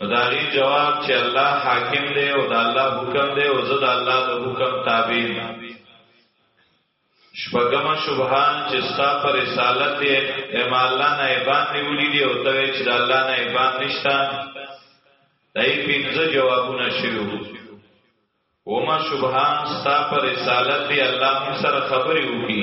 نو دا غي جواب چې الله حاکم دی او دا الله حکم دی او زه دا الله د حکم تابع شپګم شبهان چې ستا پر رسالت یې د الله نه ایبان نیولې دی او ته چې دا الله نه ایبان نشتا دای پینځه جوابونه شروع وما شبهان ستا پر رسالت دی الله هم سره خبرې وکړي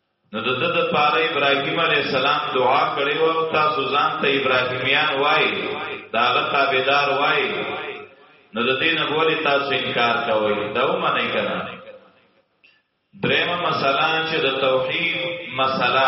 نو د ده لپاره ابراهیم علی السلام دعا کړې و او تاسو ځان ته ابراهیمیان وای دا غ تابعدار وای نو د دې نه بولی تاسو انکار کوئ دا و معنی کنه درېمه مسله چې د توحید مسله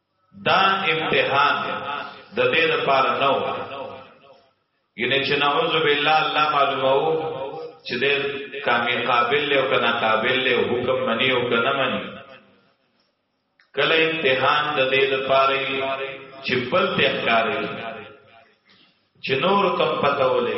دا امتحان د دې لپاره نه و ینه چې نعوذ بالله الله معلومو چې دې کامې قابل له کنا قابل له حکم منی او کنا منی کله امتحان د دې لپاره چې بل ته ښکارې چې نور تم پته ولې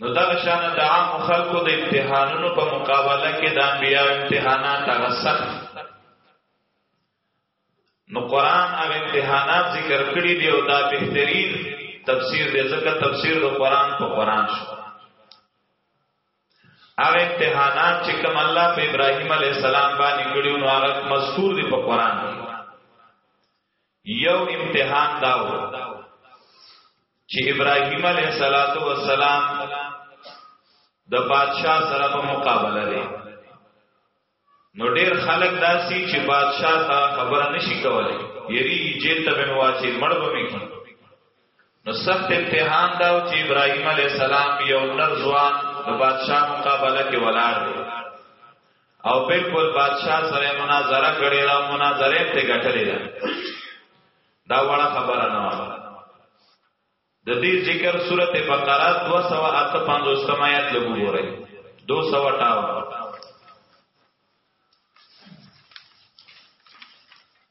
نو دا شان د عام خلکو د امتحانونو په مقابله کې د انبیا امتحانات هغه سخت نو قران هغه امتحانات ذکر کړی دی او دا بهترین تفسیر دی ځکه تفسیر د قران په قران شو هغه امتحانات چې کوم الله په ابراهیم علی السلام باندې کړیو نو هغه مذکور دی په قران کې یو امتحان داو چې ابراهیم علیه الصلاۃ والسلام د بادشاہ سره په مقابله لري نو ډیر خلک داسي چې بادشاہ ته خبره نشي کولای یری جیل ته به واچي مړ به کی نو سخت امتحان دا چې ابراهيم عليه السلام یو نر ځوان د بادشاہ مقابله کې ولاړ دی او بالکل بادشاہ سره مناظره کړی دا مناظره ته ګټلې ده دا وړه خبره نه و د دې ذکر سورته بقره 258 سمات لګو غوړي 258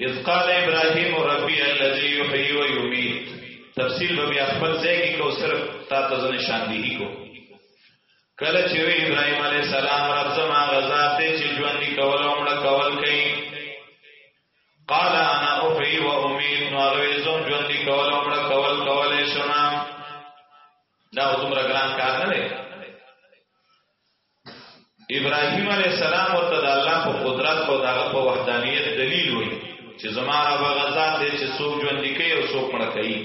اذ قال ابراهيم ربي الذي يحيي ويميت تفصیل به بیا خپل ځای کې کو صرف تا ته ځنه شاندېږي کو کله چې وی ابراهيم عليه السلام رب زما غزا ته چې ژوند کول او مړ کول کوي قال انا احيي واميت نو هغه زم ژوند کول او مړ کول کولې شمه دا دومره ګران کار نه دی ابراهيم عليه السلام ورته د الله په قدرت او دغه په وحدانيت دلیل وي چې زما رب غزا ته چې څوک ژوند کوي او څوک مړ کوي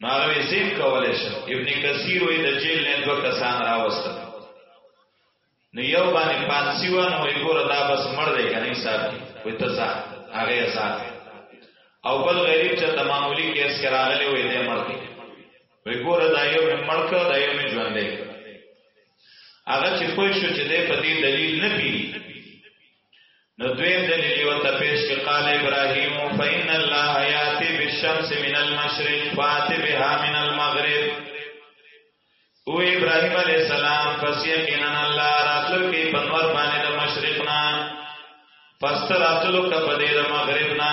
ناروي زم کولای شي ابن کثیر وي د جیل نه دوه کسان راوستل نو یو باندې پانسی و نو یې ګور دا بس مړ دی کنه حساب کی وي ته ځه هغه ځه او بل غریب چې تمامولي کیس کراغلی وي دې مړ دی وی ګوره دا یو مې مړ کړ دا یو مې ژوندی کړ هغه چې پوه شو چې دی په دې دلیل نه پیږي نو دویم دلیل یې ورته پیش کړ قال ابراهیم فإن الله یاتی بالشمس من المشرق فات بها من المغرب او ابراهیم علیه السلام پس یقینا الله راتلو کې پنور باندې د مشرق نه پس راتلو کې په دې د مغرب نه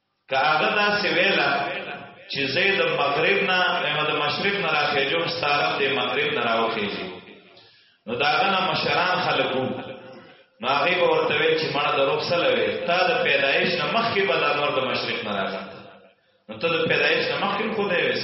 که هغه دا سی ویلا چې زه د مغرب نه یم د مشرق نه راخېجم ستاره د مغرب نه راوخېږي نو دا غنه مشران خلقو نو هغه به ورته وی چې مړه د روح سره وی تا د پیدایش نه مخکې به د نور د مشرق نه راغله نو ته د پیدایش نه مخکې خو دی وېس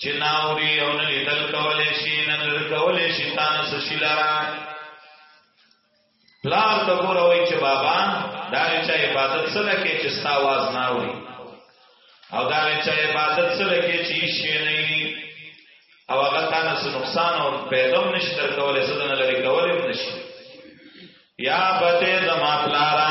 چې ناوري او نه لیدل کولې شي نه لر کولې شي تانه څه شي لرا پلار ته ګوروي چې بابا دا چې عبادت سره کې چې ستا आवाज نه اوري او دا چې عبادت سره کې چې شي نه او هغه تانه څه نقصان او پیدوم نشي در کولې څه نه لري کولې نشي یا بته زما پلارا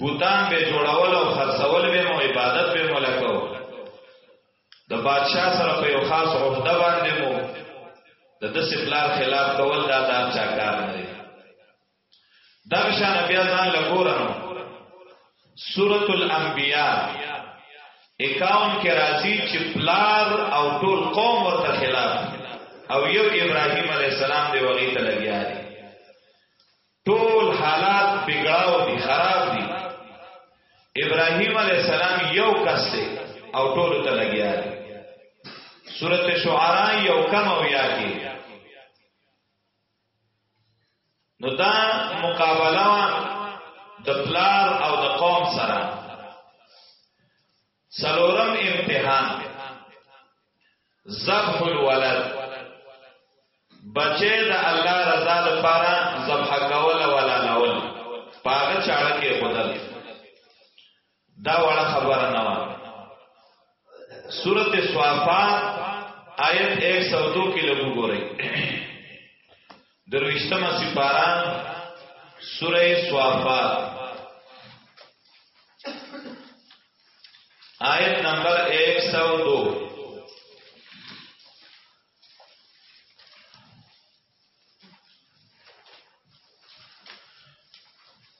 بوتان به جوړول او خرڅول به مو عبادت به مو لکو د بادشاہ سره په یو خاص عہده باندې مو د د سپلار خلاف کول دا دا چا کار نه دی دا شان بیا ځان لګورم سورۃ الانبیاء 51 کې راځي چې پلار او ټول قوم ورته خلاف او یو ابراهیم علی السلام دی وغیته لګیا دی ټول حالات بګړاو دي خراب دي ابراهيم عليه السلام یو کس دی او ټول ته لګیا دی سورته شعراء یو کم او یا کې نو دا مقابله د پلار او د قوم سره څلورم امتحان ذبح الولد بچه د الله رضا لپاره ذبح کول ولا نول پاغه چاړه کې خدل دا وړه خبره نه و سورته صافات آیت 102 کې لګو ګورئ درویشتمه سپارا سوره صافات آیت نمبر 102 ا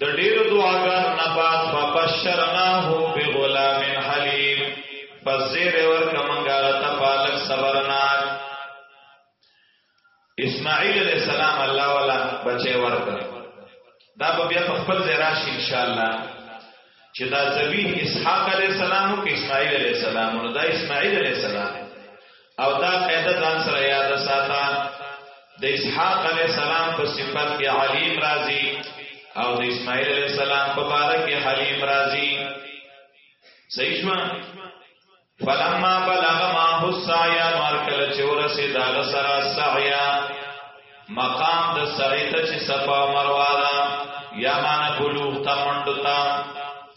د ډېر دعاګانو نه بعد فبشرناه بغلام حلیم فزیر ورکه منګا غته پالک صبرناک اسماعیل علیہ السلام الله والا بچي ورکه دا به بیا په خپل ځای راشي ان شاء الله چې دا ذبیح اسحاق علیہ السلام او اسماعیل علیہ السلام نو دا اسماعیل علیہ السلام او دا قاعده ځان سره یاد ساته د اسحاق علی السلام په صفت کې علیم راضی او د اسماعیل علی السلام په باره کې حلیم راضی صحیح شو فلما بلغ ما هو سعیا مرکل چې ورسه دا سرا سعیا مقام د سعیته چې صفا مروه یا مان بلوغ تا منډتا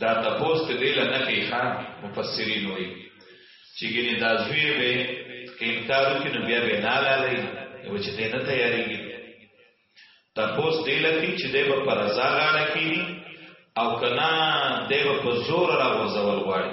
دا تپوس ته دی لنه کې ښا مفسرین وایي چې ګینه دا زوی به انکار کوي نو بیا به نه لاله یو چې دې نه تیاریږي تپوس دی لکه چې دی په رضا غاړه کې او کنا دی په زور را وځول غواړي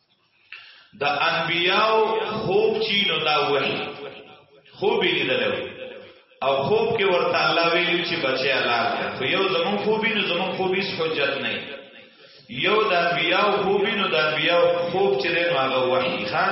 د انبیاو خوب چی نو دا وحی خوب یې لیدل او خوب کې ورته الله ویل چې بچي حلال کړ خو یو زمون خوبي نو زمون خوبي حجت نه یو د انبیاو خوبي نو د انبیاو خوب چې نو هغه وحی خان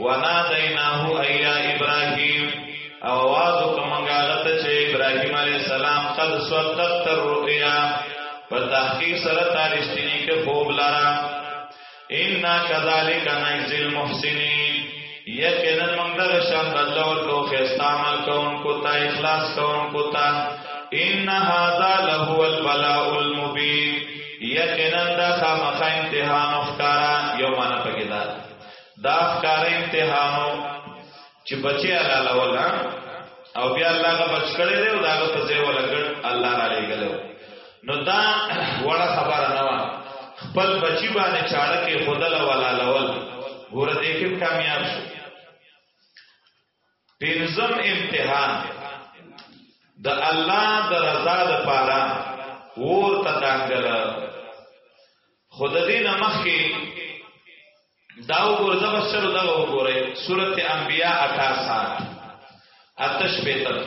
ونادیناه ایا ابراهیم او आवाज کومګه غته چې ابراهیم علی السلام قد صدقت الرؤیا په تحقیق سره تارشتنی کې خوب لرا ان کذالک نجزی المحسنین یقینا موږ دغه شان بدل ورکو خو استعمال کوونکو ته اخلاص کوونکو ته ان هذا له البلاء المبین یقینا دا خامخا امتحان اخکارا یو معنا پکې ده دا ښکار امتحانو چې بچي حلال ولا او بیا الله غ بچ کړي دی او دا په ځای ولا ګړ الله را لګلو نو دا وړه خبره نه و خپل بچي باندې چاړه کې خدل ولا لول ګور دې کې کامیاب شو پنځم امتحان د الله د رضا د پاره ور ته داخل خود دین مخکې دا وګوره دا بس چلو دا وګوره سورته انبیاء 68 آتش پیتل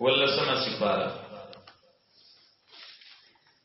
ولسمه سپاره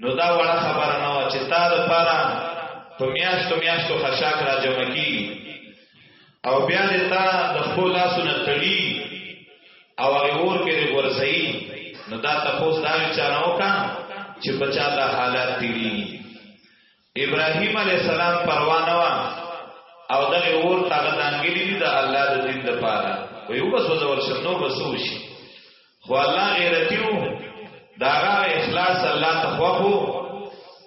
نو دا وړه خبره نه وه چې تا دپاره په میاشتو میاشتو خشاک را جمع کېږي او بیا دې تا د خپلو لاسو نه تړي او هغې اور کې دې غورځوي نو دا تپوس دا وي چا نه وکړه چې په چا دا حالات تېرېږي ابراهیم علیه السلام پروا نه وه او دغه اور ته هغه دانګلي دي د الله د دین لپاره وي او بس وځول شم نو بس وشي خو الله غیرتی وو دا هغه اخلاص الله ته خوخو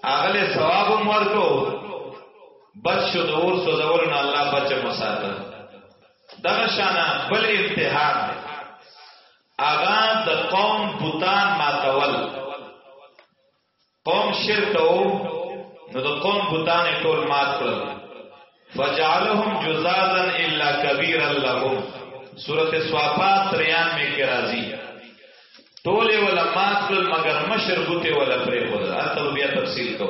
هغه له ثواب ورکو بچ شو د اور سوزول نه الله بچ مساته دغه شانه بل امتحان اغا د قوم بوتان ماتول قوم شرک او نو د قوم بوتان ټول مات کړل فجعلهم جزازا الا كبيرا لهم سورته صافات 93 کې راځي ټوله ولا مات کړل مگر مشر بوته ولا پرې خو دا ته بیا تفصیل کو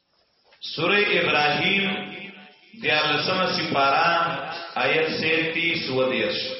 سوره ابراهيم ديار لسمه سپارا آیت 37 و دیش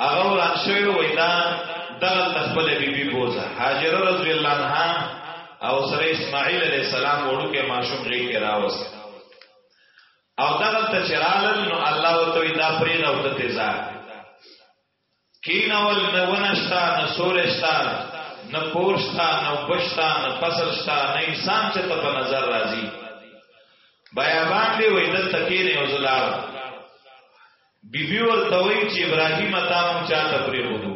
هغه وران شوی وای دا دغه خپل بیبي بوزه هاجر رضی الله عنها او سره اسماعیل علیہ السلام وړوکه ماشوم غي کې راوس او دغه ته چرالل نو الله وتوی دا پرین او ته تیزا کینول نه ونشتا نه سورشتا نه پورشتا نه بشتا نه فصلشتا نه انسان چې ته په نظر راځي بیا باندې وې دلته کینې او زلال بی بی ورته وایي چې ابراهیم تا مونږ چاته پرېښودو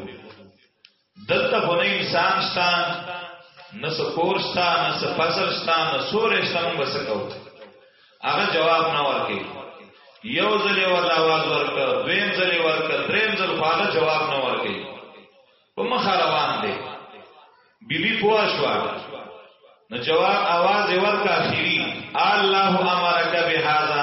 دلته خو نه انسان شته نه څه کور شته نه څه فصل شته نه سوری شته مونږ به څه کوو هغه جواب نه ورکوي یو ځلې ورله اواز ورکړ دویم ځلې ورکړ دریم ځل خو هغه جواب نه ورکوي په مخه روان دی بیبي پوه شوه نو جواب اواز ورکړ اخیری الله امرک بهذا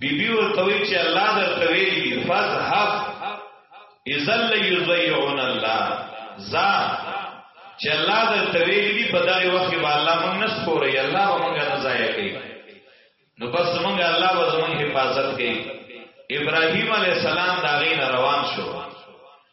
بی بی ورته وی چې الله درته ویلي فذهب اذا ليضيعون الله ذا چې الله درته ویلي په دغه وخت کې الله مونږ نه سپوري الله مونږ نه ضایع کوي نو بس مونږ الله به زمونږ حفاظت کوي ابراهيم عليه السلام دا غي روان شو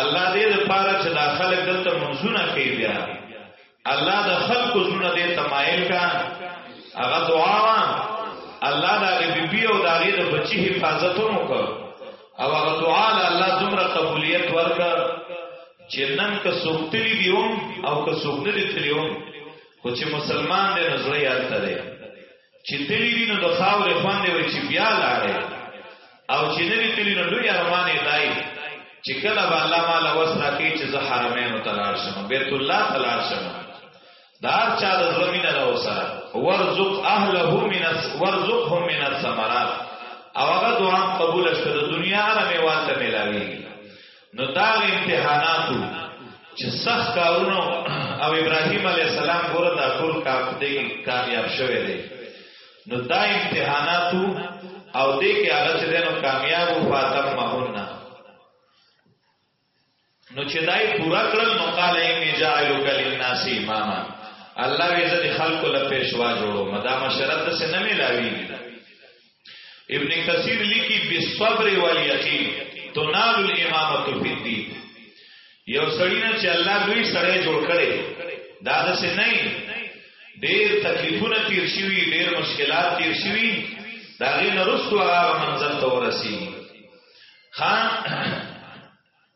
الله دې د پاره چې دا خلک دلته منځونه کوي بیا الله د خلکو زونه دې تمایل کا هغه دعا وا الله دا غي بيبي او دا غي د بچي حفاظت هم وکړ او هغه دعا له الله زمره قبولیت ورکړ چې نن که سوکتلی دی هم او که سوکتلی تلی هم خو چې مسلمان دی نظر یاد تره چې تللی وي نو د خاورې خوند وي چې بیا لاړې او چې نه وي تللی نو لوی ارمان یې دای چې کله به الله مال وس راکړي چې زه حرمین ته لاړ شم بیت الله ته لاړ شم دار چا د زمینه له سره ورزق اهله من ورزقهم من الثمرات او هغه دعا قبول شوه د دنیا رمه واته ملاوي نو دا امتحاناتو چې سخت کارونه او ابراهيم عليه السلام ګوره دا ټول کار دې کامیاب شوه دی نو دا امتحاناتو او دې کې هغه چې نو کامیاب او فاطم مهونه نو چې دای پورا کړل نو قال ای جاعلک للناس اماما الله وی زه خلکو له پیشوا جوړو مدا مشرت سه نه ملاویږي ابن کثیر لیکي بالصبر والیقین تنال الامامه فی الدین یو سړی نه چې الله دوی سره جوړ کړي دا د څه نه ډیر تکلیفونه تیر شوی ډیر مشکلات تیر شوی دا غي نرستو هغه منزل ته ورسی خان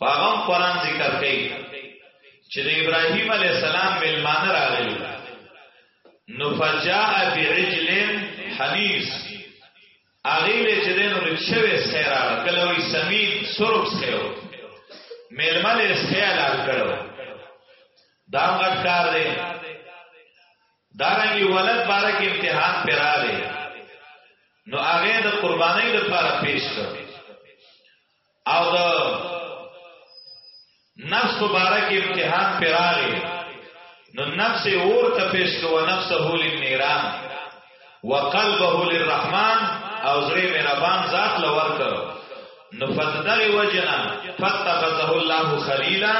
هغه قرآن ذکر کوي چې د ابراهیم علی السلام ملمانه راغلي نو فجاء بعجل حنیس هغه له چې دینو لښوي سیرا کله وی سمید سرب سیو ململ سیل ال کړو دا غټ کار دی دارنګي ولد بارک امتحان پیرا دی نو هغه د قربانۍ لپاره پیش کړ او د نفس مبارک امتحان پر راغی نو نفس اور ته پیش کو نفسه للنیران وقلبه للرحمن او زړه مهربان ذات لور کړ نو فتدغه وجنا فتخذه الله خلیلا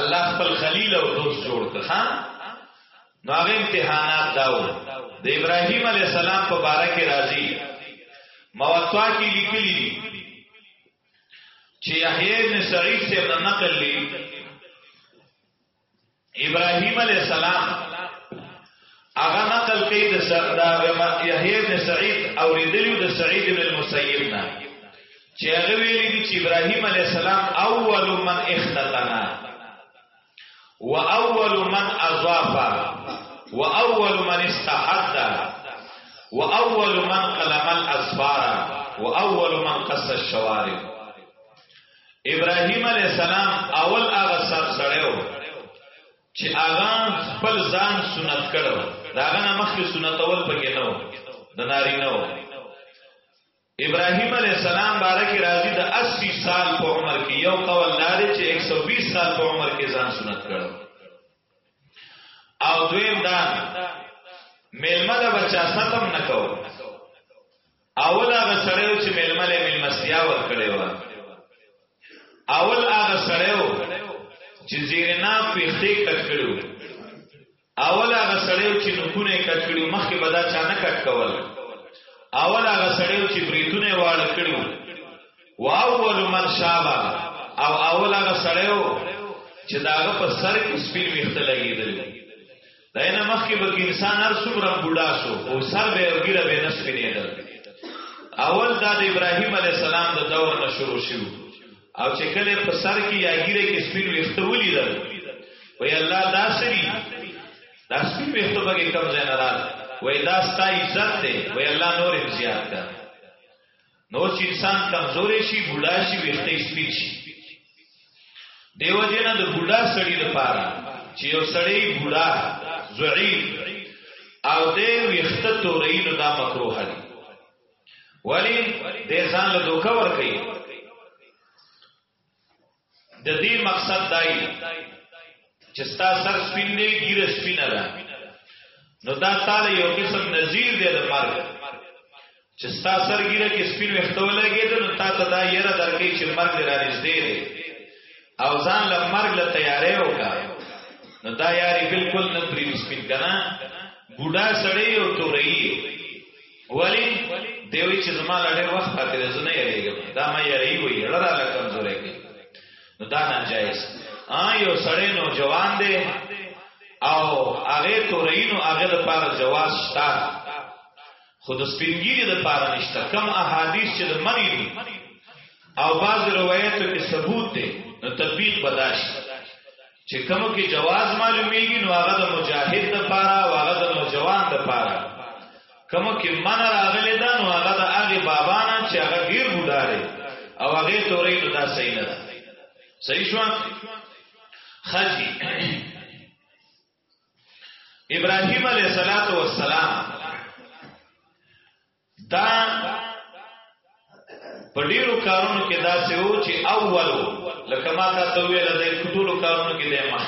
الله خپل خلیل او دوست جوړ کړ نو هغه امتحانات داو د ابراهیم علی السلام په باره کې راځي موطا کې لیکلي دي چې یحیی ابن سعید سے نقل لی ابراهیم علی السلام هغه نقل کوي د سردا یحیی ابن سعید او ردلی د سعید ابن المسیب نه چې هغه ویلي چې ابراهیم علی السلام اول من اختتنا و اول من اضاف و اول من استحد و اول من قلم الاسفار و اول من قص الشوارب ابراهيم عليه السلام اول هغه سر سړیو چې هغه خپل ځان سنت کړو داغه نه مخکې سنتول پکې نه و د نارینه و ابراهیم علیه السلام باره کې راځي د 80 سال په عمر کې یو قول لري چې 120 سال په عمر کې ځان سنت کړو او دویم دا ملما د بچا ستم نکو اول هغه سړیو چې ملما له ملمستیا ور کړی و اول هغه سړیو چې زیرنا پیخته کټ کړو اول هغه سړی چې نکونه یې کټ کړي مخکې به دا چا نه کټ کول اول هغه سړی چې بریتونه یې واړه کړي و اول من شابه او اول هغه سړی چې دا هغه په سر کې سپین ویښته لګېدل دا نه مخکې به انسان هر څومره بوډا شو او سر به او ګیره به نه سپینېدل اول دا د ابراهیم علی السلام د دور نه شروع شو او چې کله په سر کې یا ګیره کې سپین ویخته ولیدل وای الله دا سری دا سپین ویخته به کم ځای نه راځي وای دا ستا عزت دی وای الله نور زیات کا نور چې انسان کمزورې شي بوډا شي ویخته سپین شي دیو جن د بوډا سړی لپاره چې یو سړی بوډا ضعیف او دې ویخته تورې نو دا مکروه دی ولی د ځان له دوکه ور کوي د دې مقصد دای چې ستا سر سپین دی ګیره سپینه ده نو دا تعالی یو قسم نذیر دی د مرګ چې ستا سر ګیره کې سپین وخته ولګي نو تا ته دا یره درکې چې مرګ را نږدې دی او ځان له مرګ له تیارې وکړه نو دا یاري بالکل نه پری سپین کنه بوډا سړی او تورې ولی دی وی چې زما لړې وخت پاتې ده زه نه یریږم دا ما یری وی لړا لا کمزورې کې نو دا ناجایز آ یو سړی نو جوان دی او هغه تورینو هغه د پاره جواز شته خود سپینګیری د پاره نشته کم احادیث چې د منی دي او بعض روایتو کې ثبوت دی نو تطبیق بداش چې کوم کې جواز معلومیږي نو هغه د مجاهد د پاره او هغه د نوجوان د پاره کوم کې من راغلی دا نو هغه د هغه بابا نه چې هغه ډیر بوډا دی او هغه تورې نو دا صحیح نه ده صحیح شو خجی ابراهيم عليه الصلاه والسلام دا په ډیرو کارونو کې دا څه و چې اول لکه ما تا ته ویل د ټولو کارونو کې د مخ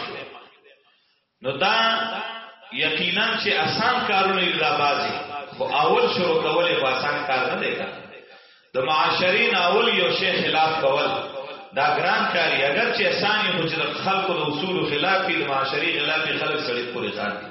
نو دا یقینا چې آسان کارونه یې دا بازي خو اول شروع کول یې آسان کار نه دی د معاشرین اول یو شی خلاف کول دا ګران کاری اگر چې آسان یې خو چې د خلکو د اصول خلاف دي د معاشري خلاف خلک سړي پورې ځان دي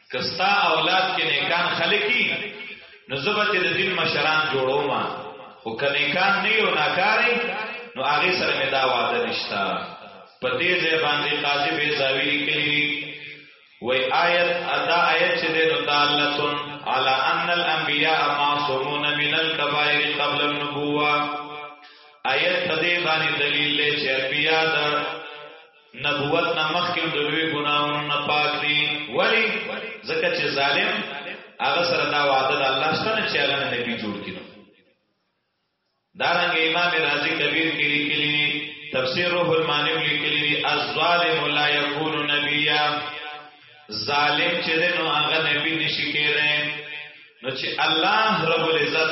که ستا اولاد کې نیکان خلقی نو زبته د دین مشران جوړو ما خو کني کان نه یو ناکاري نو هغه سره مې دا وعده نشتا په دې ځای باندې قاضي به زاوی لیکلی وای آیت ادا آیت چې ده دالتون علی ان الانبیاء معصومون من الكبائر قبل النبوه آیت په دې باندې دلیل دی چې انبیاء د نبوت نه مخکې د لوی ګناهونو نه پاک دي ولی ځکه چې ظالم هغه سره دا وعده د الله سره چې هغه نه نبی جوړ کړي دارنګ امام رازی کبیر کې لیکلي تفسیر روح المانی لیکلي الظالم لا یکون نبیا ظالم چې نو هغه نبی نشي کېدای نو چې الله رب العزت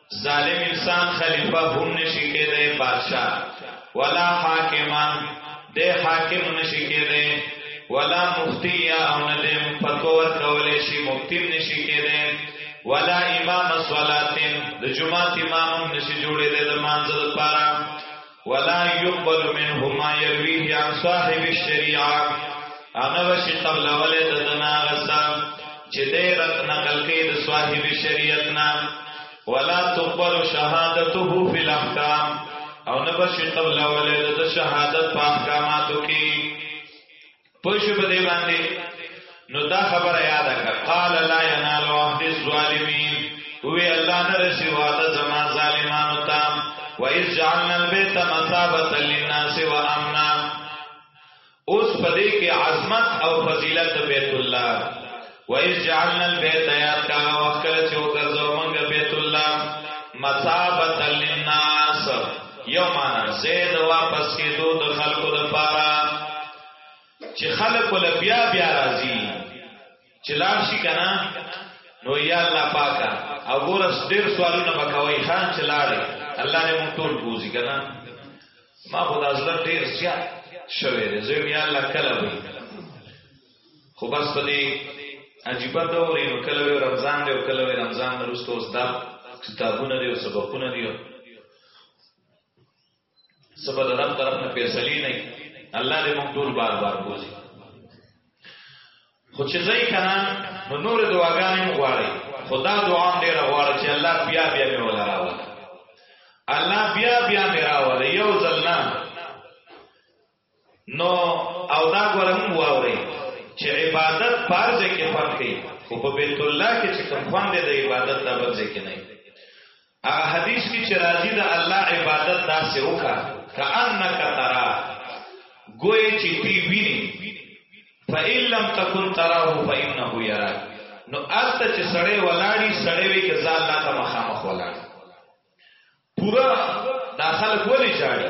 ظالم انسان خلیفہ هم نشی کېدای بادشاہ ولا حاکما د حاکم نشی کېدای ولا مفتی یا او نه دیم فتوا کولې شي مفتی نشی کېدای ولا امام صلاتین د جمعه امام نشی جوړېدای د مانزه لپاره ولا يقبل منه ما يرويه عن صاحب الشريعه انا وشي قبل ولد دنا غسا چې دې رات نقل کې د صاحب شریعت نا ولا تقبل شهادته في الاحکام او نه بشي قبل ولد د شهادت په احکاماتو کې پوښ په دې باندې نو دا خبره یاد کړه قال لا ينال عهد الظالمين وی الله نه رسی وعده زما ظالمانو ته وَإِذْ جَعَلْنَا الْبَيْتَ مَثَابَةً لِلنَّاسِ وَأَمْنًا اوس پدې کې عظمت او فضیلت بیت الله وَإِذْ جَعَلْنَا الْبَيْتَ يَادْ کا هغه وخت کله چې وګرځو موږ بیت الله مثابتا للناس یو معنا زید واپس کېدو د خلکو د پاره چې خلکو له بیا بیا راځي چې لاړ شي کنه نو یا الله پاکا او ګور ستر سوالونه وکوي خان چې لاړې الله دې مونږ ټول بوزي کنه ما خدا زړه ډیر سیات شوې زه یا الله کله وي خو بس په دې عجیبه دور یې نو کله وي رمضان دی او کله وي رمضان نه وروسته اوس دا کتابونه دي او سبقونه دي سبا د رب طرف نه فیصلې نه الله دې موږ ټول بار بار بوزي خو چې ځای کنه نو نور دعاګانې مو غواړي خدا دعا دې را غواړي چې الله بیا بیا مې ولا راوړي الله بیا بیا مې راوړي یو ځل نه نو او دا ګورم واوري چې عبادت فرض کې خوان کوي او په بیت الله کې چې کوم خوان دی د عبادت د فرض کې نه هغه حدیث کې چې راځي د الله عبادت داسې وکړه کأنک ترا ګوې چې تی ویني فإن لم تكن تراه فإنه يراك نو الته چې سړی ولاړی سړی وی کې ځان لا ته مخامخ ولاړ پورا داخل کولی چاړي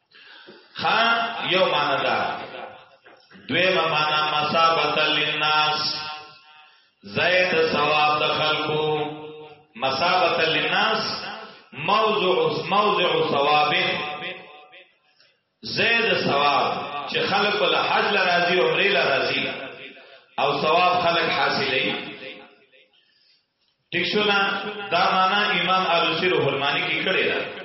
خان یو معنا دا دویم معنا مسابت للناس زید ثواب د خلقو مسابت للناس موضع موضع ثواب زید ثواب چې خلق له حج لراضي او عمره لراضي او ثواب خلق حاصلې ټیک شو دا معنا امام علوسی روح المانی کې کړی دی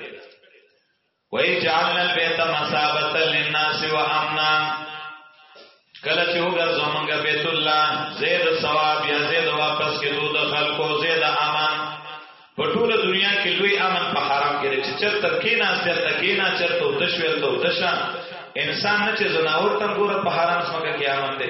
وای جعلنا البيت مثابه للناس وامنا کله چې وګرځو موږ بیت الله زید ثواب یا زید واپس کې دوه د خلکو زید امان په ټوله دنیا کې لوی امن په حرم کې چې چرته کینا چرته کینا چرته ودشویل ته ودشا انسان نه چې زناور تم ګوره په حرم څخه کې امن دی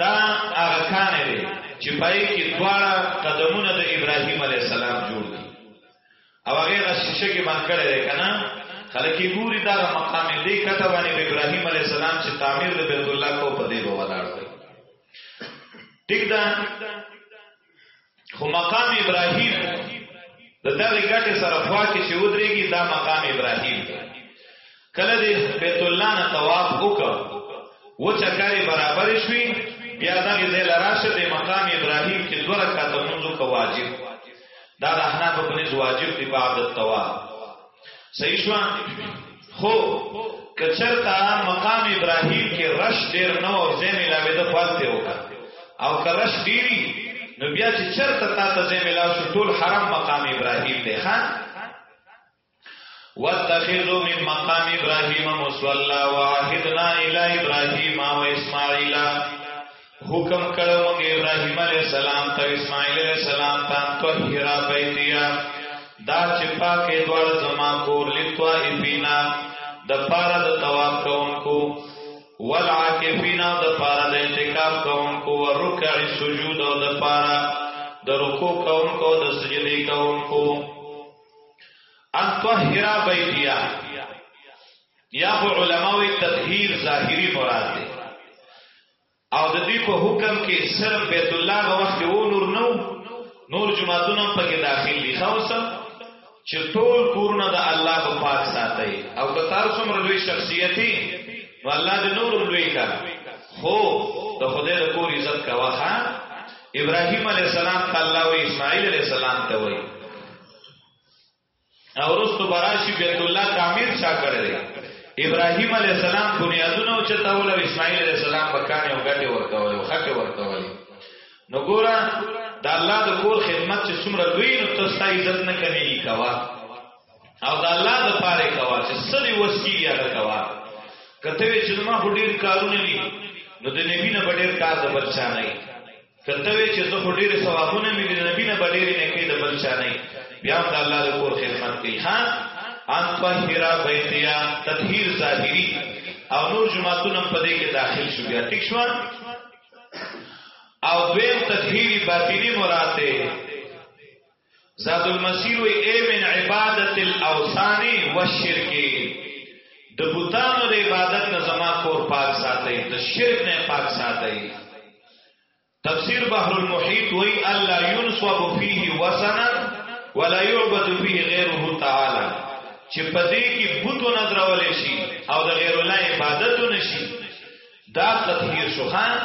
دا هغه کانې دی چې پای کې دواړه قدمونه د ابراهیم علی السلام جوړ دي او هغه شیشه کې باندې کړی دی کنه خلک یې ګوري دا مقام دې کته باندې ابراهیم علی السلام چې تعمیر د بیت الله کو په دې ولاړ دی ټیک ده خو مقام ابراهیم د دغه ګټه سره خوا کې چې ودرېږي دا مقام ابراهیم کله دې بیت الله نه طواف وکړ و چکرې برابر شوي بیا دغه ځای لراشه د مقام ابراهیم کې دوه رکعاته منځو کو واجب دا د احناف په نس واجب دی بعد الطواف صحیح شو خو کچرتا مقام ابراهیم کې رش ډیر نو او زمي لا به د فالته وکړه او که رش ډیری نو بیا چې چرته تا ته زمي لا شو ټول حرم مقام ابراهیم دی خان واتخذوا من مقام ابراهيم مصلى وعهدنا الى ابراهيم واسماعيل حکم کړو موږ ابراهيم عليه السلام ته اسماعيل عليه السلام ته طهرا بيتيا دا چې پاکه دوړ زما کور لتوا ایبینا د پاره د تواب کوونکو والعاکفینا د پاره د اعتکاف کوونکو او رکع سجود او د پاره د رکوع کوونکو د سجدي کوونکو ان طهرا بيتيا یا علماء تطهیر ظاهری مراد دی او د دوی په حکم کې صرف بیت الله غو وخت وو نور نو نور جماعتونه په کې داخل دي خاصه چې ټول کورونه د الله په پاک ساتي او که تاسو څومره لوی شخصیتي نو الله دې نور لوی کا خو د خدای د کور عزت کا واخا ابراهيم عليه السلام ته الله او اسماعيل عليه السلام ته وایي او رستو براشی بیت الله تعمیر چا کړی دی ابراهیم علی السلام بنیادونه او چتاول او اسماعیل علی السلام پکانه او غټه ورته ول او خټه ورته ول نو ګورا د الله د کور خدمت چې څومره لوی نو تاسو عزت نه کوي کوا او د الله د پاره کوا چې سړي وسیږي هغه کوا کته چې ما هډیر کارونه دي نو د نبی نه بډیر کار د بچا نه که ته وې چې زه خو ډېر ثوابونه مې د نبی نه بډېر نه کې د بل چا نه بیا د الله د کور خدمت کوي ها ان طهرا بیتیا تطهیر ظاهری او نور جماعتونه په دې کې داخل شو بیا ټیک شو او دویم تطهیر باطنی مراد ده زاد المسیر وی اے من عبادت الاوثان والشرک د بوتانو د عبادت نه زما کور پاک ساتي د شرک نه پاک ساتي تفسیر بحر المحیط وی الا ينصب فيه وثنا ولا يعبد فيه غيره تعالی چې پدې کې بوتو نظر ولې شي او د غیر الله عبادت نشي دا قطعی شوخان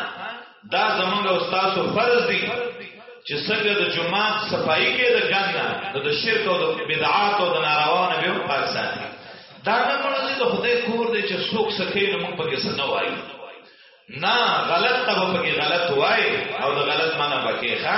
دا زمونږ او تاسو فرض دی چې څنګه د جماعت صفائی کې د ګنده نو د شرک او د بدعات او د ناروا نه به پاک ساتي دا نه مونږ چې د خدای کور دی چې څوک سکه نو موږ پکې سنو وایو نه غلط ته پکې غلط وای او د غلط معنی پکې ښا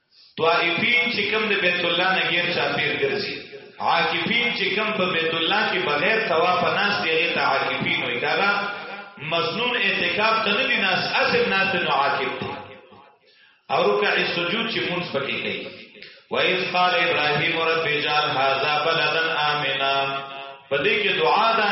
طائفین چې کوم د بیت الله نه غیر چاپیر ګرځي عاکفین چې کوم په بیت الله کې بغیر طواف ناس دی هغه ته عاکفین وایي دا مظنون اعتکاف ته نه دي ناس اصل ناس ته نو عاکف دي او رکع سجود چې مونږ پکې کوي وایذ قال ابراهیم رب اجعل هذا بلدا امنا پدې کې دعا ده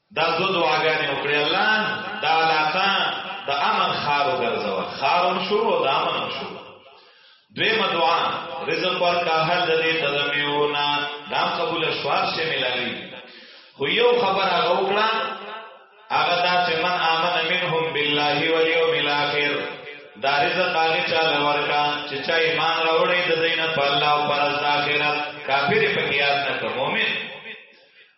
دا دو دعاګانې وکړې الله دا علاقه د امن خار وګرځوه خارم شو او د امن شو دویمه دعا رزق ورکا حل د دې تدمیونا دا قبول شوار شه ملاوي خو یو خبر هغه وکړه هغه دا چې من امن منهم بالله والیوم الاخر دا رزق هغه چا لورکا چې چا ایمان راوړی د دین په الله او پر ځاخرت کافر په یاد نه کوم مؤمن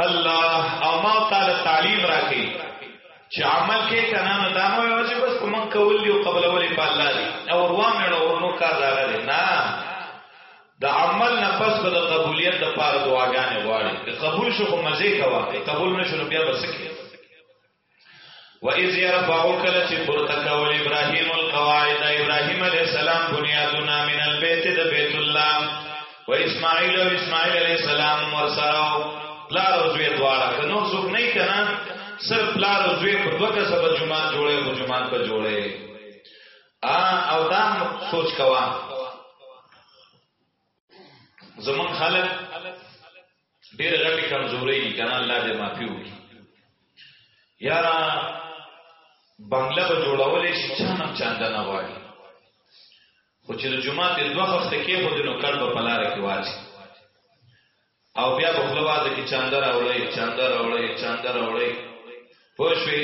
الله او ما تعالی تعلیم راکړي چې عمل کې کنه نو دا مو واجب بس کوم کول دی او قبل ولې په الله دی او روان نه اور نو کار راغلی نه د عمل نه پس به د قبولیت د پاره دعاګانې غواړي که قبول شو خو مزه کوا که قبول نشو نو بیا بسکه و اذ يرفع کل چې پورته کول ابراهيم القواعد ابراهيم عليه السلام بنيادنا من البيت د بيت الله و اسماعيل او اسماعيل عليه السلام ورسره لا روزوي دواړه کنو څوک نه کنا صرف لا روزوي په دوه کسه په جمعه جوړه په جمعه په جوړه ا او دا سوچ کوا زمون خلک ډېر غټي کمزوري دي کنه الله دې معافي وکړي یارا بنگله به جوړولې شي چانم چاندا نه وایي خو چې د جمعه د دوه وخت کې خو د نو کړ په پلار کې واچي او بیا په خپل واده کې چاندر اوړي چاندر اوړي چاندر اوړي پوښوي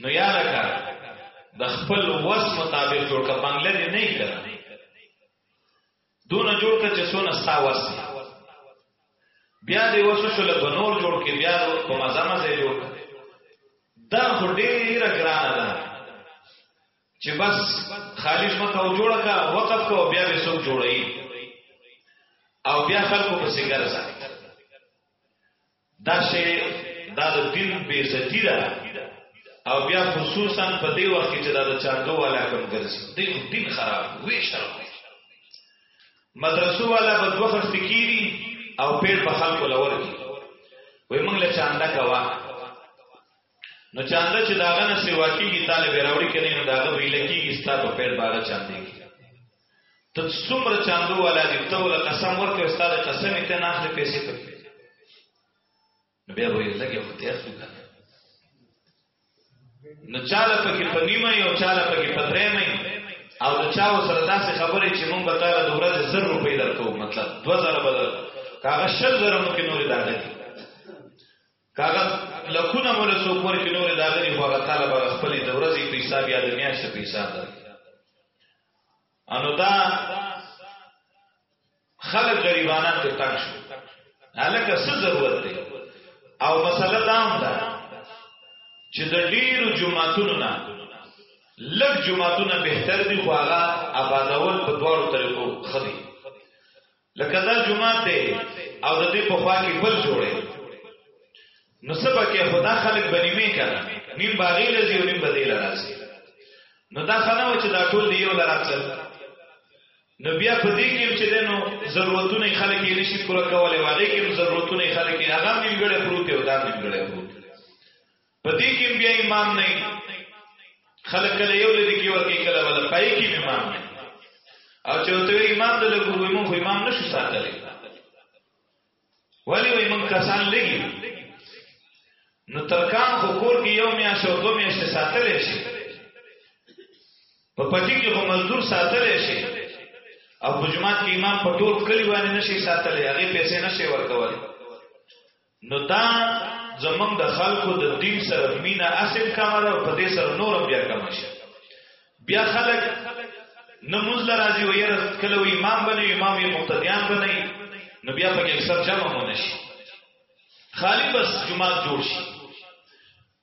نو یا لکه د خپل وس مطابق جوړ کا بنگله دې نه کړه دونه جوړ کړ چې سونه ستا وس بیا دې وسو شو له بنور جوړ کې بیا په مزه مزه جوړ کړ دا خو ډېر ګرانه ده چې بس خالص مکه او جوړ کا وقف کو بیا به څوک جوړي او بیا خلکو په سیګر ځای داسې دا د دین بې عزتي ده او بیا خصوصا په دې وخت کې چې دا د چارګو والا کم ګرځي دې دین خراب وي شرم مدرسو والا به دوه خرڅ کیری او پیر په خلکو لور کی وای موږ له چاندا کوا نو چاندا چې داغه نه سیوا کیږي طالب راوړي کړي نو داغه ویل کیږي ستاسو پیر بار چاندې کی ته څومره چاندو والا دی ته ول قسم ورکې استاد قسم ته نه اخلي پیسې ته بیا وایي لګي خو ته اخلي کنه نو چاله پکې په نیمه یو چاله پکې په درې مې او د چاو سره داسې خبرې چې مونږ به تعالی د ورځې زر روپۍ درکو مطلب 2000 بدل کاغه شل زره مو کې نورې داغلي کاغذ لکونه مول څوک ورکې نور دا غني خو هغه طالب هغه خپل د ورځې په حساب یا د میاشتې په حساب ده انو دا خلک غریبانان ته تنګ شو هلکه څه ضرورت دی او مسله دا هم ده چې د ډیرو جمعتونو نه لږ جمعتونه بهتر دي خو هغه آبادول په دوه طریقو خدي لکه دا جمعه ته او د دې په خوا کې بل جوړه نو سبا کې خدا خلق بنی می کړه نیم باغی لذي او نیم بدیل راځي نو دا خنه و چې دا ټول دی یو لراتل نو بیا په دې کې چې دنو ضرورتونه خلک یې نشي پوره کولای واغې کې ضرورتونه خلک یې هغه نیمګړې پروت او دا نیمګړې پروت په دې کې بیا امام نه خلک له یو لري کې ورته کله ولا پای کې امام نه او چې ته امام د لګو امام خو امام نشو ساتلی ولی وای مونږ کسان لګي نو ترکان خو کور کې یو میاش او دو میاش ساتل شي په پټي کې خو مزدور ساتل شي او په جماعت کې امام په ټول کلی باندې نشي ساتل هغه پیسې نشي ورکول نو دا زمونږ د خلکو د دین سره مینا اصل کمه ده او په دې سره نور بیا کمه شي بیا خلک نموز لرازی و یره کله و امام بنی امام یې مقتدیان بنی نو بیا پکې اکثر جمع مونږ شي خالی بس جمعه جوړ شي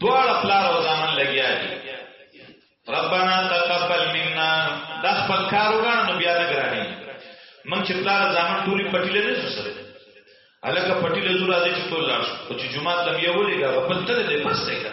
دواړه پلار او ځامن لګیا دي ربنا تقبل منا د خپل کار وګڼه نو بیا نه ګرانی من چې پلار ځامن ټولي پټیلې نه سره الکه پټیلې زور راځي چې ټول لاړ شو چې جمعه تم یې ولېګا په تل دې پسته کړه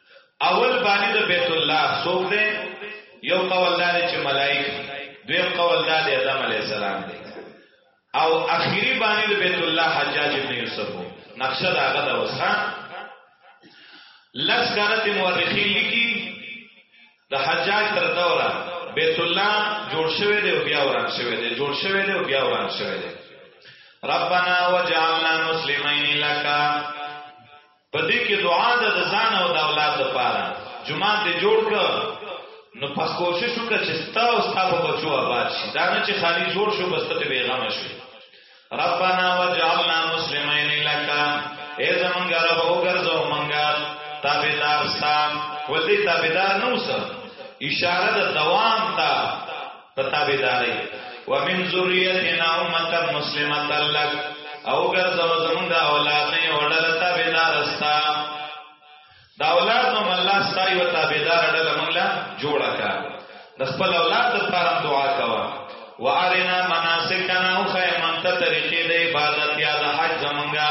اول باندې د بیت الله څوک دی یو قول دا دی چې ملائک دویم قول دا دی آدم علی السلام دی او اخیری باندې د بیت الله حجاج ابن یوسف نقشه دا هغه د وسان لس غلط مورخین لیکي د حجاج تر دوره بیت الله جوړ شوی دی او بیا وران شوی دی جوړ شوی دی او بیا وران شوی دی ربنا وجعلنا مسلمین لک په دې کې دعا ده د ځان او د اولاد لپاره جمعه دې جوړ کړ نو پس کوشش وکړه چې ستا او ستا په بچو آباد شي دا نه چې خالی جوړ شو بس ته بیغمه شي ربنا وجعلنا مسلمین لک اے زمونږ رب وګرځو مونږه تابعدار سام ولې تابعدار نو سم اشاره د دوام ته په تابعداري ومن ذریتنا امه مسلمه لك او ګرځو زمونږ اولاد نه یو ډله تابعدار استا دا اولاد نو الله ستای و تابعدار ډله موږ لا جوړه کا د خپل اولاد لپاره دعا کوا وارنا مناسکنا او خیمن ته طریقې د عبادت یا د حج زمونږه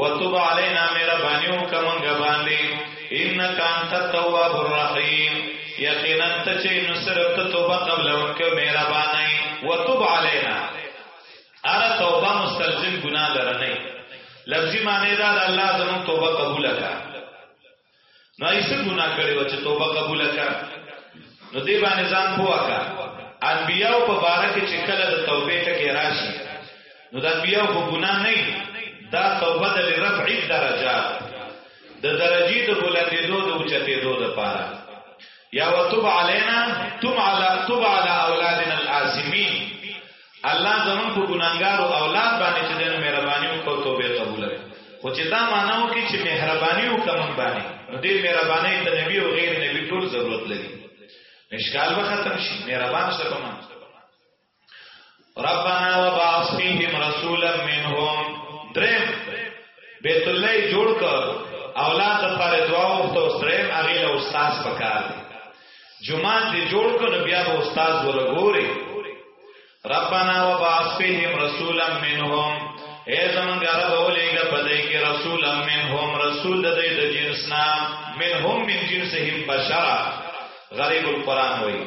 وتوب علینا مهربانیو کومګه باندې انک انت التواب الرحیم یقینا ته چې نو صرف ته توبه قبل انکه مهربانای وتوب علینا اره توبه مستلزم ګناه لرنه لفظي معنی دا د الله زموږ توبه قبول کړه نو ایسه ګناه کړی و چې توبه قبول کړه نو دې باندې ځان پوه کړه انبیاو په باره کې چې کله د توبې ټکی راشي نو د انبیاو په ګناه نه دا توبه د رفع درجات د درجی د بلندیدو د اوچتیدو د پاره یا وتب علینا تم علی تب علی اولادنا العاصمین الله زمون په ګناګارو اولاد باندې چې دنه مهرباني او توبه قبول کړي خو چې دا معنی وکړي چې مهرباني او کمن باندې نو دې مهرباني د نبی او غیر نبی ټول ضرورت لري مشکال به ختم شي مهربان سره کوم ربنا وبعث فيهم رسولا منهم درم بیت الله جوړ کړ اولاد لپاره دعا وکړو سریم هغه له استاد پکار دی جمعه دې جوړ کړ بیا به استاد ورغوري ربنا وبعث فيهم رسولا منهم اے زمونږ رب اولېګه پدې کې رسولا منهم رسول د دې د جنس نام منهم من جنسهم بشرا غریب القران وایي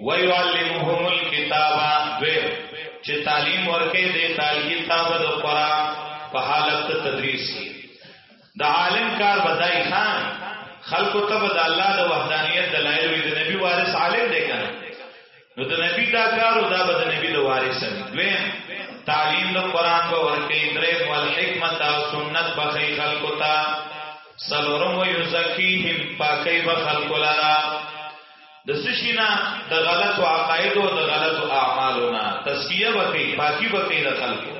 ويعلمهم الكتاب دویم چې تعلیم ورکې دې تعلیم کتاب د قران په حالت تدریس کې د عالم کار بدای خان خلق ته بد الله د وحدانیت دلایل وي د نبی وارث عالم دی کنه نو د نبی دا کار او دا بد نبی د وارث دی دویم تعلیم د قران په ورکې درې ول حکمت او سنت په خلق ته سلورم یزکیهم پاکی به خلق لرا د سشینا د غلط او عقاید او د غلط او اعمالو نه تزکیه وکي پاکي وکي د خلکو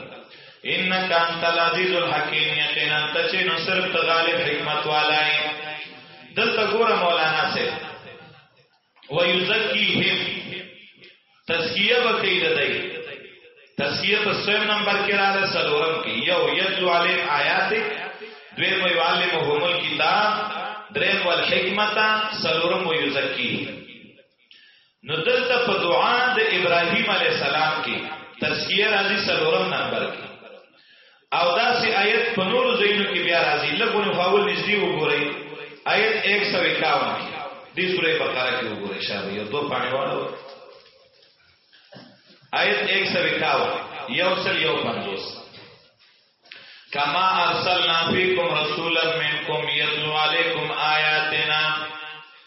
انک انت العزیز الحکیم یقینا ته چې نو صرف ته غالب حکمت والای دلته ګوره مولانا سے ويزکیهم تزکیه به کوي د دی تزکیه په سویم نمبر کې راغله سلورم کې یو یتلو علیم آیات دوی مې علمهم الکتاب دریم والحکمت سلورم و یزکی نو دلته په دعا د ابراهیم علی السلام کې تزکیه راځي سلورم نمبر کې او داسې آیت په نورو ځایونو کې بیا راځي لکونه فاول نږدې وګورئ آیت 151 کې د سورې بقره کې وګورئ شابه یو دوه پاڼې والو آیت 151 یو سل یو پنځوس کما ارسلنا فیکم رسولا منکم یتلو علیکم آیاتنا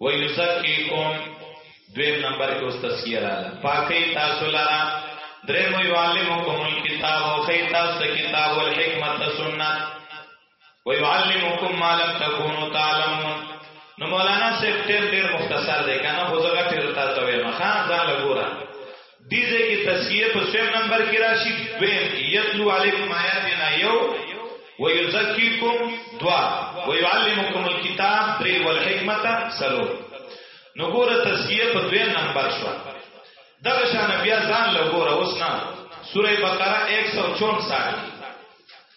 ويزکيکم دویم نمبر کې اوس تذکیه راغله پاکي تاسو لرا درم يعلمكم الكتاب او خي تاسو کتاب او حکمت سنت ويعلمكم ما لم تكونوا تعلمون نو مولانا سیف ډیر ډیر مختصر دی کنه خو زه غټ تاسو ویم خان ځان لګورم دې ځای کې تسکیه په سویم نمبر کې راشي دویم یتلو علیکم آیاتنا یو ویزکیکم دوا ویعلمکم الكتاب درې والحکمت سلو نو ګوره تسکیه په دویم نمبر شو دغه شان بیا ځان له ګوره اوس نه سوره بقره 164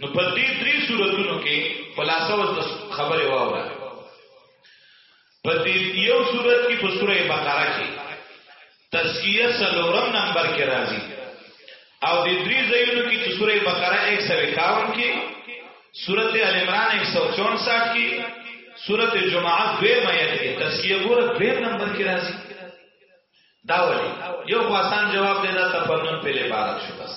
نو په دې درې صورتونو کې خلاصو د خبره واوره په دې یو صورت کې په سوره بقره کې تزکیه سلورم نمبر کې راځي او د درې ځایونو کې چې سوره بقره 151 کې سوره ال عمران 164 کې سوره جمعه 2 مې کې تزکیه ګوره 2 نمبر کې راځي دا ولي یو خاصان جواب دی دا تفنن په لبارت شو بس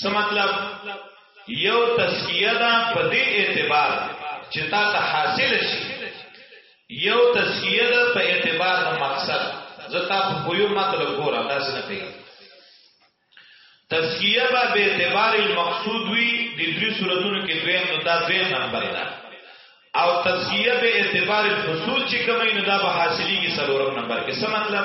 څه مطلب یو تزکیه ده په دې اعتبار چې تا ته حاصل شي یو تزکیه ده په اعتبار د مقصد زتا په کویو مطلب ګوره تاسو نه پیږي تزکیه به به اعتبار المقصود وی د دې صورتونو کې دویم نو دا دویم نمبر ده او تزکیه به اعتبار الحصول چې کومې نو دا به حاصلېږي څلورم نمبر کې څه مطلب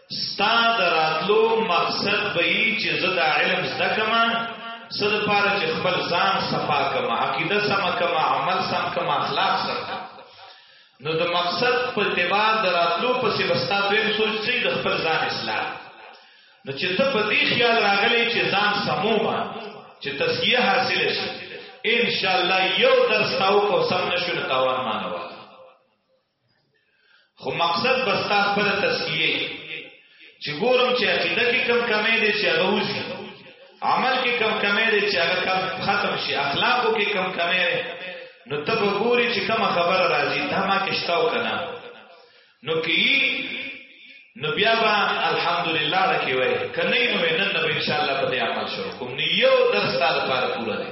ستا د راتلو مقصد به یي چې زه دا علم زده کړم څه لپاره چې خپل ځان صفا کړم عقیده سم کړم عمل سم کړم اخلاق سم کړم نو د مقصد په اعتبار د راتلو پسې بستا دویم سوچ چې د خپل ځان اصلاح نو چې ته په دې خیال راغلی چې ځان سموما چې تسکیه حاصل شي ان شاء الله یو درس تاو کو سم نشو تاوان مانو خو مقصد بستا خپل تسکیه چې ګورم چې عقیده کې کم کمې دي چې هغه وځي عمل کې کم کمې دي چې هغه کم ختم شي اخلاقو کې کم کمې دي نو ته به ګوري چې کوم خبر راځي دا ما کې شتاو کنه نو کې نو بیا به الحمدلله راکې وای کنه نو نن نو ان شاء الله په دې عمل شروع کوم نو یو درس تاسو لپاره پوره دی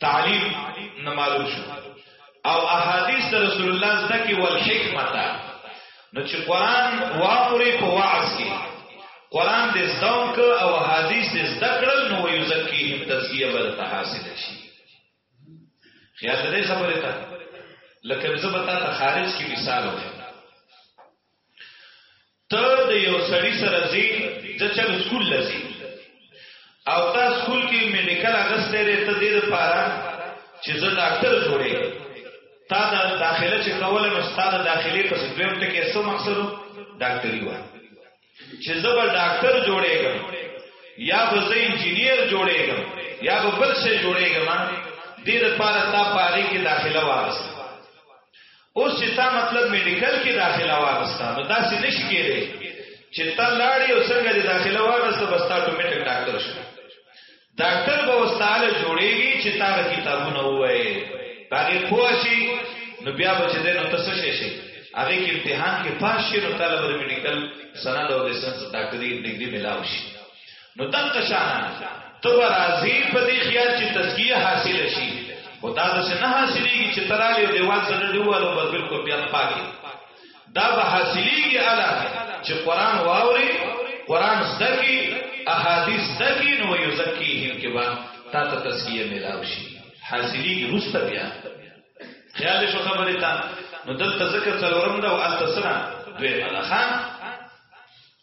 تعلیم نه معلوم شو او احادیث د رسول الله زده کې ول حکمت نو چې قران واوري په وعظ کې قران دې زده او احادیث دې زده کړل نو یزکیهم تزکیه ورته حاصل شي خیال دې خبره ده لکه زه به تاسو خارج کې مثال وکړم ته د یو سړی سره زی د چل سکول لسی او تا سکول کې میډیکل اغسته لري ته دې لپاره چې زه ډاکټر جوړې تا دا داخله چې کوله نو ستاسو داخلي پس دویم ټکی څه مقصد ډاکټري و چې زه به ډاکټر جوړېږم یا به زه انجینیر جوړېږم یا به بل څه جوړېږم دې لپاره تا پاره کې داخله واغسته اوس چې تا مطلب میډیکل کې داخله واغسته نو داسې نشي کېدی چې تا لاړې او څنګه دې داخله واغسته بس تا ټومټک ډاکټر شو ډاکټر به واستاله جوړېږي چې تا د کتابونه ووایې باغې پوه شي نو بیا به چې دی نو ته څه شې شي هغه کې امتحان کې پاس شې نو طالب میډیکل سند او لیسنس ډاکټري ډیګري ملاو شي نو دغه شان تو راضی په دې خیال چې تزکیه حاصل شي او دا څه نه حاصلېږي چې ترالی دیوال سره دیوالو بس بالکل بیا پاکي دا به حاصلېږي الا چې قران واوري قران زده کی احادیث زده کی نو یزکیهم کې با تا ته تزکیه ملاوي شي حاصلېږي روسته بیا خیال شو خبره تا نو دلته ذکر څلورم دا او التسنا دوی ملخان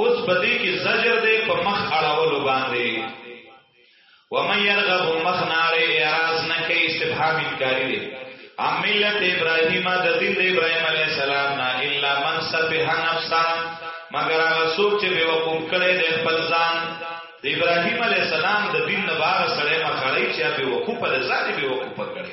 اوس بدی کې زجر دی په مخ اړولو باندې ومن يرغب مخ ناره اعراض نه کوي استفهام انکاری دی ام ملت ابراهیم د دین د ابراهیم علی السلام نه الا من سبح نفسا مگر هغه څوک چې به وقوف کړي د خپل ځان د ابراهیم علی السلام د دین نه بار سره مخړی چې به وقوف په ذات به وقوف کړي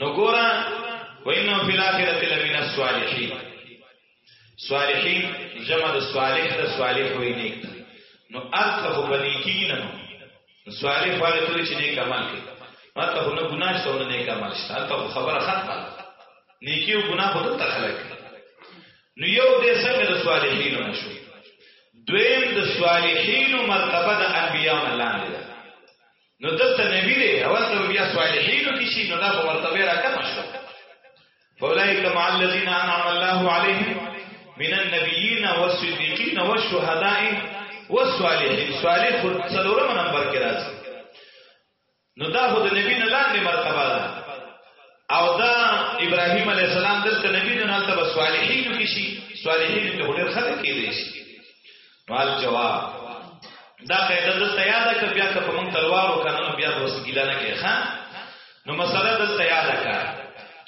نو ګورا وینو فی الاخرت لمن الصالحین صالحین جمع د صالح د صالح وی نیک نو اته په نیکی نه صالح والے ته چې نیک عمل کوي ماته په نه ګناه شته نه نیک عمل شته اته خبره ختمه نیکی او ګناه په دغه خلک نو یو دې څنګه د صالحین نه شو دویم د صالحین مرتبه د انبیانو لاندې ده نو دلته نبی دی اول ته بیا صالحین کې شي نو دا په مرتبه راکم شو فولائک مع الذین انعم الله علیهم من النبیین والصدیقین والشهداء والصالحین صالح څلورم نمبر کې راځي نو دا خو د نبی نه لاندې مرتبه ده او دا ابراهیم علی السلام دلته نبی نه نالته صالحین کې شي صالحین ته ډېر خلک کېدې شي مال جواب دا قاعده د تیار ده کبیا که په مونږ تلوار وکړو بیا د وسګیلا نه کې ښا نو مسله د تیار ده کا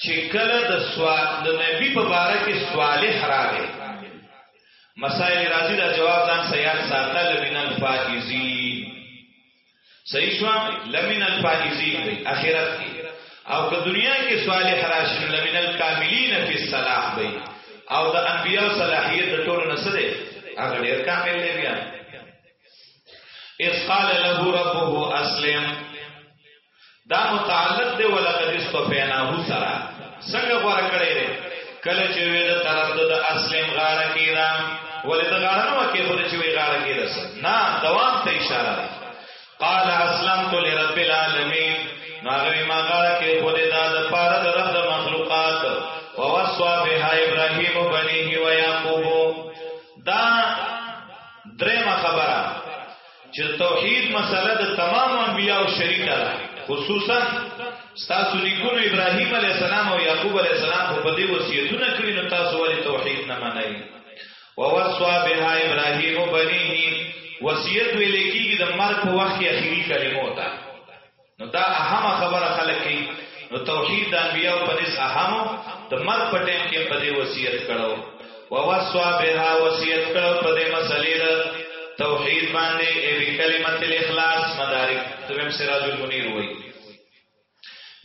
چې کله د سوال د نبی په باره کې صالح راغی مسائل راضی دا جواب ځان سیاد ساتل من الفائزین صحیح شو لمن الفائزین دی اخرت کې او که دنیا کې صالح راشي نو لمن الکاملین فی الصلاح دی او د انبیاء صلاحیت د ټولو نه سره هغه ډیر کامل دی بیا اس قال له ربه اسلم دا متعلق دی ولقد استفیناه سره څنګه غوړه کړی دی کله چې وی د طرف د اسلم غاړه کې را ولې د غاړه نو کې خو چې وی غاړه کې رس نه دوام ته اشاره ده قال اسلمت لرب العالمین ناغوی ما غاړه کې خو د داد پار د رب د مخلوقات ووصوا بها ابراهیم بنیه و یعقوب دا درېمه خبره چې توحید مسله د تمام انبیاء شریکه ده خصوصا تاسو لیکونو ابراهیم علی السلام او یعقوب علی السلام په دې وصیتونه کړی نو تاسو ولې توحید نه منئ ووصوا بها ابراهیم بنیه وصیت ویل کیږي د مرګ په وخت کې اخیری کلمه وتا نو دا اهم خبره خلک کوي نو توحید د انبیاء په نس اهم د مرګ په ټیم کې په دې وصیت کړو ووصوا بها وصیت کړو په دې مسلې د توحید باندې ای بی کلمت الاخلاص مدارک تمام سراج المنیر وای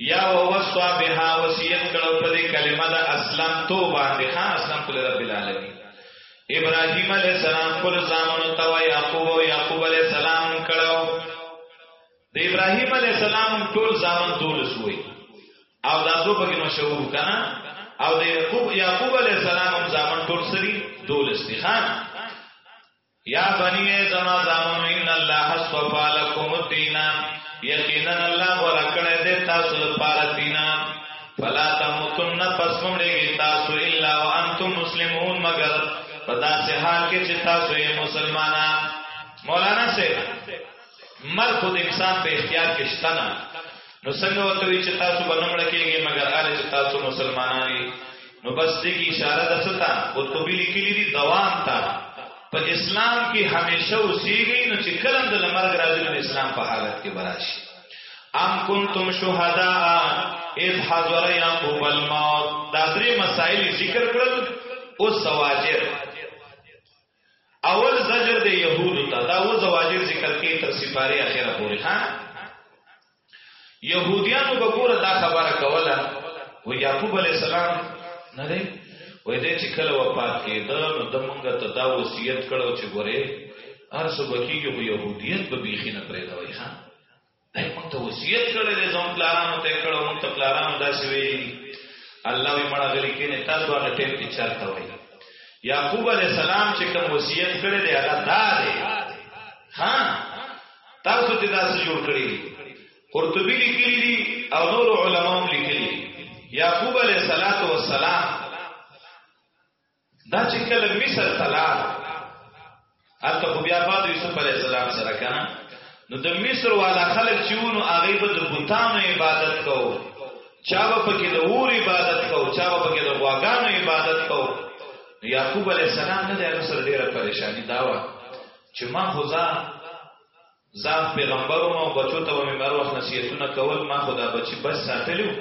یا ووصوا بها وصیت کړو په دې کلمه د اسلام تو باندې خان اسلام کول رب العالمین ابراهیم علیہ السلام کول زامن تو یعقوب او یعقوب علیہ السلام کړو د ابراهيم عليه السلام ټول ځامن ټول سوې او دا دو په مشهور کنا او د يعقوب يعقوب عليه السلام هم ځامن ټول سری ټول استخان یا بنی زما ځامن ان الله اصطفى لكم الدين یقینا الله ورکړه دې تاسو لپاره دین فلا تموتن پس مړې تاسو الا وانتم مسلمون مگر پدا سه حال کې چې تاسو یې مسلمانان مولانا سے مرګ خو د انسان په اختیار کې شته نه نو څنګه ورته وی چې تاسو به نمړه کېږئ مګر هغه چې تاسو مسلمانان یې نو بس دې کې اشاره ده ستا او ته به لیکلي دي دوام تا په اسلام کې همیشه اوسېږي نو چې کله د لمر راځي نو اسلام په حالت کې براشي ام کنتم شهداء اذ حضر یعقوب الموت دا درې مسائل ذکر کړل او سواجر اول زجر د يهودو ته دا و زواجر ذکر کې تر سپاره اخره پورې ها يهوديانو به ګوره دا خبره کوله و يعقوب عليه السلام نه دی وای دې چې کله وفات کېده نو د مونږ ته دا وصیت کړو چې ګوره هر څه بکیږي خو يهوديت به بيخي نه پرې دا وای ها دای مونږ ته وصیت کړی دی زموږ پلارانو ته کړو مونږ ته پلارانو داسې ویلي دي الله وی مړه غلي کینې تاسو هغه ټیم کې چرته وای یعقوب علی السلام چې کوم وصیت کړی دی هغه دا دی ها تاسو ته داسې جوړ کړی دی قرطبی لیکلی دی او نور علما هم لیکلی یعقوب علی السلام دا چې کله مصر ته لاړ هلته خو بیا پاتې یوسف علیه السلام سره کنه نو د مصر والا خلک چې وو نو هغه به د بتانو عبادت کوو چا به پکې د اور عبادت کوو چا به پکې د غواګانو عبادت کوو نو یعقوب علیه السلام نه د مصر ډیره پریشانی دا و چې ما خدا ځان پیغمبر وم او بچو ته به مې هر وخت نصیحتونه کول، ما خو دا بچي بچ ساتلي وو،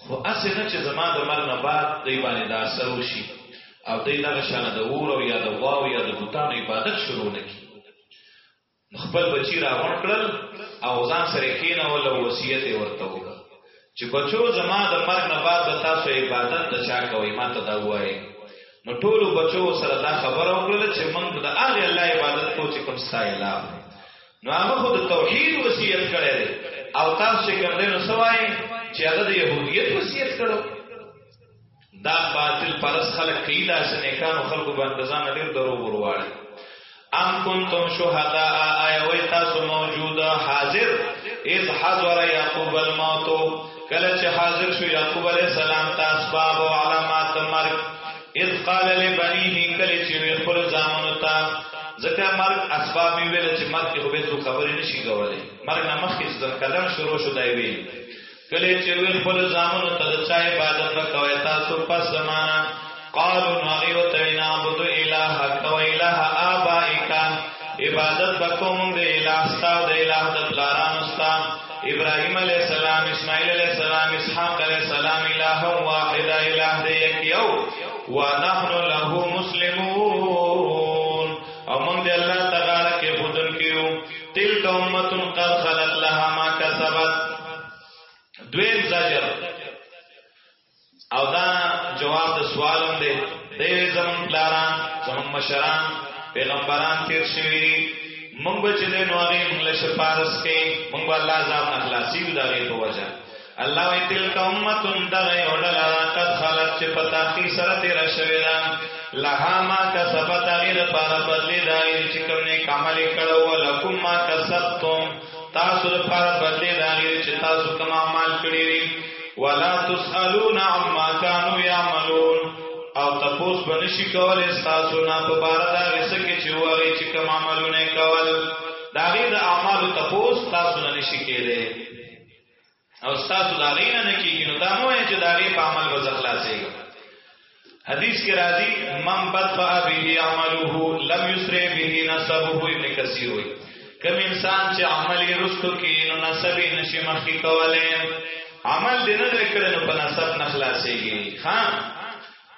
خو هسې نه چې زما د مرګ نه بعد دوی باندې دا اثر وشي او دوی دغه شانه د اور او یا د غوا او یا د بوتانو عبادت شروع نه کړي. خپل بچي راغونډ کړل او ځان سره کېنول او وصیت یې ورته وکړ. چې بچو زما د مرګ نه بعد به تاسو عبادت د چا کوئ ما ته دا وایي نو ټول بچو سره دا خبره وکړه چې موږ د هغه الله عبادت کوو چې کوم ستای لا نو هغه خو د توحید وصیت کړی دی او تاسو چې کوم دین سوای چې هغه د يهودیت وصیت کړو دا باطل پرس خلق کی دا سنیکانو خلقو باندې ځان ډیر درو ورواړي ام کنتم شهدا آیا وای تاسو موجود حاضر اذ حضر یعقوب الموت کله چې حاضر شو یعقوب علیہ السلام تاسو باب او علامات مرګ اذ قال لبنیه کله چې وی خپل ځامنو ته ځکه مرګ اسباب ویل چې مرګ کې هوبې څو خبرې نشي کولای مرګ نامخ کې ځل کلم شروع شو دی ویل کله چې وی خپل ځامن ته د چا عبادت وکوي تاسو پس زمانہ قالو نغي وتینا عبد الہ کو الہ ابائک عبادت وکوم د الہ ستا د الہ د پلاران ستا ابراهيم عليه السلام اسماعيل عليه السلام اسحاق عليه السلام اله واحد اله دې یو ونحن له مسلمون او موږ دې الله تعالی کې خودن کیو تلک امه قد خلت لها ما کسبت دویم زجر او دا جواب د سوالم دی دی زمون پلاران زمون مشران پیغمبران تیر شوی دي مونږ به چې نو هغه مونږ له شپارس کې مونږ الله ځان اخلاصي ودارې په وجه الله وی تلک امتن دغه یو ډله قد خلت چې په تاخیر سره تیر شوی دا لها ما کسبت هغې لپاره بدلې د هغې چې کوم نیک عمل یې کړی و لکم ما کسبتم تاسو لپاره بدلې د هغې چې تاسو کوم عمل کړی وي ولا تسألون عما كانوا يعملون او تپوس به نشي کولای تاسو نه په بار دا رسې کې چې وایي چې کوم عملونه کول دا غي د اعمال تپوس تاسو نه نشي کېدای او تاسو دا غینه نه کیږي نو دا مو چې دا غي په عمل به ځخلاصي حدیث کې راځي من بدفع به عمله لم یسرع به نسبه ابن کثیر وي کوم انسان چې عمل یې رستو کې نو نسب یې نشي مخکې کولای عمل دې نه کړی نو په نسب نه خلاصيږي ها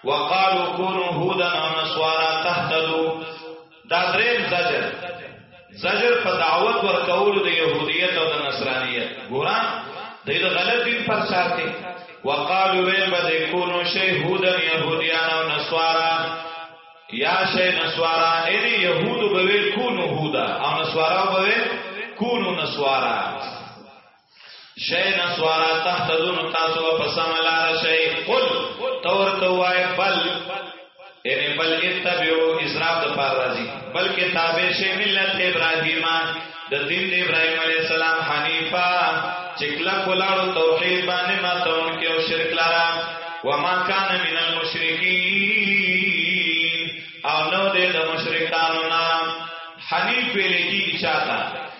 وقالو كونوا هودا او نصارا تهتدوا دا دریم زجر زجر په دعوت ورکولو د يهودیت او د نصرانیت ګوران د غلط دین پر سر کې وقالو وی بد کونو شهودا يهوديان او نصارا یا شی نصارا ان يهود به کونو هودا او نصارا به کونو نصارا شي نسوارا تهتدون تاسو په سم لار شي قل تور توای بل ان بل اتبعوا اسراف د پار راځي بلکې تابع شي ملت ابراهیم د دین د ابراهیم علی السلام حنیفا چکلا کولاړو توحید باندې ما ته انکه او شرک لارا وما کان من المشرکین او نو دې د مشرکانو نام حنیف ویل کیږي چاته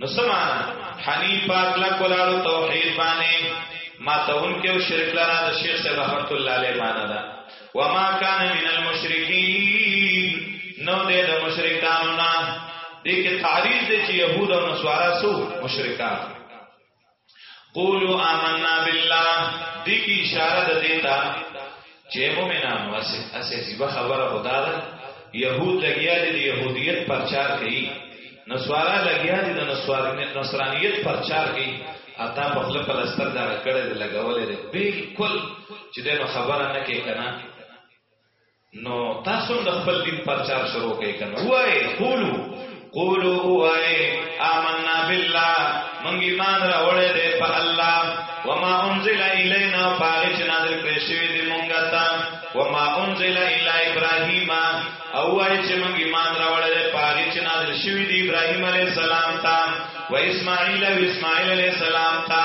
نو سمانا حنیف پاک لک ولارو توحید بانی ما تون کیو شرک لرا دا شیخ سے رحمت اللہ لے مانا دا وما کان من المشرکین نو دے دا مشرکانو نا دیکھ تعریض دے چی یهود و نسوارا سو مشرکان قولو آمنا بالله دی کی اشاره ده دیتا چه مومنان واسه اسه زیبا خبره خدا ده یهود لگیا دی دی یهودیت پرچار کئی نسوارا لگیا دی دی نسرانیت پرچار کئی اتا پخل پلستر داگا کڑی دی لگولی دی بلکل چه دینو خبره نکی کنا نو تاسو هم د خپل دین پرچار شروع کړئ کنه وای قولو قولو وای آمنا بالله مونږ ایمان راوړې دې په الله وما انزل الینا پاغه چې نازل کړی شوی دی مونږ ته وما انزل الی ابراهیم او وای چې مونږ ایمان راوړې دې پاغه چې نازل شوی دی ابراهیم علی السلام ته و اسماعیل او اسماعیل علی السلام ته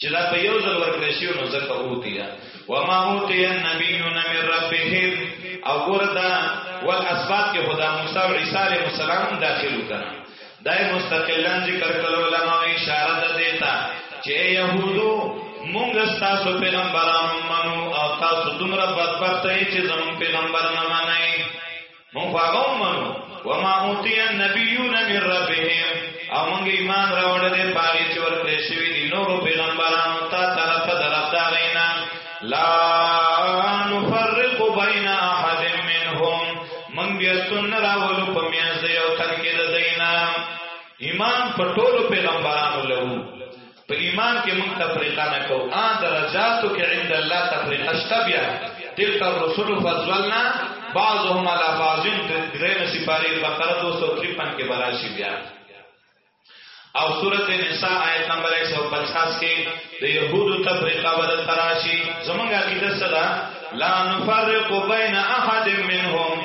چې دا په یو ځل ورکړې شي نو ځکه اوتیا وما اوتی النبیون من ربهم او ګوردا ول اسباب کې خدا موسی او عیسی علیه السلام داخل کړه دای مستقلا ذکر کړو علماء اشاره ده دیتا چې يهودو مونږ تاسو پیغمبرانو منو او تاسو دومره بدبخت یې چې زموږ پیغمبر نه منئ مونږ خو هغه ومنو وما اوتی النبیون من ربهم او مونږ ایمان راوړل دي پاره چې ورکړې شوی دي نور پیغمبرانو ته طرف ته طرف دا غینا لا نفرق بین احد منهم مونږ بیا تن راولو په میاز یو تن کې د دینا ایمان په ټولو پیغمبرانو له په ایمان کې مونږ تفریقه نه کوو ا درجاتو کې عند الله تفریقه شته بیا تلک الرسل فضلنا بعضهم على بعض درې سپاری بقره 253 کې براشي بیا او سورت نساء آیت نمبر 150 کې د يهودو تفریقه ول تراشی زمونږه کې د صدا لا نفرق بین احد منهم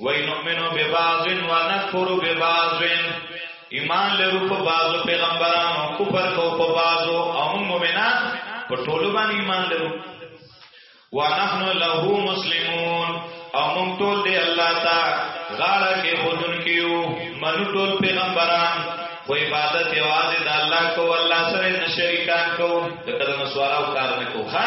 وای نؤمنو ببعض و نکفر ببعض ایمان لرو په بعضو پیغمبرانو کفر کو په بعضو او مؤمنان په ټولو باندې ایمان لرو ونحن له مسلمون او موږ ټول دی الله تا غاړه کې خودن کیو من ټول پیغمبران خو عبادت یوازې د الله کو الله سره نشریکان کو دغه مسوارو کار نه کو ها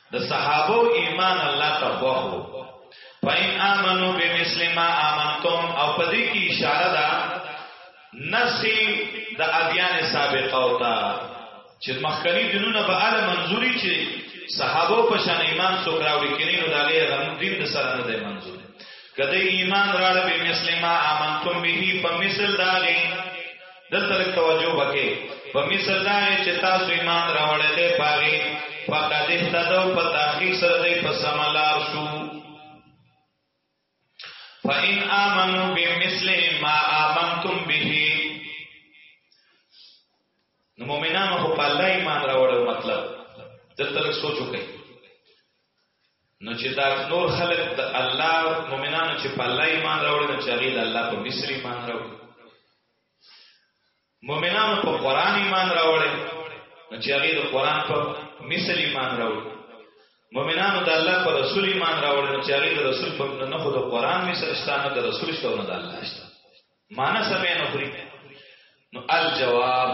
د صحابه او ایمان الله ته غوښو فین امنو بمثل ما امنتم او پدې کې اشاره ده نسی د ادیان سابقه او تا چې مخکنی دینونه به اله منزوري چې صحابه په شان ایمان څوک راوړي کینې نو دا غیر غنو دین د سره نه دی منزور کله ایمان راړ به مسلمه امنتم به په مثل داغه دلته لږ توجه وکړئ په مثال دا چې تاسو ایمان راوړی دی پاغي فقد اهتدوا په تحقیق سره دی په سملار شو فإن آمنوا بمثل ما آمنتم به نو مؤمنانو خو په الله ایمان راوړل مطلب دلته لږ سوچ وکړئ نو چې دا نور خلق د الله مؤمنانو چې په الله ایمان راوړل نو چې هغه د الله په مثل ایمان راوړل مؤمنانو په قران ایمان راوړل نو چې هغه د قران په مثل ایمان راوړل مؤمنانو د الله پر رسول ایمان راوړل نو چې هغه د رسول په نه خو د قران مثل ستانه د رسول ستانه د الله شته معنا سمې نه خوري نو الجواب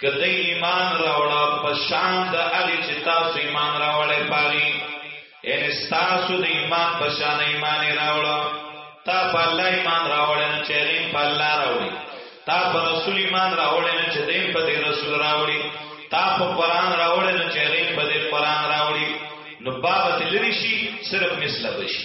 که د ایمان راوړه په شان د هغه چې تاسو ایمان راوړې پاري ان تاسو د ایمان په شان ایمان راوړه تا په الله ایمان راوړې نه چې ریم په الله راوړي تا په رسول ایمان راوړې نه چې دیم په دې رسول راوړي تا په قران راوړې نه چې ریم په دې قران راوړي نو بابت لری شي صرف مثله بشي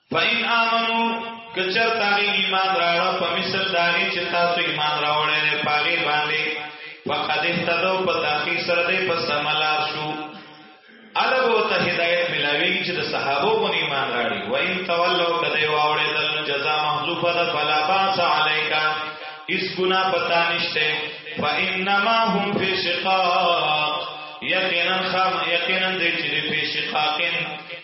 فإن آمنو کچر تاغی ایمان راوړه په مثل داغی چې تاسو ایمان راوړی دی پاغی باندې فقد اهتدو په تاخی سره دی په سملار شو الګو ته هدایت ملاوی چې د صحابو باندې ایمان راړي و ان تولو کده واوړې دل جزاء محذوفه ده فلا باس علیکا اس گنا پتا نشته فانما هم فی شقاق یقینا خام یقینا دې چې په شقاقین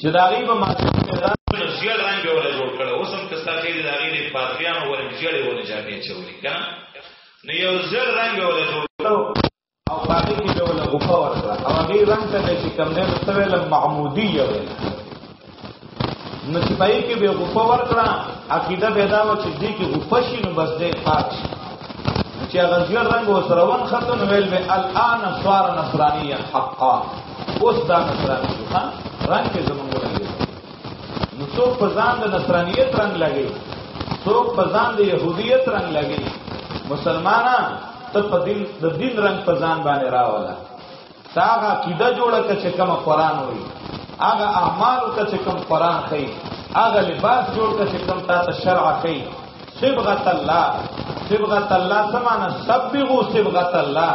چې دا غي په ماته پیدا نو زیړ رنگ به ولا جوړ کړو اوس هم کستا کې دا غي د پادریانو ور زیړې ور جامې چولې کنه نو یو زیړ رنگ به ولا جوړ کړو او باقي کې به ولا غوفه ورکړه او هغه رنگ ته چې کم نه مستویل محمودی یو نو چې پای کې به غوفه ورکړه عقیده به دا و چې دې کې غوفه شي نو بس دې پاک شي چې هغه زیړ رنگ وسره ون ختم ویل به الان صار نصرانیه حقا اوس دا نصرانی شو ها رنګ کې زمونږ ولګي نو څوک په ځان د نصرانیت رنګ لګي څوک په ځان د يهودیت رنګ لګي مسلمانا ته په دین د دین رنګ په ځان باندې راولا تاغه کیده جوړه کچ کم قران وي هغه اعمال کچ کم قران کوي هغه لباس جوړ کچ کم تا ته شرع کوي صبغت الله صبغت الله سمانه سبغو صبغت الله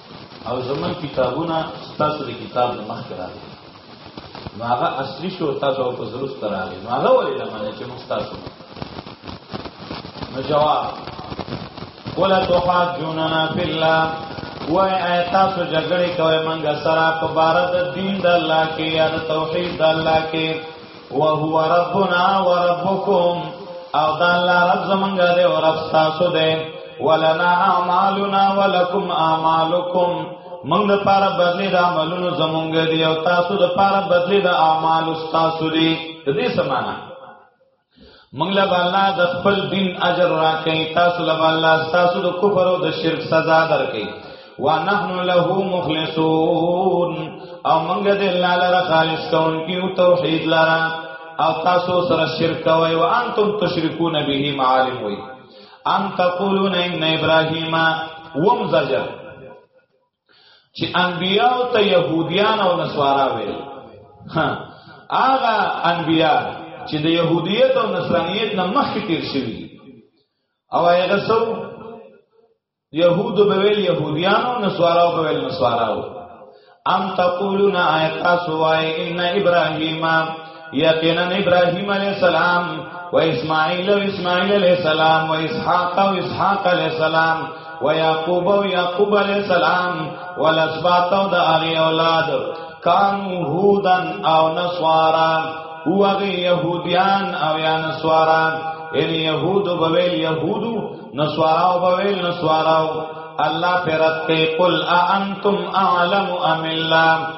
او زمون کتابونه تاسو د کتاب د مخ کې راغلي نو هغه اصلي شو تاسو او په ضرورت تر راغلي نو هغه ولې نه معنی چې موږ تاسو نو جواب ولا تحاجوننا فی الله وای آیا تاسو جګړه کوي منګه سره په بار د دین د الله کې یا د توحید د الله کې وهو ربنا وربکم او دا الله رب زمونږ دی او رب تاسو دی ولنا اعمالنا ولکم اعمالکم موږ د پاره بدلی د عملونو زمونږ دی او تاسو د پاره بدلی د اعمال تاسو دی دې سمانا موږ له الله د خپل دین اجر راکې تاسو له الله تاسو د کفر او د شرک سزا درکې ونحن له مخلصون او موږ دې الله لپاره خالص کون کیو توحید لپاره او تاسو سره شرک کوي او انتم تشركون به معالم وي ان تقولون ان ابراهيم ومزجر چې انبیاء ته يهوديان او نصارا ویل ها هغه انبیاء چې د يهودیت او نصرانیت نه مخکې تیر شوي او هغه سو يهود به ویل يهوديان او نصارا به ویل نصارا ام تقولون آیات سوای ان ابراهیم یقینا ابراهیم علیہ السلام و اسماعیل و اسماعیل علیہ السلام و اسحاق و اسحاق علیہ السلام و یعقوب و یعقوب علیہ السلام و الاسباط و دا اغی اولاد کانو هودن او نسوارا او اغی یهودیان او یا نسوارا یعنی یهودو بویل یهودو نسواراو بویل نسواراو الله پرت کې قل انتم اعلم ام الله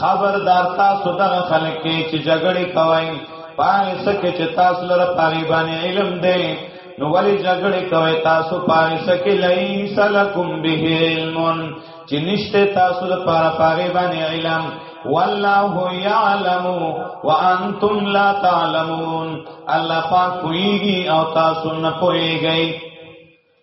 خبردار تاسو دغه خلک کې چې جګړه کوي پاره سکه چې تاسو لره پاره باندې علم دی نو ولی جګړه کوي تاسو پاره سکه لیس لکم به علم چې نشته تاسو د پاره پاره باندې علم والله يعلم وانتم لا تعلمون الله پاک کوي او تاسو نه کويږئ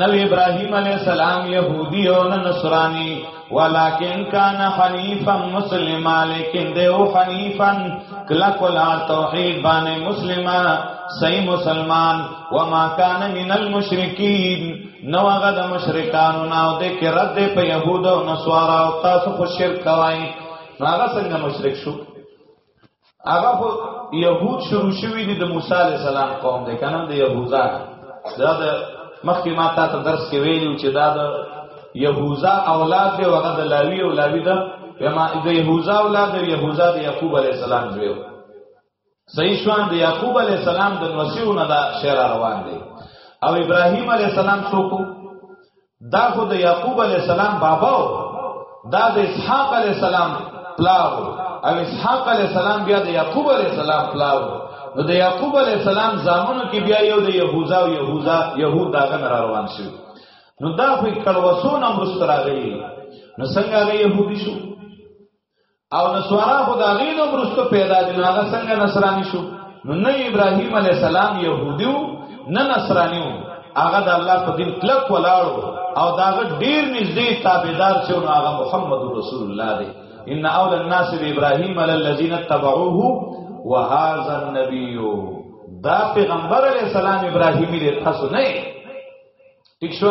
نبی ابراهیم علیہ السلام یهودی او نصرانی ولکن کان حنیفا مسلما لیکن دیو حنیفا کلک لا توحید باندې مسلما صحیح مسلمان وما کان من المشرکین نو هغه د مشرکانو نه او د کې رد په يهودو او نصارا او تاسو خو شرک کوي هغه څنګه مشرک شو هغه خو يهود شروع شوی دي د موسی عليه السلام قوم دی کنه د يهوذا دا د مخکې ما تا ته درس کې ویلو چې دا د يهوذا اولاد دی هغه د لاوی او لاوی د یما د يهوذا اولاد دی يهوذا د يعقوب عليه السلام زوی صحیح شوان د يعقوب عليه السلام د نوسیو نه دا شعر روان دی او ابراهيم عليه السلام څوک دا خو د یعقوب علی السلام بابا و دا د اسحاق علی السلام پلاو او اسحاق علی السلام بیا د یعقوب علی السلام پلاو نو د یعقوب علی السلام زامنو کې بیا یو د یهوذا او یهوذا یهود داغه را روان شو نو دا خو کلوسون امرست راغلی نو څنګه هغه يهودي شو او نسوارا خو دا غینو برستو پیدا دي نو هغه څنګه نصرانی شو نو نه ابراهیم علی السلام يهودیو نه نصرانیو هغه د الله په دین کلک ولاړو او داغه ډیر نږدې تابعدار شو نو هغه محمد رسول الله دی ان اول الناس بابراهیم علی الذین تبعوه وهذا النبی دا پیغمبر علی السلام ابراهیمی دی تاسو نه ٹھیک شو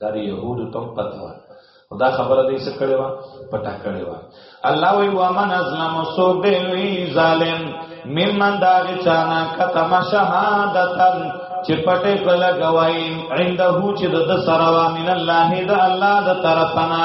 دا دی یهودو ته پته وه او دا خبره دې څه کړې وه پټه کړې وه الله وی و من ازلم سو دی وی ظالم ممن دا چانا کتم شهادتن چې پټه کله گواہی عنده چې د سره وا من الله د الله د طرفنا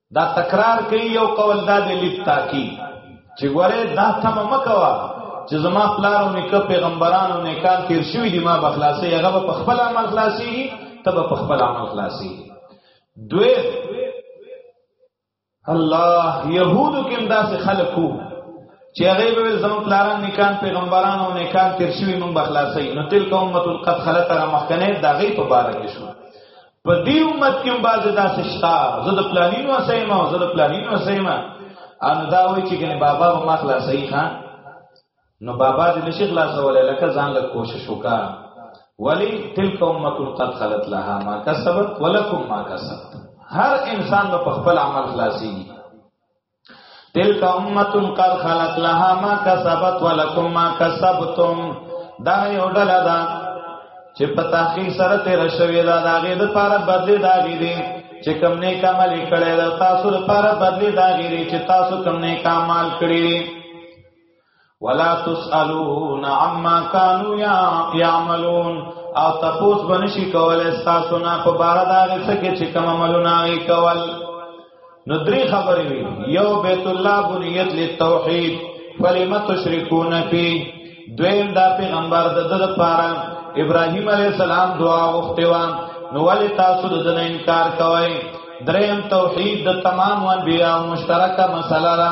دا تکرار کوي یو قول دا دی لیک تاکی چې ګوره دا تم مکوا چې زما پلار او نیکه پیغمبرانو نیکان تیر شوی دي ما بخلاصي هغه په خپل عمل خلاصي تب په خپل عمل خلاصي دوی الله يهودو کې انداسه خلقو چې هغه به زمو پلاران نیکان پیغمبران او نیکان تیر شوی مونږ بخلاصي نو تل کومه قد خلت را مخکنه دغه په بار کې شو په دې امت کې باز داسې شتا زه د پلانینو اسایم او زه د پلانینو اسایم ان دا وایي چې کنه بابا به ما خلاصې ښا نو بابا دې نشي خلاصولای لکه ځان له کوشش وکا ولی تلک امه قد خلت لها ما کسبت ولکم ما کسبت هر انسان په خپل عمل خلاصي تلک امتون قد خلق لها ما کسبت ولکم ما کسبتم دا یو ډله ده چې په تحقیق سره تیر شوی دا د هغې دپاره بدلې د هغې دی چې کوم نیک عمل یې کړی د تاسو دپاره بدلې د هغې دی چې تاسو کوم نیک عمل کړي ولا تسالون عما كانوا يعملون او تاسو بنشي کولای تاسو نه په بار دا څه کې چې کوم عملونه وی کول نو درې خبرې وی یو بیت الله بنیت للتوحید فلم تشركون فی دویم دا پیغمبر د دغه پاره ابراهیم علی السلام دعا وغوښته و نو ولې تاسو د دې انکار کوئ دریم توحید د تمام انبیاء مشترکه مسله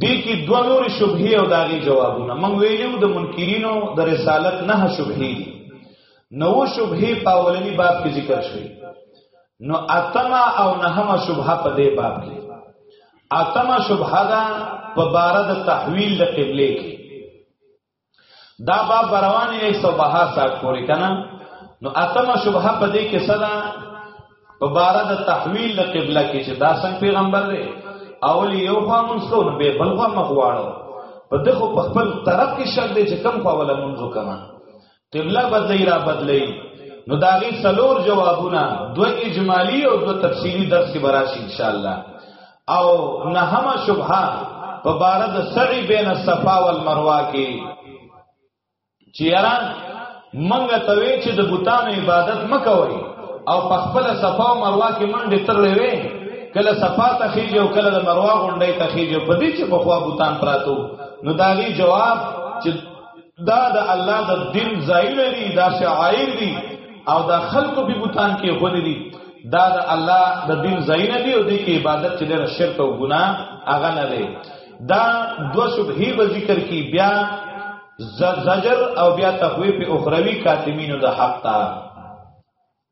دې کې دوه نورې شبهې او داغي جوابونه موږ ویلو د منکرینو د رسالت نه شبهې دي نو شبهې په اولنی باب کې ذکر شوې نو اتما او نهما شبهه په دې باب کې اتما شبهه دا په بار د تحویل د قبله کې دا باب روان 162 پورې کنه نو اتمه شبهه په دې کې صدا په بار د تحویل د قبله کې چې دا څنګه پیغمبر دی اول یو خوا مونږ کو نو به بل خوا مغواړو په دغه په خپل طرف کې شک دی چې کم خوا ولا مونږ کما قبله بدلی را بدلی نو دا غي سلور جوابونه دو اجمالی او دو تفصیلی درس کې براشي ان شاء الله او نهمه شبهه په بار د سعی بین الصفا والمروه کې چې یاره منګه ته وی چې د بوتانو عبادت مکوئ او په خپل صفا او مروه کې منډې ترلې وې کله صفا ته خېږي او کله د مروه غونډې ته خېږي په دې چې په خوا بوتان پراتو نو داغي جواب چې دا د الله د دین ځایونه دي دا شعائر دي او دا خلکو به بوتان کې خود دي دا د الله د دین ځایونه دي او د کې عبادت چې ډېر شرک او ګناه هغه نه لري دا دو شبهه به ذکر کی بیا زجر او بیا تخویف اخروی کاتمینو د حق ته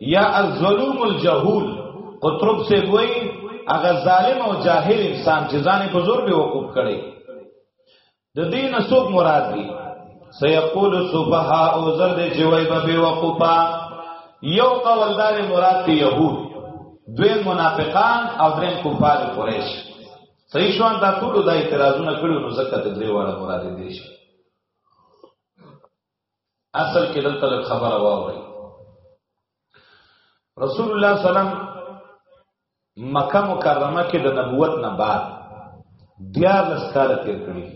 یا الظلوم الجهول قطرب سے وای هغه ظالم او جاهل انسان چې ځان په زور به وقوف کړي د دین سوق مراد دی سيقول سبحا او زرد چې وای به وقوفا یو قولدار مراد دی يهود دوی منافقان او درین کفار قریش صحیح شوان دا ټول د اعتراضونه کړو نو زکه د درې واړه مراد دي شي اصل کې دلته لږ خبره واوري رسول الله صلی الله علیه وسلم مکه مکرمه کې د نبوت نه بعد بیا لس کال تیر کړی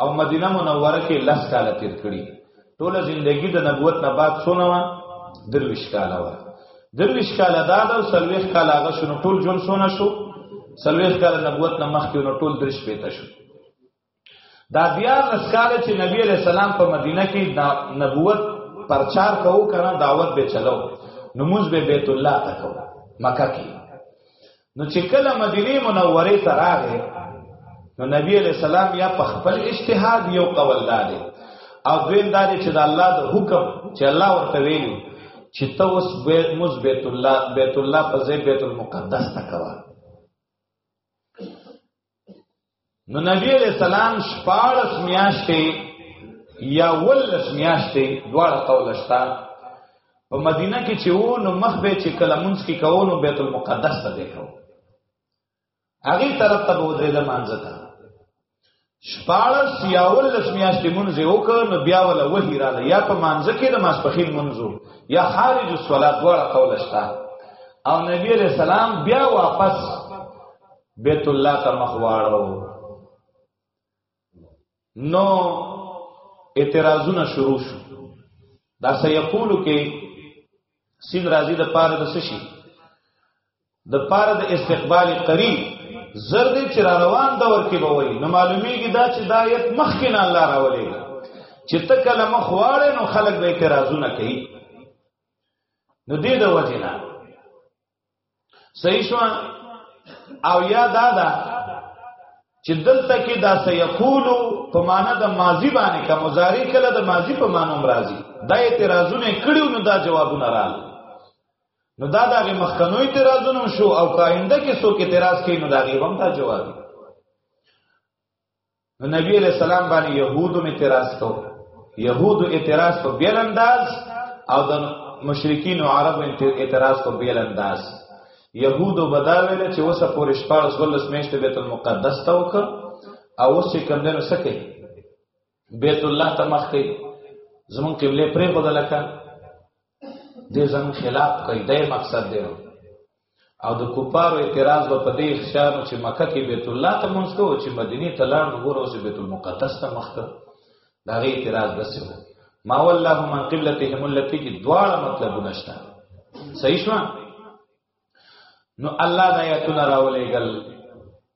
او مدینه منوره کې لس کال تیر کړی ټول ژوندۍ د نبوت نه بعد څونه و درویش کال و درویش کال دا د سلويخ کال هغه شنو ټول جون څونه شو سلويخ کال نبوت نه مخکې نو ټول درش پیته شو دا بیا نسکاله چې نبی علیہ السلام په مدینه کې دا نبوت پرچار کوو کنه دعوت به چلو نموز به بیت الله ته کوو مکه کې نو چې کله مدینه منوره ته راغی نو نبی علیہ السلام یا په خپل اجتهاد یو قول داله او دویم داله چې د الله د حکم چې الله ورته ویلو چې ته اوس موز بیت الله بیت الله په ځای بیت المقدس ته کوه نو نبی علیہ السلام شپارس میاشتې یا ولس میاشتې دواړه قول شتا په مدینه کې چې وو نو مخ به چې کله مونږ کې کوو نو بیت المقدس ته دیکو هغه طرف ته بودره د مانځه تا شپارس یا ولس میاشتې مونږ یو کړ نو بیا ولا وحی رااله یا په مانځه کې د ماسپخین منځو یا خارج الصلاه دواړه قول شتا او نبی علیہ السلام بیا واپس بیت الله ته مخ واړو نو اعتراضونه شروع شو دا سيقول کې سین راضی د پاره د سشي د پاره د استقبال قریب زرد چې را روان دور کې به وای نو معلومیږي دا چې دا یت مخ کې نه الله راولې چې ته کله مخ واړې نو خلک به اعتراضونه کوي نو دې د وجه نه صحیح شو او یا دا دا چې دلته کې دا سيقولو په معنا د ماضی باندې کا مضارع کله د ماضی په معنا مرাজি دا اعتراضونه کړیو نو دا جوابونه رااله نو دا دغه مخکنو اعتراضونه شو او کاینده کې څوک اعتراض کوي نو دا غي هم دا جواب نو نبی علیہ السلام باندې يهودو می اعتراض کو يهودو اعتراض په بیل انداز او د مشرکین او عرب اعتراض په بیل انداز يهودو بداویل چې وسه پورې شپارس ولس میشته بیت المقدس ته وک او اوس چې کم دنو سکه بیت الله ته مخ کوي زمون قبله پرې بدل کړه دې زم خلاف کوي دې مقصد دی او د کوپارو اعتراض په دې اخشار چې مکه کې بیت الله ته مونږ کو چې مدینه ته لاړ وګورو او چې بیت المقدس ته مخ کړ دا غي اعتراض بس و ما والله من قبلتهم التي کې دواړه مطلب نشته صحیح شو نو الله د آیاتونه راولېګل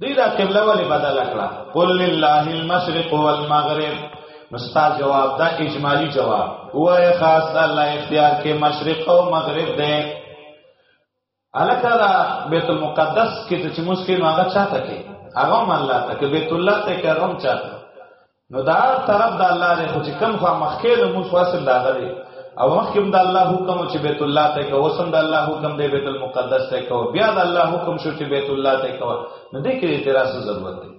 دی دا قبله ولې بدل کړه قل لله المشرق والمغرب مستا جواب دا اجمالی جواب وای خاص الله اختیار کې مشرق او مغرب دی الکه دا بیت المقدس کې چې مسلمان هغه چاته کې هغه هم الله ته کې بیت الله ته کې هغه هم چاته نو دا طرف د الله دی خو چې کم خوا مخکې له موږ فاصل داغه دی او مخکې د الله حکم چې بیت الله ته کو وسم د الله حکم دی بیت المقدس ته کو بیا د الله حکم شو چې بیت الله ته کو نو دې کې اعتراض ضرورت دی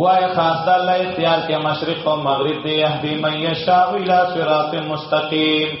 وای خاص د الله اختیار کې مشرق او مغرب دی يهدي من يشاء الى صراط مستقيم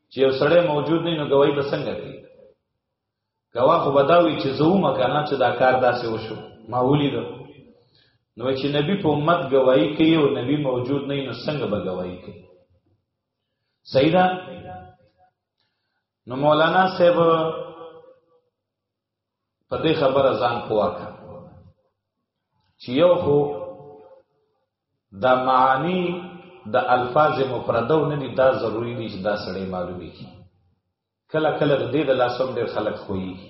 چې یو سړی موجود نه نو گواہی به څنګه کوي گواه خو بداوی چې زو مکانه چې دا کار داسې وشو ما ولید نو چې نبی په امت گواہی کوي او نبی موجود نه نو څنګه به گواہی کوي صحیح ده نو مولانا صاحب په دې خبره ځان پوه کړه چې یو خو د معانی د الفاظ مفردو نه دي دا ضروری دي چې دا سړی معلومي کی کله کله د دې د لاسوم ډېر خلک خوېږي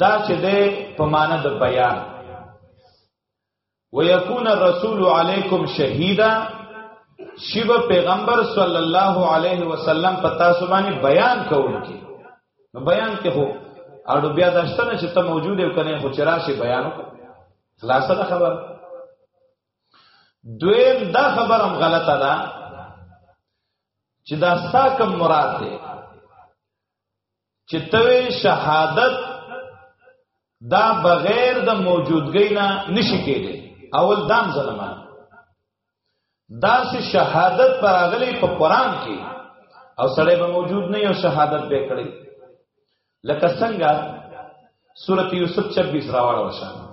دا چې ده په معنا د بیان ويكون الرسول عليكم شهيدا شیب پیغمبر صلی الله علیه وسلم پتا سبانی بیان کوونکی نو بیان کې هو اړو بیا داشتنه چې ته موجود یو کنه خو چرآشي بیان وکړه خلاصه ده خبر دویم دا خبرم غلطه ده چې دا ساکم مراد ده چې توې شهادت دا بغیر د موجودګۍ نه نشي کېږي اول دام ظلمان دا سه شهادت پر اغلی په قران کې او سړی به موجود نه یو شهادت به کړی لکه څنګه سورۃ یوسف 26 راوړل وشه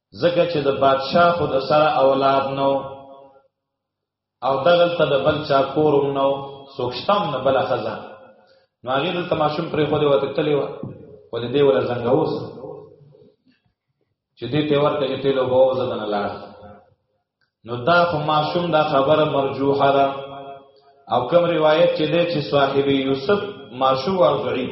ځکه چې د بادشاه خو د سره اولاد نو او دغلته د بل چا کورم نو سوکشتم نه بل خزا نو هغه د تماشم پرې خو دی وته تللی و ولې دی ولا څنګه اوس چې دې ته ورته چې تلو به وزدن الله نو دا خو ماشوم دا خبره مرجوحه ده او کوم روایت چې دی چې صاحب یوسف ماشوم او ضعیف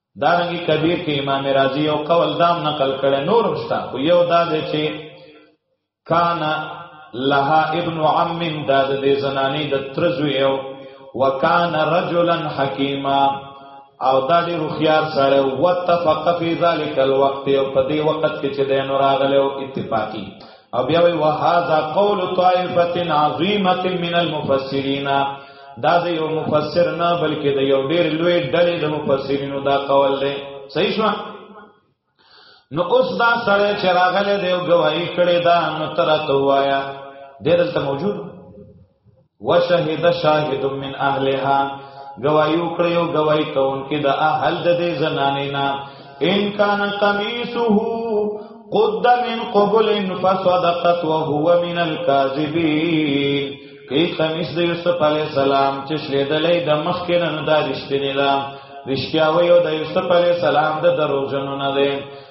دارنګي کبیر کې امام رازی یو قول دام نقل کړي نور مشتا خو یو دا دی چې کان لها ابن عم دا د دې زنانې د ترزو یو وکان رجلا حکیما او دا دې روخيار سره وتفق فی ذلک الوقت او په دې وخت کې چې د نور اغلو اتفاقی او بیا وی وهذا قول طائفه عظیمه من المفسرین دا د یو مفسر نه بلکې د یو ډیر لوی ډلې د مفسرینو دا قول دی صحیح شو نو اوس دا سره چې راغله دی او گواہی کړي دا نو تر ته وایا دې دلته موجود وشهد شاهد من اهلها گواہی وکړي او گواہی کوونکې د اهل د دې زنانې نه ان کان قمیصه قد من قبل فصدقت وهو من الكاذبين کی قمیص د یوسف علی السلام چې شلیدلې د مخ کې نه د رښتینی لا رښتیا ویو د یوسف علی السلام د دروژنو نه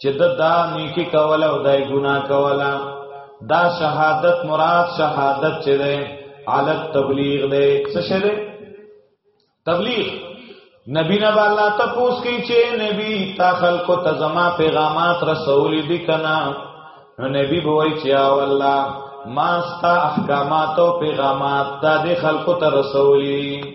چې د دا نیکی کوله او دای ګناه کوله دا شهادت مراد شهادت چې ده علت تبلیغ ده څه شه ده تبلیغ نبی نه الله ته پوس کی چې نبی تا خلق ته زما پیغامات رسول دي کنا نو نبی بوای چې او الله ما ستا احکامات او پیغامات د خلق ته رسولي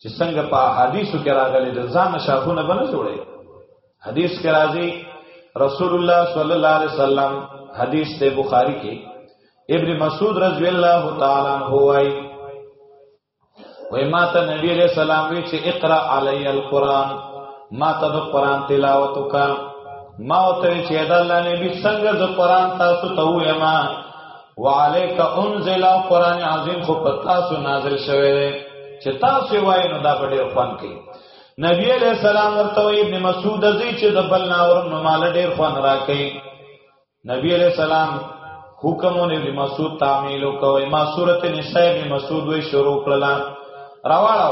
چې څنګه په حدیثو کې راغلي د ځان شاخونه بنه جوړي حدیث کې راځي رسول الله صلی الله علیه وسلم حدیث ته بخاری کې ابن مسعود رضی الله تعالی عنہ وايي وای ما ته نبی علیہ السلام وی چې اقرا علی القران ما ته د قران تلاوت وکړه ما ته چې دا الله نبی څنګه د قران تاسو ته وې ما وعليك انزل قران عظیم خو پتا سو نازل شوه دی چې تاسو وای نو دا ډېر خوان کوي نبی علیہ السلام ورته ابن مسعود ازي چې د بل ناور نو مال ډېر خوان راکې نبی علیہ السلام حکمونه ابن مسعود تعمیل کوي ما سورته نساء ابن مسعود وی شروع کړل راواړه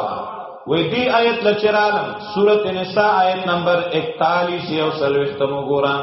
وې دی آیت لچرالم سورته نساء آیت نمبر 41 یو سلوختمو ګورم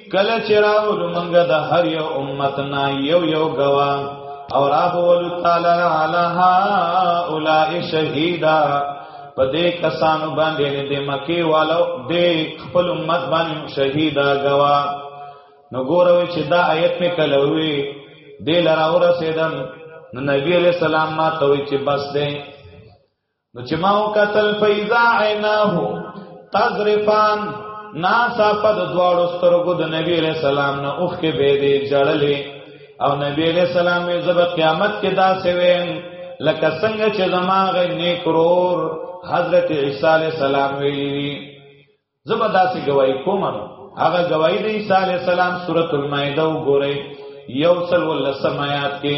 کله چې راولو مونږ د هر یو امت نه یو یو غوا او راولو تعالی علی هؤلاء شهیدا په دې کسانو باندې نه د مکی والو د خپل امت باندې شهیدا غوا نو ګوروي چې دا آیت می کله وی د لراو رسیدم نو نبی علیہ السلام ما ته وی چې بس دې نو چې ما وکتل فیضا عیناه تزرفان ناسا پد دواړو سترګو د نبی علیہ السلام نه اوخ کې به دې جړلې او نبی علیہ السلام یې زب قیامت کې داسې وین لکه څنګه چې زماغ نیکرور حضرت عیسی علیہ السلام ویلی زب داسې گواہی کوم هغه گواہی د عیسی علیہ السلام سورۃ المائده وګورئ یو څل ولسم آیات کې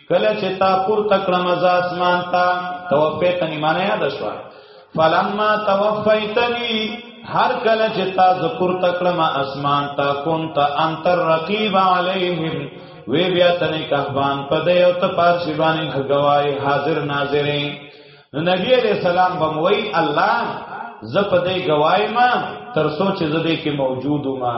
کله چې تا پور تکړه مزه اسمان تا توفیتنی معنی یاد شو فلما توفیتنی هر کله چې تا ذکر تکړه ما اسمان تا كنت انت رقیب علیهم وی بیا تنه کهبان په دې او ته پار شی باندې غواي حاضر ناظرې نو نبی عليه السلام بموي الله ز په دې غواي ما تر سوچ زده کې موجود ما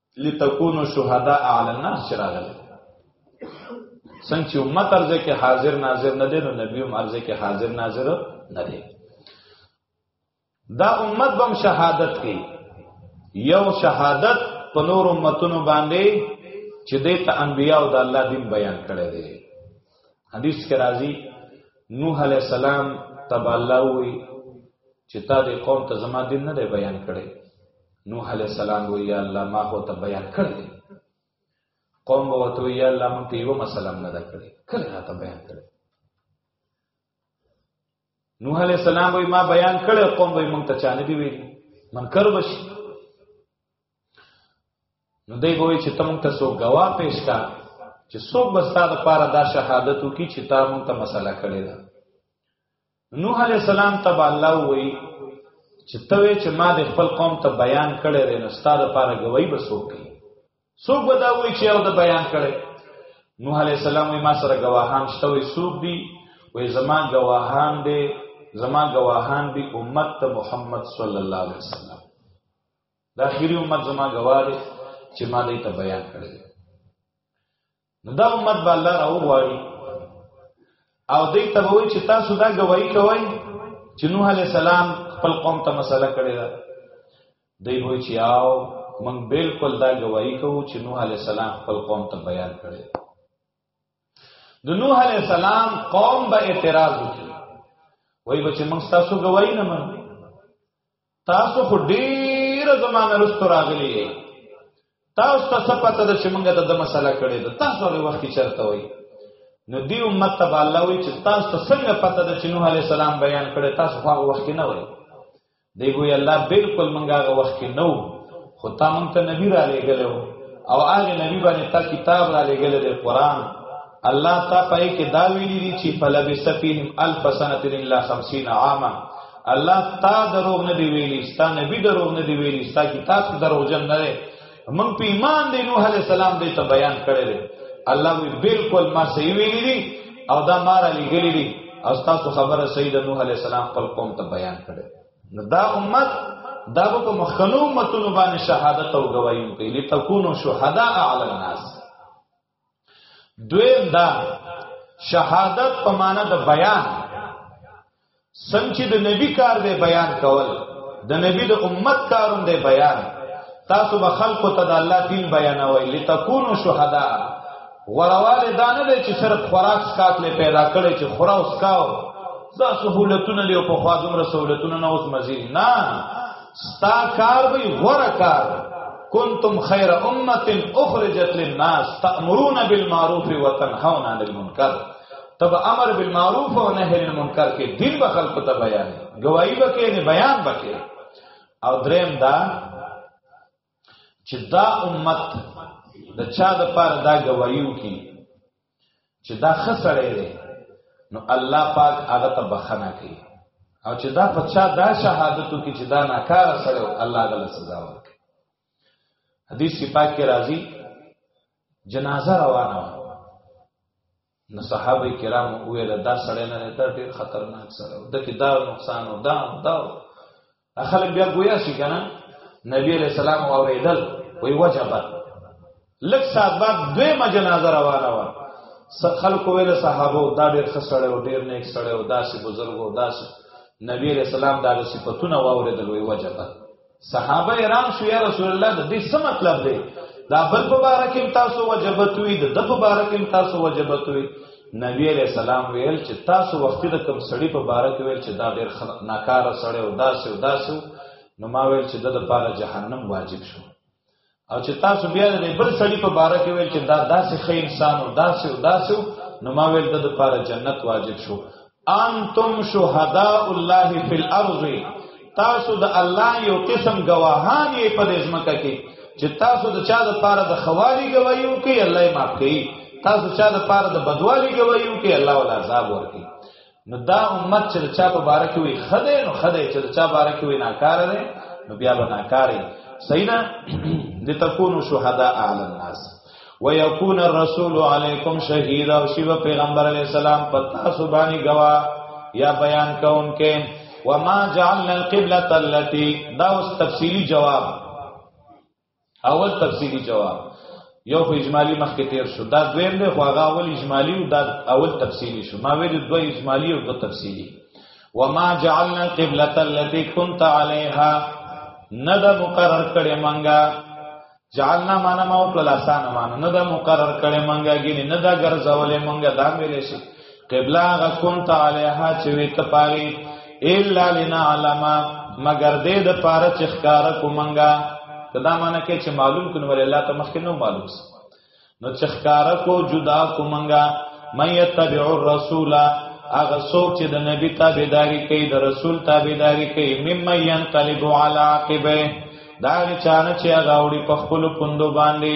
لتكونوا شهداء على الناس چې راغلي څنګه چې امت ارزه کې حاضر ناظر نه دي نو نبی هم ارزه کې حاضر ناظر نه دي دا امت بم شهادت کوي یو شهادت په نور امتونو باندې چې د ته انبیا او د الله دین بیان کړي دي حدیث کې راځي نوح علی السلام تبا الله وی چې تا دې قوم ته زما دین نه دی بیان کړي نوح علیہ السلام وی یا الله ما خو ته بیان کړی قوم به وته یا الله مونږ ته یو مسله نه ده کړی کله راته بیان کړی نوح علیہ السلام وی ما بیان کړی قوم به مونږ ته چانه دی ویل منکر بشي نو دی وی چې تم ته سو غوا پیش کا چې څوک به ستاسو لپاره دا شهادت وکي چې تا مونږ ته مسله کړی ده نوح علی السلام ته الله وی چې ته وی چې ما د خپل قوم ته بیان کړی دی نو ستاره لپاره گوی به څوک کوي څوک به دا وی چې او د بیان کړي نوح علی السلام ما سره گواهان شته وی څوک دی وی زما گواهان دی زما گواهان دی امت ته محمد صلی الله علیه وسلم د اخیری امت زما گواه دی چې ما دې ته بیان کړی نو دا امت به الله راوغواړي او دې ته وایي چې تاسو دا گواہی کوئ چې نوح علی السلام خپل قوم ته مسله کړې ده دوی وایي چې آو موږ بالکل دا گواہی کوو چې نوح علی السلام خپل قوم ته بیان کړی د نوح علی السلام قوم به اعتراض وکړي وایي چې موږ تاسو گواہی نه منو تاسو خو ډیر زمانه رستو راغلی یې تاسو ته څه پته ده چې موږ ته د مسله کړې ده تاسو هغه وخت چرته وای نو دی امت ته الله وی چې تاسو ته څنګه پته ده چې نوح علی السلام بیان کړي تاسو هغه وخت نه وای دی وی الله بالکل موږ هغه وخت نه وو خو تا موږ ته نبی را لېګلو او هغه نبی باندې تا کتاب را لېګل دی قران الله تا پای کې دا ویلي دي چې فلبس فیهم الف سنه الا 50 عاما الله تا دروغ نه دی ویلي ستا نبی دروغ نه دی ویلي ستا کتاب دروغجن نه دی من په ایمان دی نوح علی السلام دې ته بیان کړی دی الله وی بالکل ما صحیح ویلي دي او دا مار علی ګلی دي او تاسو خبره سید نوح علی السلام خپل قوم ته بیان کړي نو دا امت دا په مخکنو امتونو باندې شهادت او گواهی کوي لتكونوا شهداء علی الناس دویم دا شهادت په معنا د بیان څنګه د نبی کار دی بیان کول د نبی د امت کارون دی بیان تاسو به خلق ته د الله دین بیانوي لتكونوا شهدا غرواله دانه دی چې صرف خوراک سکات له پیدا کړي چې خورا اوس کاو ځا سہولتونه له په خوا دومره سہولتونه نه اوس مزید نه ستا کار به غوره کار کنتم خیر امه اخرجت للناس تأمرون بالمعروف وتنهون عن المنکر تب امر بالمعروف او نهی عن المنکر کې دین به خلق ته بیان گواہی به کې نه بیان به کې او دریم دا چې دا امت د چا د پاره دا گوايو کی چې دا خسړې دی نو الله پاک هغه ته بخنه کوي او چې دا په چا دا شهادتو کې چې دا ناکار سره الله غل سزا ورکړي حدیث پاک کې راځي جنازه روانه نو صحابه کرام ویل دا سړی نه دا ډیر خطرناک سره و دکې دا نقصان او دا دا اخل بیا گویا شي کنه نبی علیہ السلام اوریدل وی وجبت لک سات بعد دویمه جنازه روانه و خلق ویل صحابه دا ډیر خسړی او ډیر نیک سړی او داسې بزرګ او داسې نبی علیہ السلام دا صفاتونه واوریدل وی وجبت صحابه ایران شو یا رسول الله د دې څه مطلب دی دا بل په بار کې تاسو وجبت وي د په بار کې تاسو وجبت وي نبی علیہ السلام ویل چې تاسو وختي د کوم سړی په بار کې ویل چې دا ډېر ناکاره سړی او داسې او داسې نو ما ویل چې د لپاره جهنم واجب شو او چې تاسو بیا د بل سړي په باره کې ویل چې دا داسې ښه انسان او داسې او داسې نو ما ویل د لپاره جنت واجب شو انتم شهداء الله فی الارض تاسو د الله یو قسم گواهان یې په دې ځمکه کې چې تاسو د چا د پاره د خوالي گواہی وکي الله یې معاف کوي تاسو چا د پاره د بدوالي گواہی وکي الله ولا عذاب ورکي نو دا امت چې چا په باره کې وي خدای نو خدای چې چا باره کې وي ناکاره دی نو بیا به ناکاره سینا لتكونوا شهداء على الناس ويكون الرسول عليكم شهيدا او شی پیغمبر علی السلام پتا سبانی گوا یا بیان کونکې وما جعلنا القبلة التي دا اوس تفصیلی جواب اول تفصیلی جواب یو خو اجمالی مخکې تیر شو دا دویم دی خو هغه اول اجمالی او دا اول تفصیلی شو ما ویل دوه اجمالی او دوه تفصیلی وما جعلنا القبلة التي كنت عليها ند مقرر کړي منګه جعلنا معنا ما او کله آسان معنا ند مقرر کړي منګه ګینه ند ګرځولې منګه دا ویلې شي قبله غ كنت عليها چې وي ته پاري الا لنعلم مگر دې د پاره چې ښکار کو منګه دا معنی کې چې معلوم کونه ول الله ته مخکې نو معلوم سي نو چې ښکار کو جدا کو منګه مې يتبع الرسول هغه څوک چې د نبی تابعداري کوي د رسول تابعداري کوي مم ينقلب على عقبه دا چانه چې هغه وړي په خپل پوندو باندې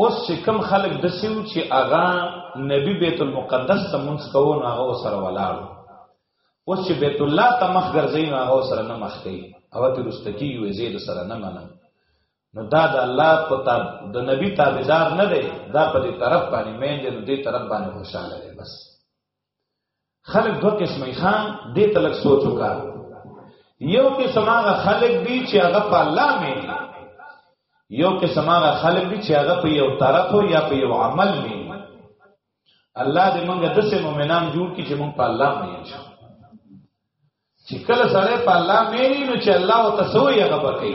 اوس چې کم خلک د سیو چې اغا نبی بیت المقدس ته مونږ کوو نو هغه سره ولاړ اوس چې بیت الله ته مخ ګرځي نو هغه سره نه مخ کوي او ته رستکی یو زید سره نه منم نو دا د الله په تاب د نبی تابعدار نه دی دا په دې طرف باندې مین دی نو دې طرف باندې خوشاله دی بس خلق دو قسمه خان دې تلک سوچ وکړ یو کې سماغه خلق دی چې هغه په الله مې یو کې سماغه خلق دی چې هغه په یو طرف یا په یو عمل مې الله دې موږ د سه مؤمنان جوړ کړي چې موږ په الله مې شو چې کله سره په الله مې نو چې الله او تاسو یې هغه بکې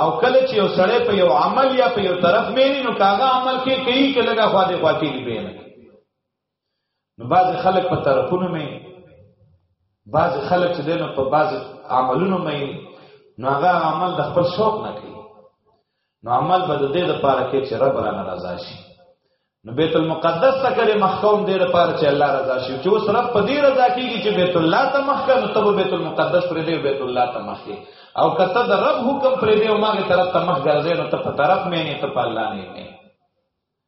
او کله چې یو سره په یو عمل یا په یو طرف مې نو کاغه عمل کې کوي کله دا خواده خواته دی به نه نو بعض خلک په طرفونو مې بعض خلک چې دینو په بعض عملونو مې نو هغه عمل د خپل شوق نه کوي نو عمل به د دې لپاره کې چې رب را ناراضه شي نو بیت المقدس ته کړي مخکوم دې لپاره چې الله رضا شي چې اوس رب په دې رضا کیږي چې بیت الله ته مخ کړي نو تبو بیت المقدس پر دې بیت الله ته مخ کړي او کته د رب حکم پر دې او ماګه طرف ته مخ ګرځي نو ته په طرف مې نه ته په الله نه نه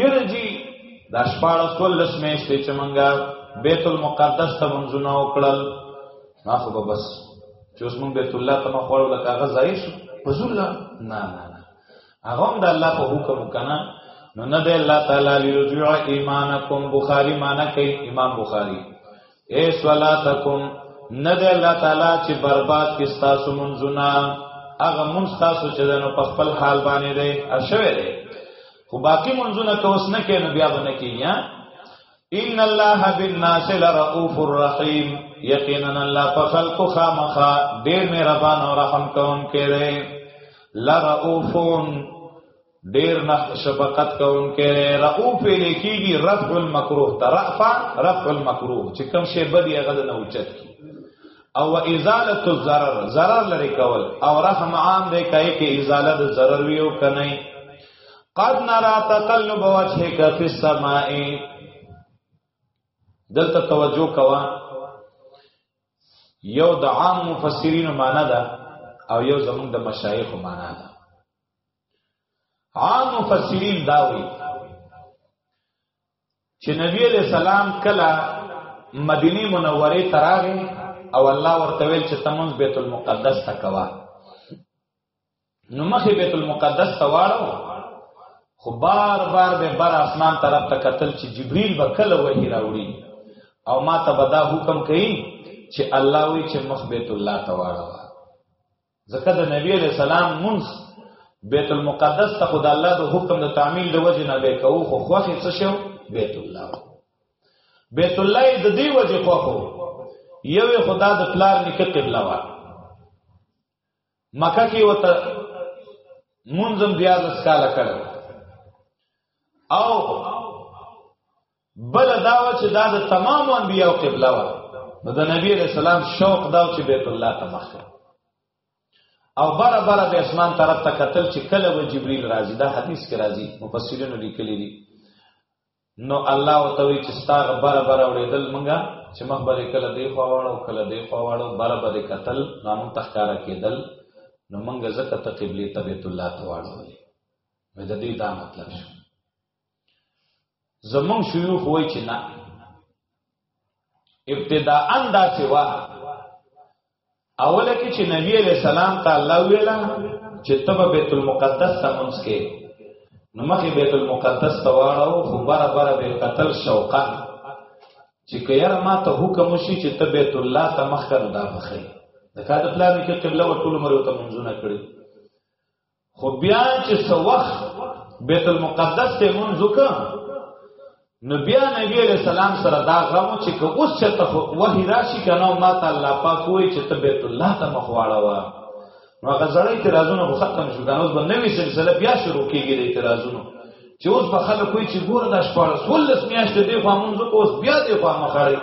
یره جی دا شپاړس ولس میشتې چې مونږه بیت المقدس ته منځونه وکړل ما خو به بس چې اوس مونږ بیت الله ته مخ وړو لکه هغه ځای شو په زوله نه نه نه هغه هم د الله په حکم کنه نو نه د الله تعالی لرجوع ایمانکم بخاری معنا کوي امام بخاری اے صلاتکم نه د الله تعالی چې برباد کې تاسو منځونه هغه مونږ تاسو چې دنو په خپل حال باندې دی ارشوي دی خو باقی منځونه که اوس نه کینو بیا به نه کیږي ان الله بالناس لرؤوف الرحیم یقینا الله په خلقو خامخا ډیر مهربان او رحم کوونکی دی لرؤوفون ډیر نه شفقت کوونکې رؤوف لیکيږي رفع المکروه ترفع رفع المکروه چې کوم شی بدی هغه نه اوچت کی او ازاله الضرر ضرر لري کول او رحم عام دی کوي کې ازاله د ضرر وی او کني قد نرى تقلب وجهك في السماء دلته توجه کوا یو د عام مفسرین معنا ده او یو زمونږ د مشایخ معنا ده عام مفسرین داوی چې نبی علیہ السلام کله مدینه منوره تراغه او الله ورته ویل چې تمنځ بیت المقدس ته کوا نو مخه بیت المقدس ته واړو خو بار بار به بر اسمان طرف ته قتل چې جبريل به کله وਹੀ راوړي او ما ته بدا حکم کوي چې الله وی چې مخ بیت الله ته واړو ځکه د نبی علیہ السلام منځ بیت المقدس ته خدای الله د حکم د تعمیل د وجه نه به کوو خو خوخه څه شو بیت الله بیت الله د دې وجه خوخو یو خدا د پلار نکه قبله وا مکه کې وته منظم بیا د سکاله کړو او بل دا و چې دا د تمام انبیاء قبله و نو د نبی علیہ السلام شوق دا چې بیت الله ته مخ او بره بره به اسمان طرف ته قتل چې کله و جبرئیل راځي دا حدیث کې راځي مفسرینو لیکلي دي نو الله وتوي چې ستاره بره بره وړېدل مونږه چې مخ به کله دی خو واړو کله دی خو واړو بره بره قتل نو مونږ تخکارا کېدل نو مونږه زکه ته قبله تبیت الله ته واړو مې د دې دا مطلب شو زمون شيوخ وای چې نه ابتداءا دا سوا اوله کې چې نبی علیہ السلام ته الله ویلا چې تب بیت المقدس سمونس کې نو مخې بیت المقدس ته واړو خو بره بره به قتل شوقا چې کير ما ته حکم شي چې ته بیت الله ته مخ کړه دا بخې د کاده پلان کې قبله او ټول مرو ته منځونه کړی خو بیا چې څو وخت بیت المقدس ته مونږ وکړ نو بیا نبی علیہ السلام سره دا غمو چې که اوس چې ته وحی راشي کنه ما ته الله پاک وای چې ته بیت الله ته مخواړه وا نو هغه زړی ترازونه ختم شو کنه اوس به نوې سلسله بیا شروع کیږي د ترازونو چې اوس په خلک کوی چې ګور د شپاره سولس میاشت دی خو مونږ اوس بیا دی خو مخاله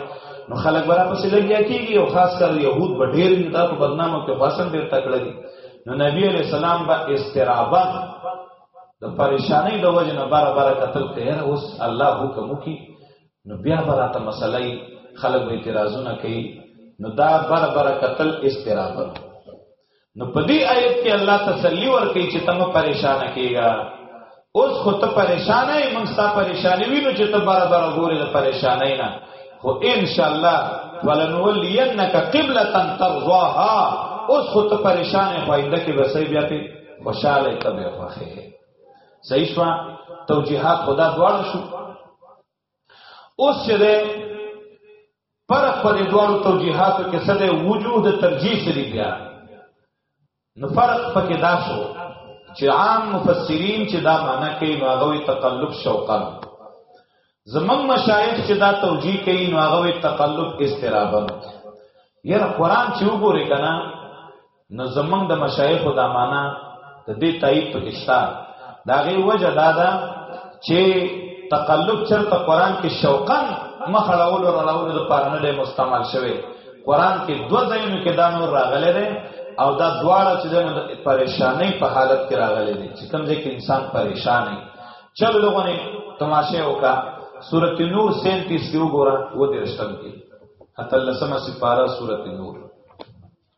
نو خلک برا پسې لګیا کیږي او خاص کر يهود به ډېر نه دا په بدنامو کې فاصل ډېر تکړه دي نو نبی عليه السلام با استرابه د پریشانای د وجه نه بار بار قتل کوي اوس الله حکم وکي نو بیا براته مسلې خلک به اعتراضونه کوي نو دا بار بار قتل استرابه نو په دې آیت کې الله تسلی ورکړي چې تم پریشان کیږي اوس خو ته پریشان یې موږ ستا پریشانی وینو چې ته بار بار ګورې د پریشانای نه خو ان شاء الله ولنولینک قبلة ترضاها اوس خو ته پریشان یې خوینده کې وسې بیا په خوشاله ته به خوخه صحیح شو توجیهات خدا دواړه شو اوس چې ده فرق پر دوارو توجیحاتو کې څه ده وجود ترجیح سری بیا نو فرق پکې دا شو چې عام مفسرین چې دا معنی کوي نو هغه تقلب شوقا زمون مشایخ چې دا توجیه کوي نو هغه تقلب استرابا یره قران چې وګوري کنه نو زمونږ د مشایخو دا معنا د دې تایید پکې شته دا غي وجه دا ده چې تقلب چرته قران کې شوقا مخړول او رلاول د پارنه له مستعمل شوی قران کې دوه ځایونو کې دا نور راغلی دی او دا دواړه چې د پریشانې په حالت کې راغلي دي چې کوم ځکه انسان پریشان دی چل لوګو نه تماشه وکا سورۃ نور 37 کې وګوره و دې رښتم کې حتی لسمه سپاره سورۃ نور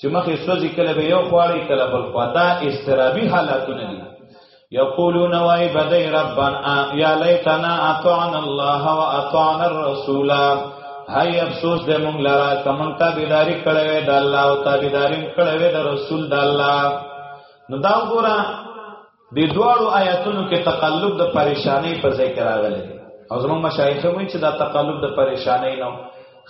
چې مخې سوځي کله به یو خواړي کله بل خوا دا استرابي حالاتونه دي یقولون وای بدای ربنا یا لیتنا اطعنا الله واطعنا الرسول هاي افسوس دې مونږ لرا کمن تابعداري کړې وې د الله او تابعداري کړې وې د رسول د الله نو دا وګوره د دواړو آیاتونو کې تقلب د پریشانې په ځای کې راغلی او زموږ مشایخ وایي چې دا تقلب د پریشانې نه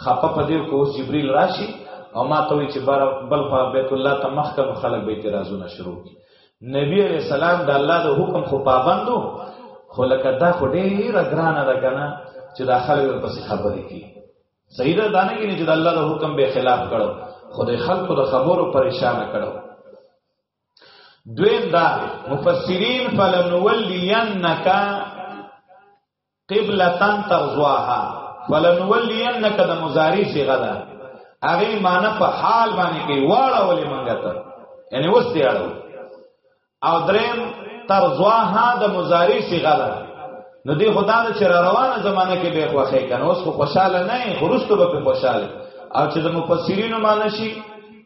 خپه په دې کو جبريل راشي او ما ته وی چې بار بل خوا بیت الله ته مخ کړه خلک به اعتراضونه شروع کی نبی علیہ السلام د الله د حکم خو پابندو خو لکه دا خو ډیر ګرانه ده کنه چې دا خلک ورپسې خبرې کی صحیح ده دانه کې چې د الله د حکم به خلاف کړو خو د خلکو د خبرو پریشان کړو دویم دا مفسرین فلنولینک قبلتن ترزواها فلنولینک د مضاری صیغه ده هغه معنی په حال باندې کې واړه ولې مونږه ته یعنی اوس دی اړو او دریم ترزواها د مضاری صیغه ده نو دی خدا د چر روانه زمانه کې به خوخه کنه اوس خو خوشاله نه خروستو به خوشاله او چې د مفسرینو معنی شي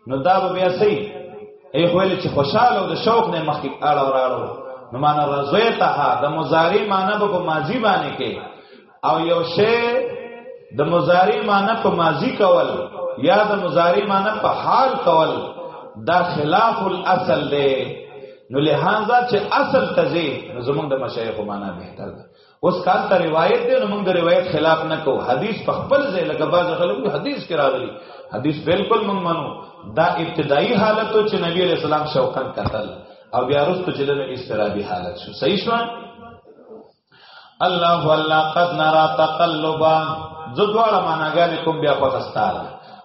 نو دا به بیا سي ای خویل چې خوشاله او د شوق نه مخکې اړه وراړو نو معنا رضیتها د مضارع معنا به په ماضی باندې کې او یو شی د مضارع معنا په ماضی کول یا د مضارع معنا په حال کول دا خلاف الاصل دی نو لہذا چې اصل تزي نو زمونږ د مشایخ معنا بهتر ده اوس کار ته روایت دی نو موږ د روایت خلاف نه کوو حدیث په خپل ځای لکه باز غلو حدیث کې راغلی حدیث بالکل موږ منو دا ابتدایي حالت چې نبی علیہ السلام شوقن قتل او بیا وروسته چې دغه استرابي حالت شو صحیح شو الله والله قد نرى تقلبا زدواړه معناګانې کوم بیا په تستاله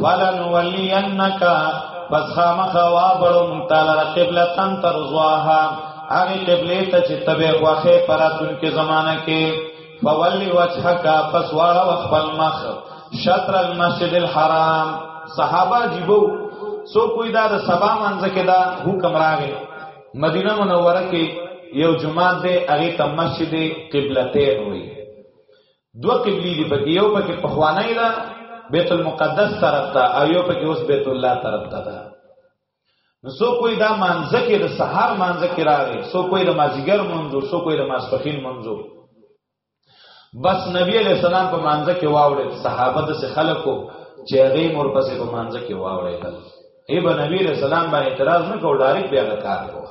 ولنولینک پس خامخ وا بړو مونږ تعالی را قبله تن تر زواها هغه قبله ته چې تبه واخه پراتون کې زمانہ کې فولی وجهک پس واړه خپل مخ شطر المسجد الحرام صحابه جیبو سو کوئی دا د سبا منځ کې دا حکم راغی مدینه منوره کې یو جمعه ده هغه ته مسجد قبلتین وی دو قبلی دی پکی یو پکی پخوانی دا بیت المقدس طرف تا او یو پکی اوس بیت الله طرف تا دا نو سو کوئی دا مانزه کې د سحر مانزه کې راغی سو کوئی د مازیګر منځو سو کوئی د ماسپخین منځو بس نبی علیہ السلام په مانزه کې واوړل صحابه د خلکو چې هغه مور پسې په مانزه کې واوړل ای به نبی علیہ السلام باندې اعتراض نه کو ډایرک بیا کار کو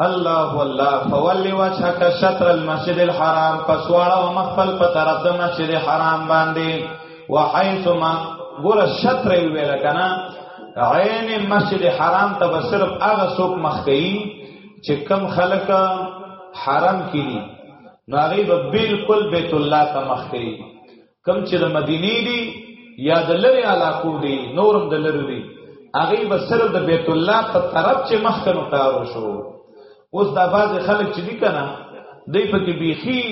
الله والله فولی وجهک شطر المسجد الحرام پسواړه او مخفل په طرف د مسجد حرام باندې وحيث ما ګور شطر ویل کنا عین مسجد حرام ته صرف هغه څوک مخ کوي چې کم خلک حرم کړي نو هغه به بالکل بیت الله ته مخ کوي کم چې د مدینه دی یا د لری علاقو دی نورم د لری دی هغه به صرف د بیت الله په طرف چې مخکنو کارو شو اوس دا باز خلک چې دی کنه دی په کې بیخي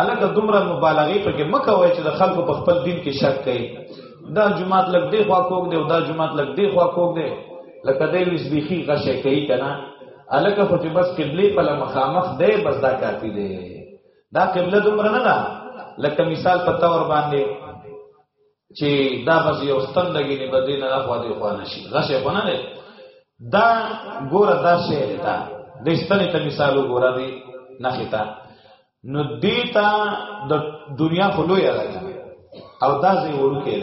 الګ دومره مبالغه په کې مکه وای چې د خلکو په خپل دین کې شک کوي دا جمعات لګ دی خوا کوګ دی او دا جمعات لګ دی خوا کوګ دی لکه دی وس بیخي غشه کوي کنه الګ خو چې بس قبله په لمخامخ دی بس دا کافی دی دا قبله دومره نه ده لکه مثال په تور باندې چې دا بس یو ستن لګی نه بدې نه اخوا دې خوا نشي غشه بنا نه دا ګور دا شی دا د ستنې ته مثال وګوره دی نه ختا نو دیتا د دنیا خلوی راځي او دا زه ورکه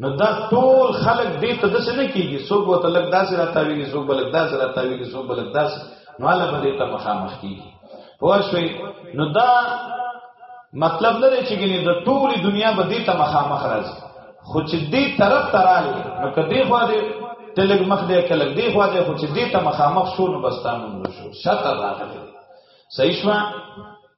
نو دا ټول خلق دې ته داسې نه کیږي څوک وته لګ داسې راتاویږي څوک بلګ داسې راتاویږي څوک بلګ داسې نو الله به دې ته مخامخ کیږي پوښوي نو دا مطلب نه دی چې ګنې د ټولي دنیا به دې ته مخامخ راځي خو چې دې طرف ته راغلي نو کدی خو دې تلګ مخ دې کلګ دې خو دې خو چې دې ته مخامخ شو نو بستانو شو شته راغلي صحیح شوه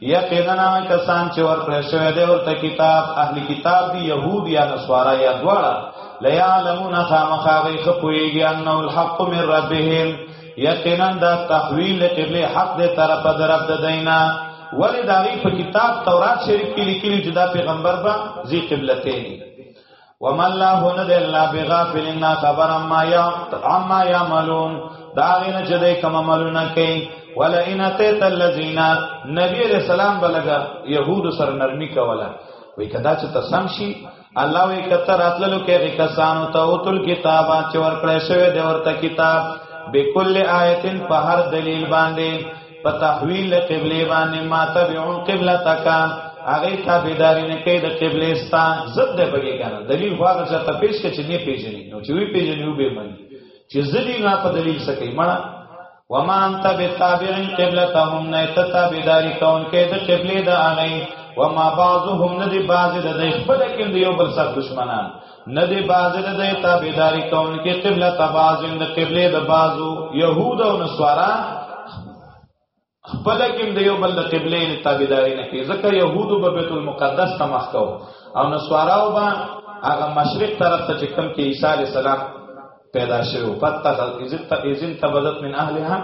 یقینا کسان چې ورکړی شوی دی ورته کتاب اهل کتاب دی يهود یا نصارا یا دواړه لیعلمون خامخا غی خپویږي انه الحق من ربهم یقینا دا تحویل قبله حق دی طرف درب د دینا ولی داغی په کتاب تورات شریف کې لیکلي چې دا پیغمبر به ذی قبلتین وما الله نه دی الله بغافل نه خبر اما یا اما یعملون دا غینه چې دای کوم عملونه کوي ولا ان اتیت الذین نبی علیہ السلام بلګه یهود سر نرمی کوله وی کدا چې تسم شي الله وی کتر اتللو کې کسانو ته اوتل کتاب چې ورکړې شوی دی ورته کتاب بكل آیتن په هر دلیل باندې په تحویل قبله باندې ما تبعو قبلتک هغه تابعداري نه کوي د قبله ستا زب ده بګی کنه دلیل خو هغه ته پیش کې چې نه پیژني نو چې وی پیژني وبې من چې زدي نه په دلیل سکه مړه وما انت بتابع قبلتهم نه تابعداري کون کې د قبله ده هغه وما بعضهم ندي بعض د خپل کې یو بل سره دشمنان ندی باز د دې تابعداري کون کې قبله تباز د قبله د بازو يهود او نصارا خپل کې د یو بل د قبله نه تابعداري نه کوي ځکه يهود په بیت المقدس ته مخ کو او نصارا او با هغه مشرق طرف ته چې کوم کې عيسى عليه السلام پیدا شوی پتہ اذن تبذت من اهلها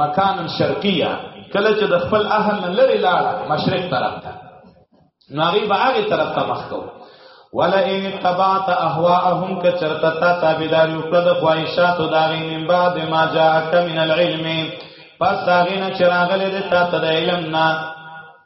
مکان شرقیه کله چې د خپل اهل نه لري لاړ مشرق طرف ته نو هغه به هغه طرف ته مخ کو ولا ان تبعت اهواهم کچرتا تا تابعداري وکړه د خواهشاتو دا غي من بعد ما جاءك من العلم پس دا غي نه چراغله د تا ته د علم نه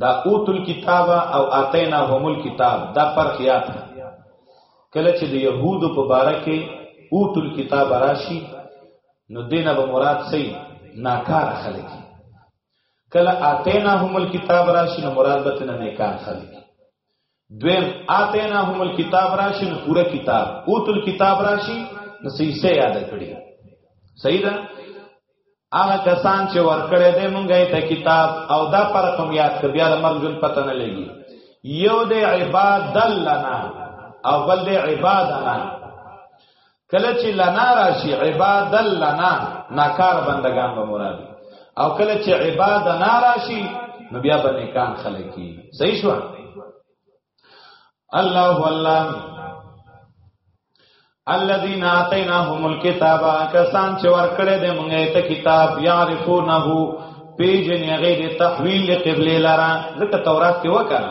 دا اوتل کتاب او اتینا هم الكتاب دا فرق یاد کله چې د يهودو په باره کې اوتل کتاب راشي نو دینه به مراد سي ناکار خلک کله اتینا هم الكتاب راشي نو مراد به تنه نیکان خلک دویم آتینا هم الكتاب راشي نو پورا کتاب اوتل کتاب راشي نو صحیح سه یاد کړی صحیح ده هغه کسان چې ورکړې دې مونږه ته کتاب او دا پر کوم یاد کړ بیا د مرګ جون پته نه لګي یو دې عباد لنا او بل دې عبادنا کله چې لنا راشي عباد لنا ناکار بندگان به مراد او کله چې عباد نا راشي نو بیا به نیکان خلک کی صحیح شو الله والله الذين اتيناهم الكتاب کسان چې ورکړې دې مونږه ته کتاب يعرفونه پیجن هغه د تحویل قبله لرا ځکه تورات کې وکړه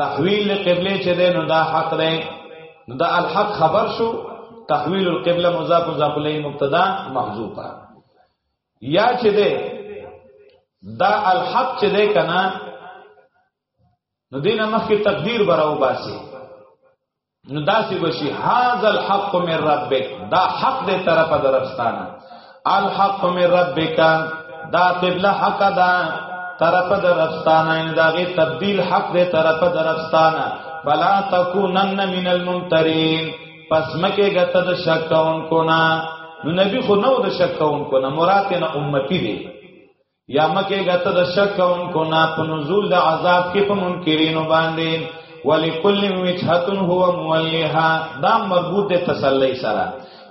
تحویل قبله چې ده نو دا حق ده نو دا الحق خبر شو تحویل القبله مضاف مضاف الیه مبتدا محذوفه یا چې ده دا الحق چې ده کنه نو دینه مخکې تقدیر براو باسي نو داسې بشي هاذا الحق من ربک دا حق دې طرفه درستانه الحق من ربک دا قبله حق ده طرفه درستانه ان داغه تبديل حق دې طرفه درستانه بلا تکونن من الممترین پس مکه غته د شک کون کو نا نو نبی خو نو د شک کون کو نا مراد نه امتی دی یا مکه غت د شک کوونکو نه په نزول د عذاب کې په منکرینو باندې ولکل وجهه هو مولها دا مربوط د تسلی سره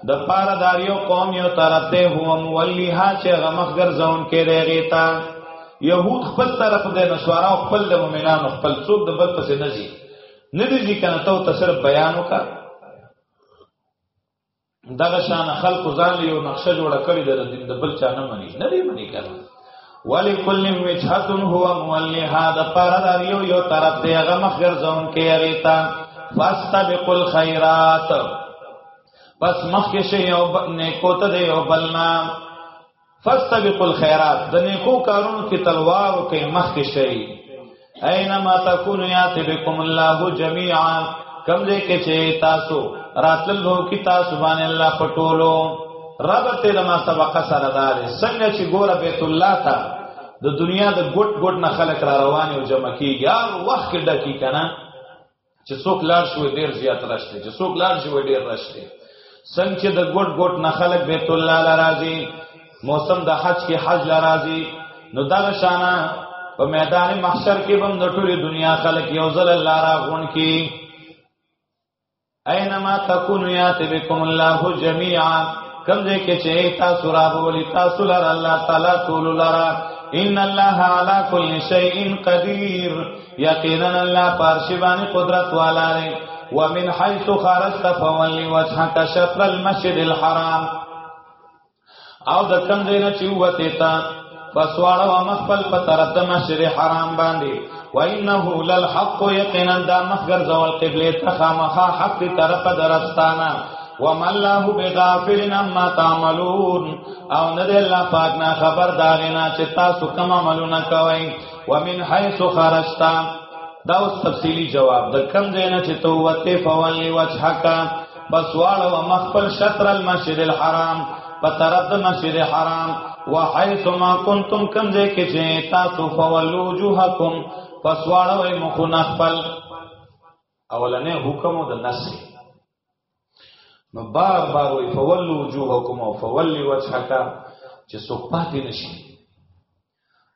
د پاره داریو قوم یو طرف ته هو مولها چې غمخ ګرځون کې دی غیتا یهود خپل طرف دی نشوارا خپل د مؤمنانو خپل څوک د بل پسې نه ځي نه دي ځي کنه ته صرف بیان وکړه دغه شان خلق ځان له یو نقشه جوړ کړی د دین د بل چا نه مني نه دی مني کړه ولی کل وجهت هو مولها د پر د یو یو طرف دی هغه مخګر ځون کې اړیتا فاستبقوا الخيرات پس مخکې شی او نیکو ته دی او بلنا فاستبقوا الخيرات د نیکو کارونو کې تلوار او کې مخ کې شي اينما تكونوا ياتي بكم الله جميعا کم دې کې چې تاسو راتل وو کې تاسو باندې الله پټولو رب ته لما سبق سره دار څنګه چې ګوره بیت الله ته د دنیا د ګټ ګټ نه خلک را روان او جمع کیږي یار وخت ډکی کنه چې څوک لار شي وای ډیر زیات رش دی چې څوک لار شي وای ډیر رش دی څنګه چې د ګډ ګډ نه خلک بیت الله لراځي موسم د حج کې حج لراځي نو دا شانه په میدان محشر کې بم د ټولې دنیا خلک یو ځل الله را غون کې اينما تكون يات بكم الله جميعا کم دې کې چې تاسو را بولی تاسو لار الله تعالی ټول لار ان الله على كل شيء قدير یقینا الله پارشی باندې قدرت والا دی ومن حيث خرجت فولي وجهك شطر المسجد الحرام او د کوم ځای نه چې وته تا فسواړه او مخبل په طرف د مسجد حرام باندې وانه للحق یقینا دا مخګر زول قبله ته خامخا حق دی طرف درستانه وما الله بغافل عما تعملون او نه دی الله پاک نه خبر داغینا چې تاسو کوم عملونه کوئ ومن حيث خرجت دا اوس تفصیلی جواب د کم ځای نه چې تو وته فولی وجهک بس واړه و مخبل شطر المسجد الحرام په طرف د مسجد الحرام وحيث ما كنتم کم ځای کې چې تاسو فولو وجوهکم پس واړه و مخونه خپل اولنې حکم د نسخ نو بار بار وی فولو وجوهکم او فولی وجهک چې څوک پاتې نشي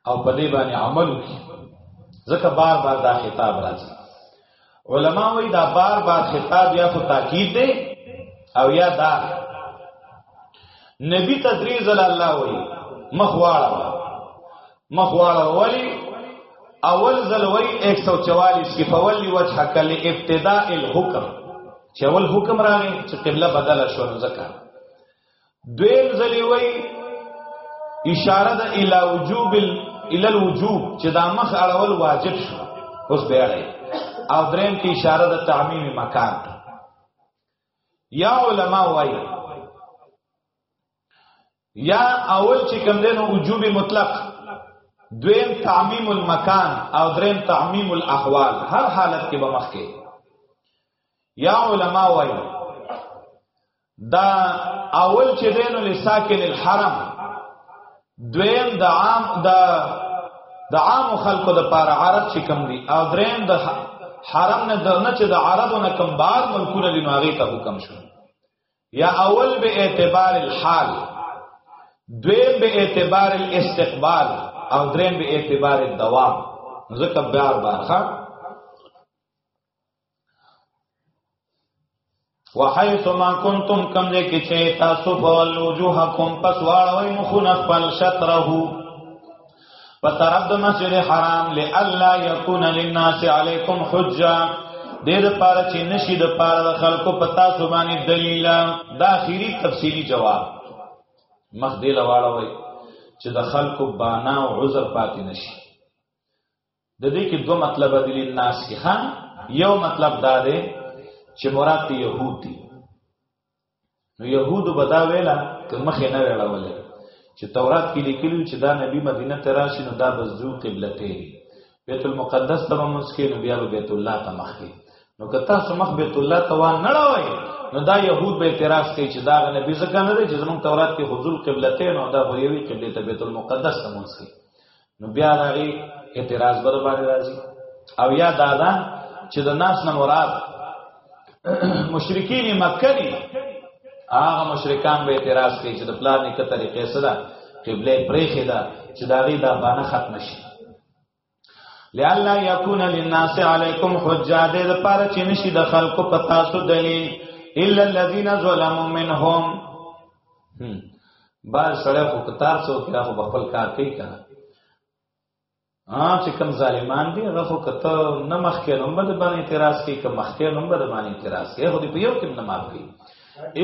او په دې باندې عمل وکړي ځکه بار بار دا خطاب راځي علما وی دا بار بار خطاب یا خو تاکید دی او یا دا نبی تدریز الله وی مخواړه مخواړه ولی اول ځل وای 144 کې فولی وجهک لابتداء الحكم چې اول حکم راغی چې قبله بدله شو نو ځکه دویم ځل وای اشاره د الی وجوب الی الوجوب چې دا مخ اړول واجب شو اوس بیا راځي او دریم کې اشاره د تعمیم مکان یا علما وایي یا اول چې کوم دینو وجوب مطلق دویم تعمیم المکان او دریم تعمیم الاحوال هر حالت کې به مخکې یا علما وایي دا اول چې دینو لساکن الحرم دویم د عام د د عام خلکو د پاره عرب چې کم دي او دریم د حرم نه درنه چې د عربو نه کم بار ملکونه دي نو هغه ته حکم شو یا اول به اعتبار الحال دویم به اعتبار الاستقبال او دریم به اعتبار الدوام ځکه بار بار ښا وحيث ما كنتم كم دې کې چې تاسو په وجوهکم پس واړوي مخونه خپل شطره په طرف د مسجد حرام لالا یکون للناس علیکم حجه دې د پاره چې نشي د پاره د خلکو پتا سو باندې دلیل دا اخیری تفصیلی جواب مخ دې لواړه وای چې د خلکو بانا او عذر پاتې نشي د دې کې دوه مطلب دي لناس کې ها یو مطلب دا دی چې مراد يهود دي نو يهودو به دا ویله که مخې نه ویړولې چې تورات کې لیکلي چې دا نبی مدینه ته راشي نو دا به ځو قبلته بیت المقدس ته به مونځ کوي نو بیا به بیت الله ته مخ کوي نو که تاسو مخ بیت الله ته وان نه راوي نو دا يهود به اعتراض کوي چې دا نبی ځکه نه دی چې زمونږ تورات کې حضور قبلته نو دا به یوي قبله ته بیت المقدس ته مونږ کوي نو بیا هغه اعتراض بر باندې راځي او یا دادا چې د ناس نه مراد مشرکین مکه دي هغه مشرکان به اعتراض کوي چې د پلان نه کته طریقې سره قبله پرې خدا چې دا غي دا باندې ختم شي لالا یکون للناس علیکم حجه دې لپاره چې نشي د خلکو په تاسو دلیل الا الذين ظلموا منهم بعض سړی خو کتاب څو کې خو خپل کار کوي کنه ها چې کم ظالمان دي هغه خو کته نه مخ کې نومبر باندې اعتراض کوي کم مخ کې نومبر باندې اعتراض کوي خو دې په یو کې نه معاف کوي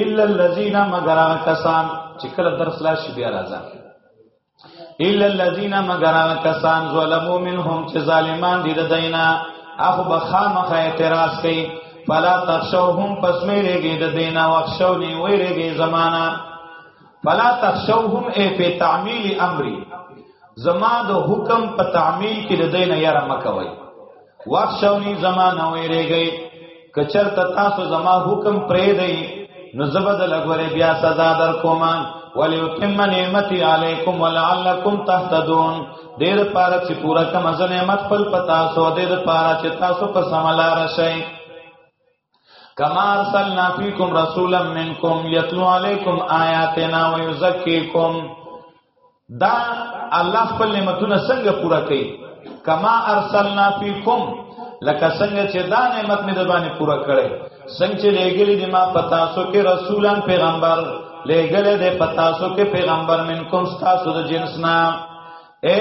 الا الذين مگر کسان چې کله درس لا شي بیا راځي الا الذين مگر کسان ظلموا منهم چې ظالمان دي د دینا اخو بخامخه اعتراض کوي فلا تخشوهم پس مې رګي د دینا وخشوني وې رګي زمانہ فلا تخشوهم اي په تعمیل امري زما د حکم په تعمیل کې د دین یره مکوي واخشونی زمانه ویریږي کچر ته تاسو زما حکم پرې دی نو زبدل غره بیا سزا در کوم وليتم نعمتي عليكم ولعلكم تهتدون دیر پاره چې پورا کوم نعمت خپل پتا سو دیر پاره چې تاسو په سملار شئ کما ارسلنا فیکم رسولا منکم یتلو علیکم آیاتنا و یزکیکم دا الله خپل نعمتونه څنګه پورا کړي کما ارسلنا فیکم لکه څنګه چې دا نعمت مې د باندې پورا کړي څنګه چې لګلې دي ما پتا سو کې رسولان پیغمبر لګلې دې پتا سو کې پیغمبر منکم تاسو د جنس نه اے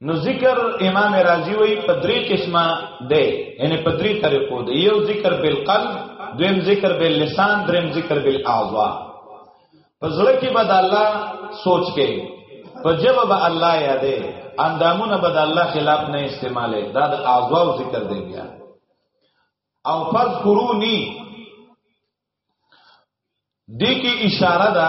نو ذکر امام رازی وی په درې قسمه دی یعنی په درې طریقو دی یو ذکر بالقلب دویم ذکر باللسان دریم ذکر بالاعضاء په زړه کې به د الله سوچ کې په جبه به الله یادې اندامونه به د الله خلاف نه استعمالې دا د اعضاء ذکر دی بیا او فرض قرونی دې کې اشاره ده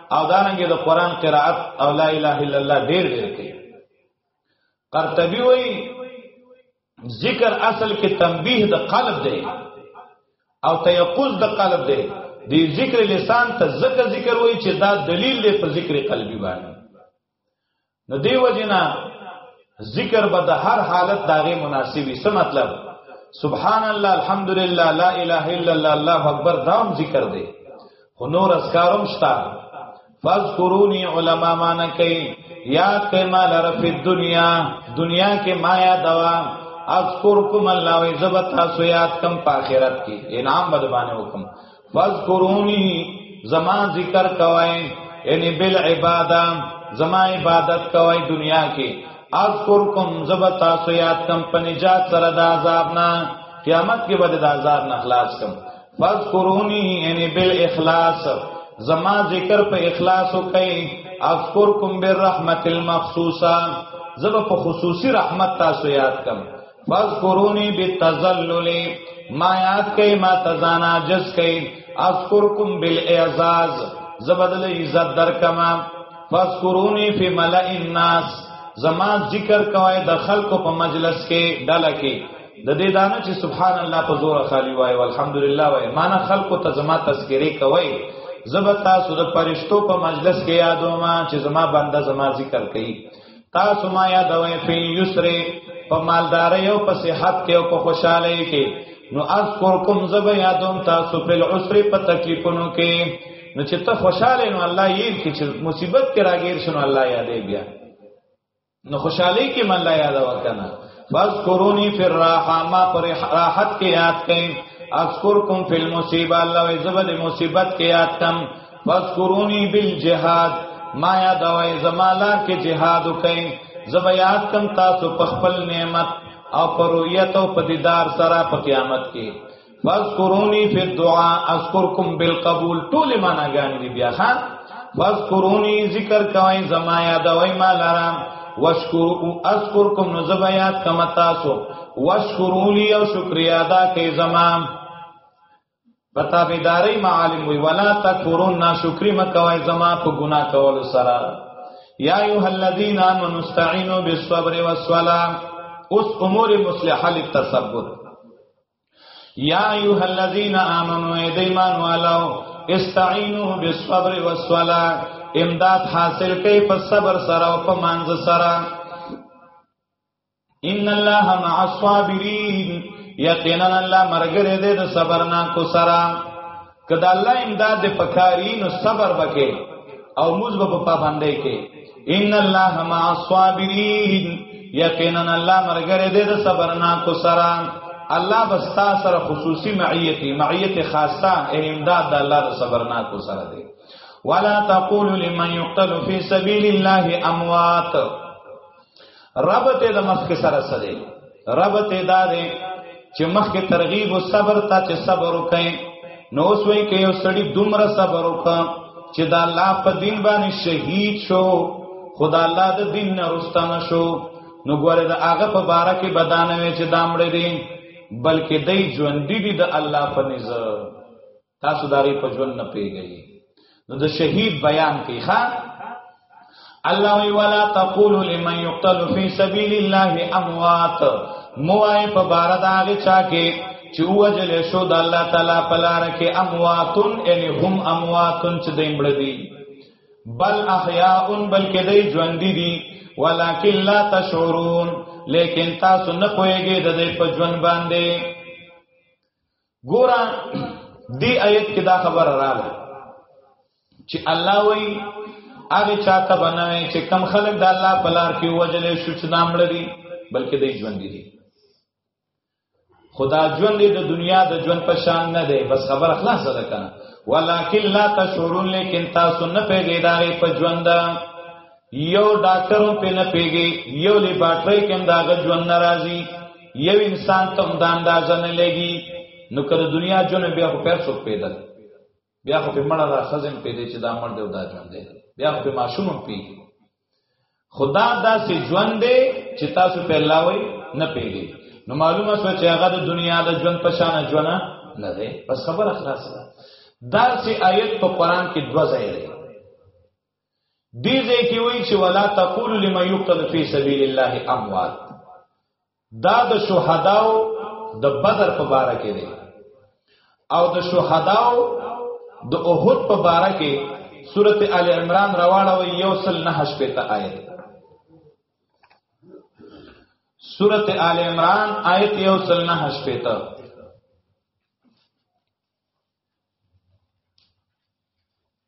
او دانګه د قران قرائت او لا اله الا الله ډیر ډیر کوي قرطبي وایي ذکر اصل کې تنبیه د قلب دی او تیقظ د قلب دی د ذکر لسان ته ذکر ذکر وایي چې دا دلیل دی په ذکر قلبي باندې نو دیو جنا ذکر به د هر حالت داغه مناسبی څه مطلب سبحان الله الحمدلله لا اله الا الله الله اکبر دام ذکر دی خو نور اسکارم شتا فذكروني علما معنا کوي یاد کئ ما لره په دنیا دنیا کې ما یا دوا اذکرکم الله و عزت تاسو یاد کم په آخرت کې انعام بد باندې وکم فذكروني زما ذکر کوي یعنی بل عبادت زما عبادت کوي دنیا کې اذکرکم زب تاسو یاد کم پنجات سره د عذاب نه قیامت کې به د عذاب نه خلاص کم فذكروني یعنی بل اخلاص زما ذکر په اخلاص وکي اذکرکم بالرحمت المخصوصه زب په خصوصي رحمت تاسو یاد کم فذكروني بالتذلل ما یاد کئ ما تزانا جس کئ اذكركم بالاعزاز زبدل عزت در کما فذكروني في ملئ الناس زما ذکر کوي د خلکو په مجلس کې ډله کې د دې دانه چې سبحان الله په زور خالی وای او الحمدلله وای معنا خلکو ته زما تذکری کوي زبتا سود پرشتو په مجلس کې یادو ما چې زما بنده زما ذکر کوي تاسو ما یادوي فی یسر په مالداري او په صحت کې او په خوشحالي کې نو اذکرکم زب یادوم تاسو په العسر په تکلیفونو کې نو چې ته خوشاله نو الله یې کې چې مصیبت کې راګیر شنو الله یادې بیا نو خوشحالي کې مله یاد وکنه فذكروني في الراحه ما پر راحت کې یاد کئ اذکرکم فی المصیبه الله وی زب د مصیبت کې یاد کم فذكروني بالجهاد ما یادوي زما لار کې جهاد وکئ زما یاد کم تاسو په خپل نعمت او پر رؤیت او په دیدار سره په قیامت کې فذكروني في الدعاء اذكركم بالقبول ټول معنا غان دي بیا ها فذكروني ذکر کوي زما یادوي ما لاره واشکرو اذکرکم نو زبیات کما تاسو واشکرونی او شکریا ادا کئ زما بتابداري معالم وی ولا تکفرون ناشکری مکوای زما په ګنا کول سره یا ایه الذین آمنوا استعینوا بالصبر والصلاه اوس امور مصلحه للتثبت یا ایه الذین آمنوا ایمان والو استعینوا بالصبر والصلاه امداد حاصل کئ په صبر سره او په مانځ سره ان الله مع الصابرین یقینا الله مرګره دې د صبر نه کو سرا کدا الله امداد پکاري نو صبر وکې او موږ به په پابندې کې ان الله مع الصابرین یقینا الله مرګره دې د صبر نه کو سرا الله بستا سره خصوصي معیت معیت خاصه ان امداد د الله د صبر نه کو سره دې ولا تقول لمن يقتل في سبيل الله اموات ربط د مخک سره سره ربط دا دی چې مخک ترغیب او صبر ته چې صبر وکړي نو سوې کې یو سړی دومره صبر وکړي چې دا الله په دین باندې شهید شو خدا الله د دین نه رستانه شو نو ګوره دا هغه په بارا کې بدانوي چې دامړې دي بلکې دای ژوند دي د الله په نزه تاسو دا غي په ژوند نه پیږئ نو د شهید بیان کوي ښا الله وی ولا تقول لمن يقتل في سبيل الله اموات موای په بار دا غي چا کې چې وجل شو د الله تعالی په لار کې امواتن ان هم امواتن چې دیم بړدي بل احیاء بلکې دای ژوند دي ولکن لا تشعرون لیکن تاسو نه پوهیږئ د دې په ژوند باندې ګورا دی آیت کې دا خبر رااله چې الله وایي هغه چاته بنوي چې کم خلک د الله په لار کې وجل شو چې نام لري بلکې د ژوند دي خدا ژوند د دنیا د ژوند په شان نه دی بس خبر خلاص ده کنه ولکن لا تشعرون لیکن تاسو نه پیږی دا په ژوند یو ډاکټر هم په نه پیږي یو لیبارټری کې هم داغه ژوند ناراضي یو انسان ته هم د اندازه نه لګي نو کله دنیا جون بیا خو پیر څوک پیدا بیا خو په مړه را خزم پیدا چې دا مړ دی دا ژوند دی بیا خو په ماشوم هم پی خدا دا سي ژوند دی چې تاسو په الله وای نه پیږي نو معلومه شو چې هغه د دنیا د ژوند په شان ژوند نه دی بس خبر اخلاص ده دا سي آیت په قران کې دوه ځای دی دې ځای کې وایي چې ولا تقول لمن يقتل في سبيل الله اموات دا د شهداو د بدر په باره کې دی او د شهداو د احد په باره کې سورته ال عمران راواړه وي یو سل نه شپته آیت سورته ال عمران آیت یو سل نه شپته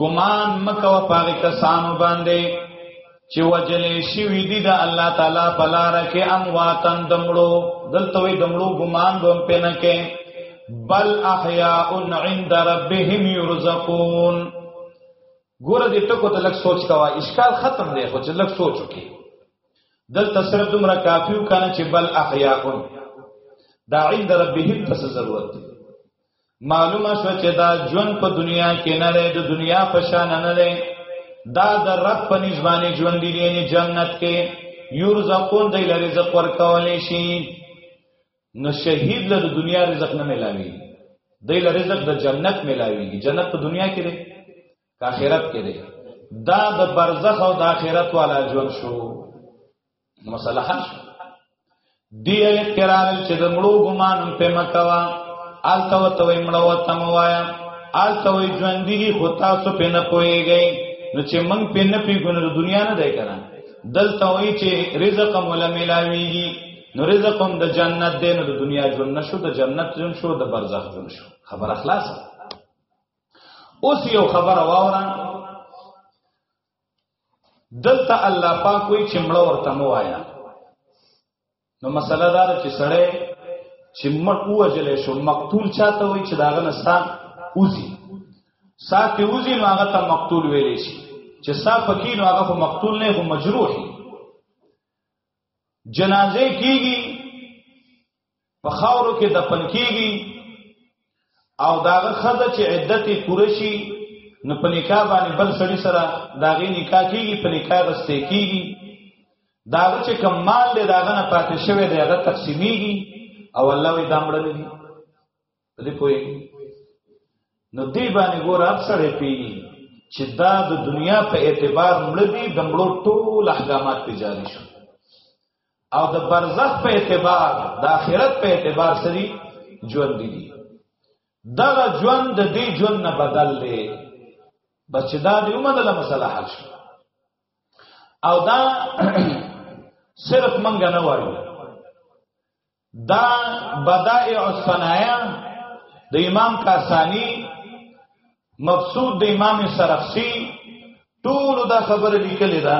ګمان مکو پاره کسانو باندې چې وجلې شي وی دي د الله تعالی په لار کې امواتن دمړو دلته وي دمړو ګمان بم په نه کې بل احیاء عند ربهم يرزقون ګوره دې ټکو ته لږ سوچ کوا اشکال ختم دی خو چې لږ سوچ وکي دلته سره دومره کافیو کنه چې بل احیاء دا عند ربهم تاسو ضرورت دی معلومه شو چې دا ژوند په دنیا کې نه دی د دنیا په شان نه دی دا د رب په نسبانه ژوند دی یعنی جنت کې یرزقون دی لري رزق ورکول شي نو شهید له دنیا رزق نه ملاوي دی لري رزق د جنت ملاوي جنت په دنیا کې دی کاخرت کې دی دا د برزخ او د آخرت والا ژوند شو مسله حل شو دی ایت کرار چې د مړو ګمان په مکوا آلته وته وي مړو ته موایا آلته وي ژوند دي خو تاسو په نه پويږئ نو چې موږ په نه پیګونو د دنیا نه دی کنه دلته وي چې رزق مولا ملاويږي نو رزق هم د جنت دی نو د دنیا ژوند نشو د جنت ژوند شو د برزخ ژوند شو خبر اخلاص اوس یو خبر واورم دلته الله پاک وی چې مړ ورته مو آیا نو مسله دا چې سړی چې مړ وجل شو مقتول چاته وی چې داغه نستا اوزی سات اوزی نو هغه ته مقتول ویل شي چې سا پکې نو هغه خو مقتول نه خو مجروح جنازه کیږي په خاورو کې دفن کیږي او داغه خزه چې عدت پوره شي نو په نکاح باندې بل سړي سره داغه نکاح کیږي په نکاح رسته کیږي داغه چې کم مال دی داغه نه پاتې شوی دی هغه تقسیمیږي او الله وی دامړل دي په دې پوي نو دی باندې ګور اکثر پی چې دا د دنیا په اعتبار مړ دي د مړو ټول احکامات په جاری شو او د برزخ په اعتبار د آخرت په اعتبار سری ژوند دي دغه ژوند د دې ژوند نه بدل دی بچ دا دی ومنه له مسله حل شو او دا صرف منګه نه وایو دا بدائع الصنایع د امام کاسانی مقصود د امام سرخسی ټول دا خبره لیکلې ده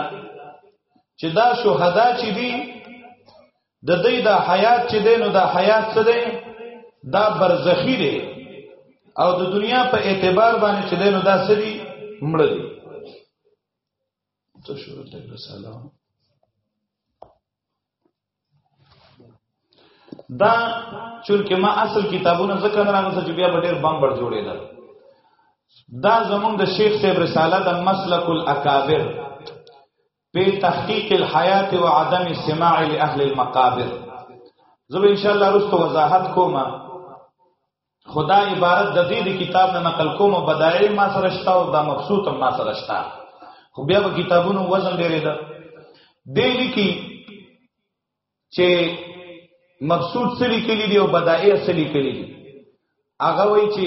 چې دا شهدا چې دي د دې د حیات چې دینو د حیات څه دی دا برزخی دی او د دنیا په اعتبار باندې چې دینو دا څه دی مړ دی څه شروع ته رساله دا چونکه ما اصل کتابونه ذکر نه راغله چې بیا به ډېر بمبر جوړېدل دا زمونږ د شیخ صاحب رساله د مسلک الاکابر په تحقیق الحیات و عدم سماع لاهل المقابر زه به ان شاء الله رستو وضاحت کوم خدا عبارت د دې د کتاب نه نقل کوم بدایع ما سره شته او دا مبسوط ما سره شته خو بیا په کتابونو وزن ډېرې ده دې لیکي چې مبسوط سلی کلی دی او بدایع سلی کلی دی هغه وایي چې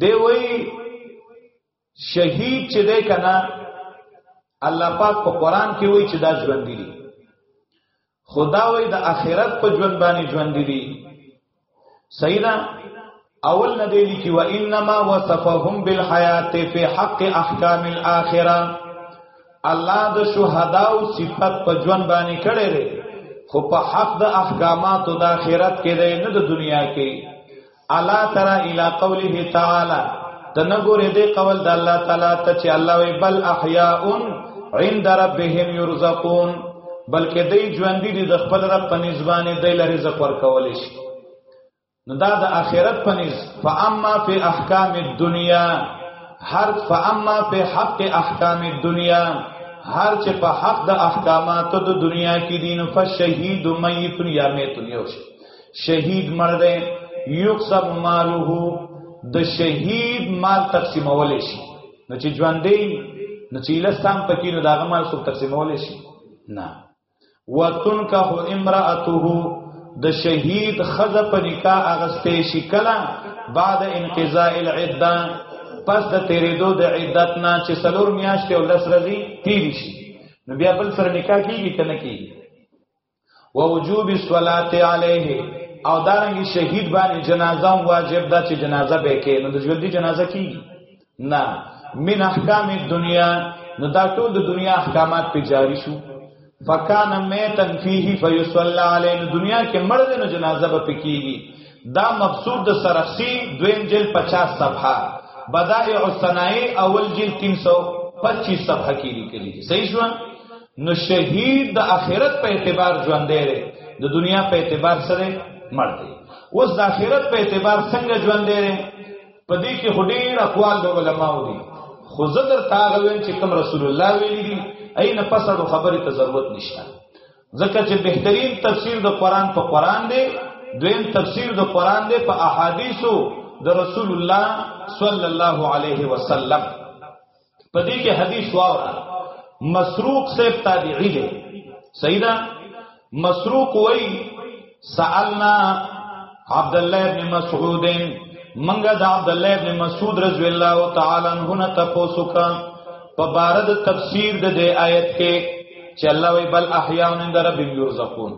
دی وای شهید چې دی کنه الله پاک په پا قران کې وای چې دا ژوند دي خدا وای د اخرت په ژوند باندې ژوند دي سیدا اول نه دی لیکي و انما وصفهم بالحیات فی حق احکام الاخره الله د شهدا او صفات په ژوند باندې کړي لري خو په حق د احکامات د اخرت کې دی نه د دنیا کې الا ترى الى قوله تعالى تنګورې دې قول د الله تعالی ته چې الله وی بل احیاء عند ربهم يرزقون بلکې دې ژوند دي د خپل رب په نسبانه دې لري رزق ورکول شي نو دا د اخرت په نس فاما فی احکام الدنیا هر فاما فی حق احکام الدنیا هر چې په حق د احکاماتو د دنیا کې دین فشهید میت یا میت یوش شهید مرد یقسم ماله د شهید مال تقسیمول شي نو چې ژوندې نو چې لسام پکې نو داغه مال څوک تقسیمول شي نه وتنکه امراته د شهید خزه په نکاح اغستې شي کلا بعد انقضاء العده پس د تیرېدو د عدت نه چې سلور میاشتې او لس ورځې تیر شي نو بیا بل سره نکاح کیږي کنه کیږي و وجوب الصلاه علیه او دارنګ شهید باندې جنازه واجب ده چې جنازه به کې نو د ژوندۍ جنازه کی نه من احکام الدنیا نو دا ټول د دنیا احکامات په جاری شو فکان میتن فیه فیصلی علیه دنیا کې مړ نه جنازه به پکېږي دا مقصود د سرخسی دویم جل 50 صفحه بدائع الثنائے اول جل 325 صفحه کې لیکلي صحیح شو نو شهید د اخرت په اعتبار ژوند دی د دنیا په اعتبار سره مړ دی اوس د اخرت په اعتبار څنګه ژوند دی په دې کې هډیر اقوال د علماو دي خو زدر تاغوین چې کوم رسول الله ویلي دي اي نه پسړو خبره ته ضرورت نشته ځکه چې بهترین تفسیر د قران په قران دی دویم تفسیر د قران دی په احادیثو د رسول الله صلی الله علیه وسلم په دې کې حدیث واورا مسروق سے تابعی دی صحیح ده مسروق وای سالنا عبد الله ابن مسعود منګه د عبد الله ابن مسعود رضی الله تعالی عنہ نه تاسو کا په بار د تفسیر د دې آیت کې چې الله وی بل احیاء عند ربهم یرزقون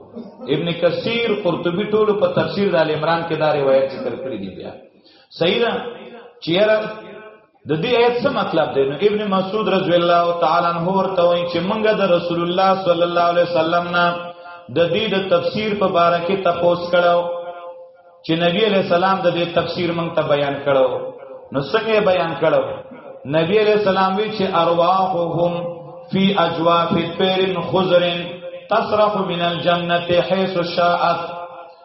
ابن کثیر قرطبی ټول په تفسیر د ال عمران کې دا روایت ذکر کړی دی بیا صحیح ده چیرې د دې آیت څه مطلب دی نو ابن مسعود رضی الله تعالی عنہ ورته وایي چې موږ د رسول الله صلی الله علیه وسلم نه د دې د تفسیر په باره کې تپوس کړو چې نبی علیہ السلام د دې تفسیر موږ ته بیان کړو نو څنګه بیان کړو نبی علیہ السلام وی چې ارواحهم فی اجواف الطير خضر تسرح من الجنه حيث شاءت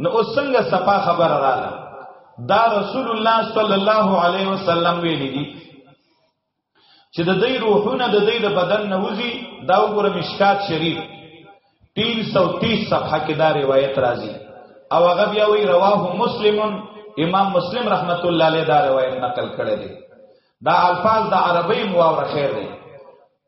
نو اوس څنګه صفا خبر رااله دا رسول الله صلی الله علیه وسلم ویل دي چې د دې روحونه د دې د بدن نه وځي دا وګوره مشکات شریف 330 صفحه کې دا روایت راځي او هغه بیا وی رواه مسلم امام مسلم رحمت الله علیه دا روایت نقل کړی دی دا الفاظ د عربی مواور خیر دی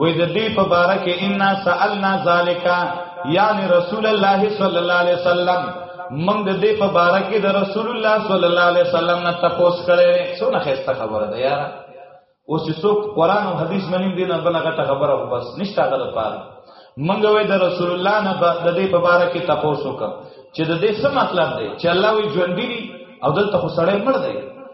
وې د دې په باره کې ان سالنا ذالکا یعنی رسول الله صلی الله علیه وسلم موږ د دې په باره کې د رسول الله صلی الله علیه وسلم نه تاسو کړې څونه خسته خبره ده یار اوس چې څوک قران او حدیث منیم دین نه بل غټه خبره خو بس نشته هغه لپاره موږ وې د رسول الله نه د دې په باره کې تاسو وکړه چې د دې څه مطلب دی چې الله وی ژوند دی او دلته خو سړی مړ دی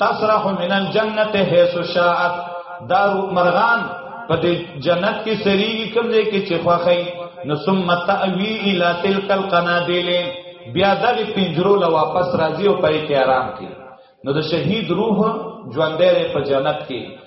تسرح من الجنت حيث شاءت دا مرغان په دې جنت کې سریږي کوم ځای کې چې خوخی نو ثم تاوی الى تلك القناديل بیا دغه پنجرو لا واپس راځي او پای کې آرام کوي نو د شهید روح ژوندې په جنت کې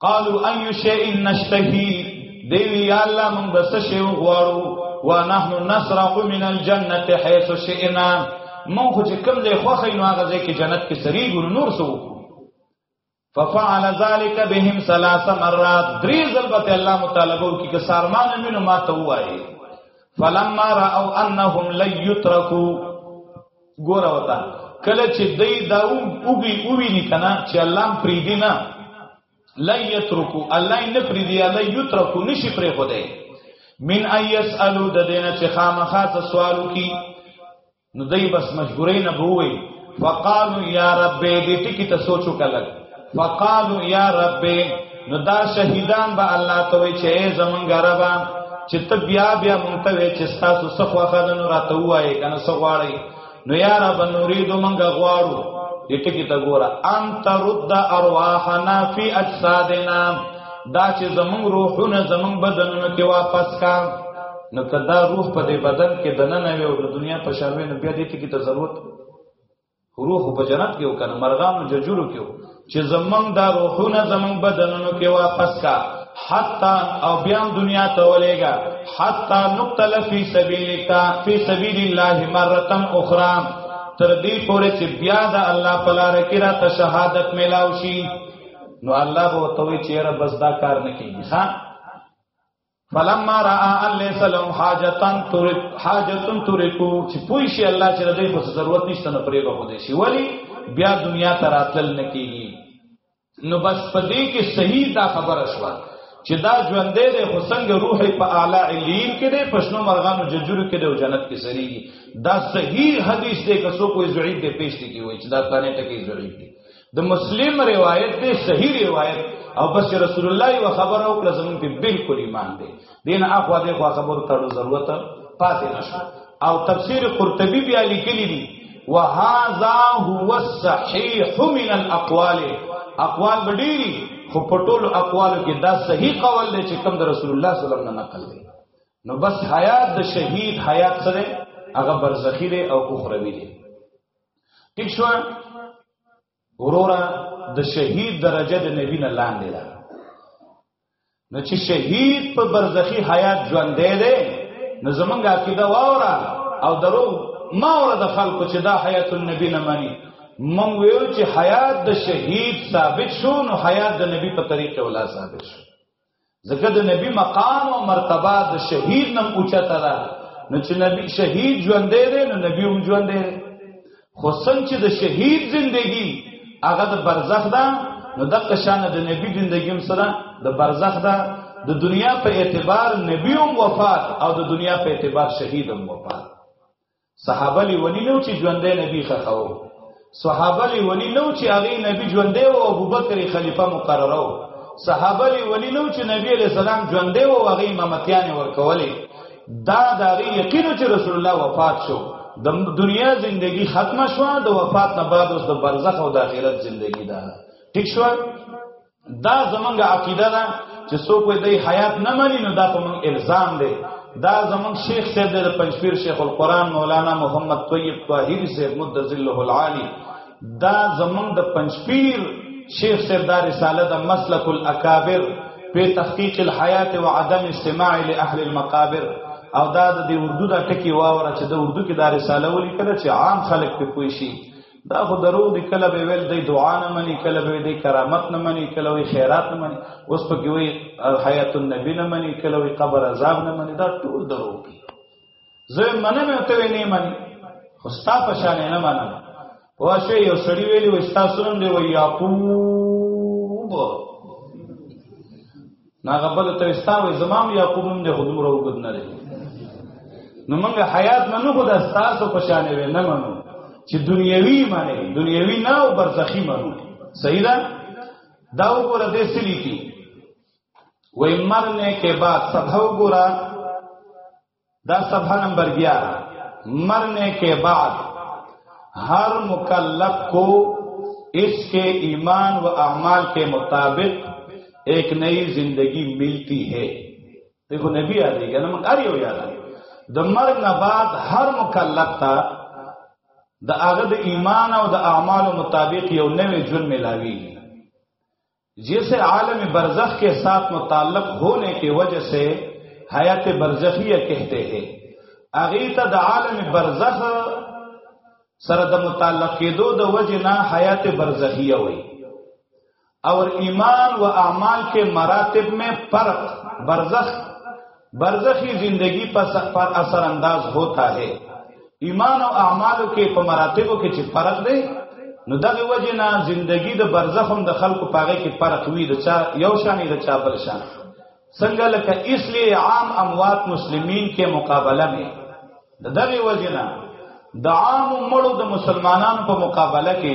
قالو اي شيء نشتهي دی یا الله مونږ بس شی غواړو ونحن نسرق من الجنه حيث شئنا مونږ خو چې کوم ځای خوښ نو هغه ځای کې جنت کې سری ګور نور سو ففعل ذلك بهم ثلاث مرات درې ځل به الله مطالبه کوي چې سارمان مینو ما ته وایي فلما راوا انهم لن يتركوا ګور وتا کله چې دای دا اوږي اووی نه کنا چې الله پری دی نه لا یترکو الله نه پری دی الله یترکو نشي پری خو دی من ایس الو د دینه چې خامخا ته سوالو کی نو دای بس مجبورین بووي فقالو یا رب دې ټکی ته سوچو کله فقالو یا رب نو دا شهیدان به الله ته وی چې زمونږ ربا چې ته بیا بیا مونږ ته وی چې تاسو څه خوخه ده نو راته وایې کنه څه غواړي نو یا رب نورید مونږ غواړو دې ټکی ته ګوره انت رد ارواحنا فی اجسادنا دا چې زمونږ روحونه زمونږ بدنونو کې واپس کا نو کدا روح په دې بدن کې دننه وي او د دنیا په شاوې نو بیا دې ټکی ته ضرورت روح په جنت کې وکنه مرغان ججورو کې چې زمنګ دا روحونه زمنګ بدنونو کې واپس کا حتا او بیا دنیا ته ولېګا حتا نقتل فی سبیلک فی سبیل الله مره اخرى تر دې پورې چې بیا دا الله په لار کې را ته شهادت ملاو شي نو الله به توي چې رب بس دا کار نه کوي ها فلما را ان ليس لهم حاجتن ترك حاجتن تركو چې پوي شي الله چې دې په ضرورت نشته نه پرې به دې شي ولی بیا دنیا ته راتل نه کیږي نو بس په دې کې صحیح دا خبره شو چې دا ژوندې د حسن روح په اعلی علین کې د پښنو مرغانو ججورو کې د جنت کې سریږي دا صحیح حدیث دی که څوک کوئی ضعیف دی پیش دی کی وای چې دا پلانټ کې ضعیف دی د مسلم روایت دی صحیح روایت او بس رسول الله یو خبر او کله زمون په بالکل ایمان دی دین اخوا دی خو خبر ته ضرورت پاتې نشو او تفسیر قرطبی بیا لیکلی دی وهذا هو الصحيح من الاقوال اقوال بډيري خو پټول اقوال کې دا صحیح قول دی چې کوم د رسول الله صلی الله علیه وسلم نقل دی نو بس حیات د شهید حیات سره هغه برزخی دی او اخروی دی ٹھیک شو وروره د شهید درجه د نبی نه لاندې ده نو چې شهید په برزخی حیات ژوند دی دی نو زمونږ عقیده واوره او درو ما ور د خلکو چې دا حیات النبی نه مانی مونږ ویل چې حیات د شهید ثابت شو نو حیات د نبی په طریقې ولا ثابت شو ځکه د نبی مقام او مرتبه د شهید نم اوچته ده نو چې نبی شهید ژوندې ده نو نبی هم ژوندې ده خو څنګه چې د شهید زندگی هغه د برزخ ده نو د قشان د نبی زندگی هم سره د برزخ ده د دنیا په اعتبار نبی هم وفات او د دنیا په اعتبار شهید هم وفات صحابه لی ولی نو چې ژوندې نبی خخو صحابه لی ولی نو چې هغه نبی ژوندې او ابوبکر خلیفہ مقرره و صحابه لی ولی نو چې نبی علیہ السلام ژوندې او هغه امامتیان ورکولې دا دا یقین چې رسول الله وفات شو د دنیا زندگی ختم شو د وفات نه بعد اوس د برزخ او د آخرت زندگی ده ٹھیک شو دا زمونږ عقیده ده چې څوک د حیات نه مني نو دا په موږ الزام دی دا زمونږ شیخ صاحب د پنځپیر شیخ القرآن مولانا محمد طیب طاهر صاحب مد ذله العالی دا زمونږ د پنځپیر شیخ صاحب دا رساله د مسلک الاکابر په تحقیق الحیات و عدم استماع لاهل المقابر او دا د اردو دا ټکی واوره چې د اردو کې دا رساله ولیکل چې عام خلک په پوي شي دا خو درو دی کله به ویل دی دعا نه مني کله به دی کرامت نه مني کله وی خیرات نه مني اوس په کې وی حیات النبی نه مني کله وی قبر عذاب نه مني دا ټول درو دي زه منم ته نه مني خو ستا په شان نه منم واشه یو سړی ویلی وستا سرم دی وی یعقوب ناغه بل ته استاوي زمام یعقوب نوم دې خدوم راو ګد نه لري نو موږ حیات منو خو د تاسو په شان وي نه منو چې دنیوي معنی دنیوي نه او برزخی منو صحیح ده دا وګوره دې سلی کی وای مرنے کے بعد سبا وګوره دا صفحه نمبر 11 مرنے کے بعد ہر مکلف کو اس کے ایمان و اعمال کے مطابق ایک نئی زندگی ملتی ہے دیکھو نبی آ رہی ہے نا من آری ہو یاد ہے د مرګ نه بعد هر مکلف ته د هغه د ایمان او د اعمالو مطابق یو نوې ژوند ملاوي جسے عالم برزخ کے ساتھ متعلق ہونے کے وجہ سے حیات برزخیہ کہتے ہیں اغیت د عالم برزخ سره د متعلق کېدو د وجه نه حیات برزخیه وي اور ایمان و اعمال کے مراتب میں فرق برزخ برزخی زندگی پر اثر انداز ہوتا ہے ایمان او اعمالو کې په مراتبو کې چې فرق دی نو دغه وجه نه زندگی د برزخم د خلکو پاغه کې فرق وی د چا یو شانې د چا بل شان څنګه لکه اس لیے عام اموات مسلمین کې مقابله می د دغه وجه نه د عام مړو د مسلمانانو په مقابله کې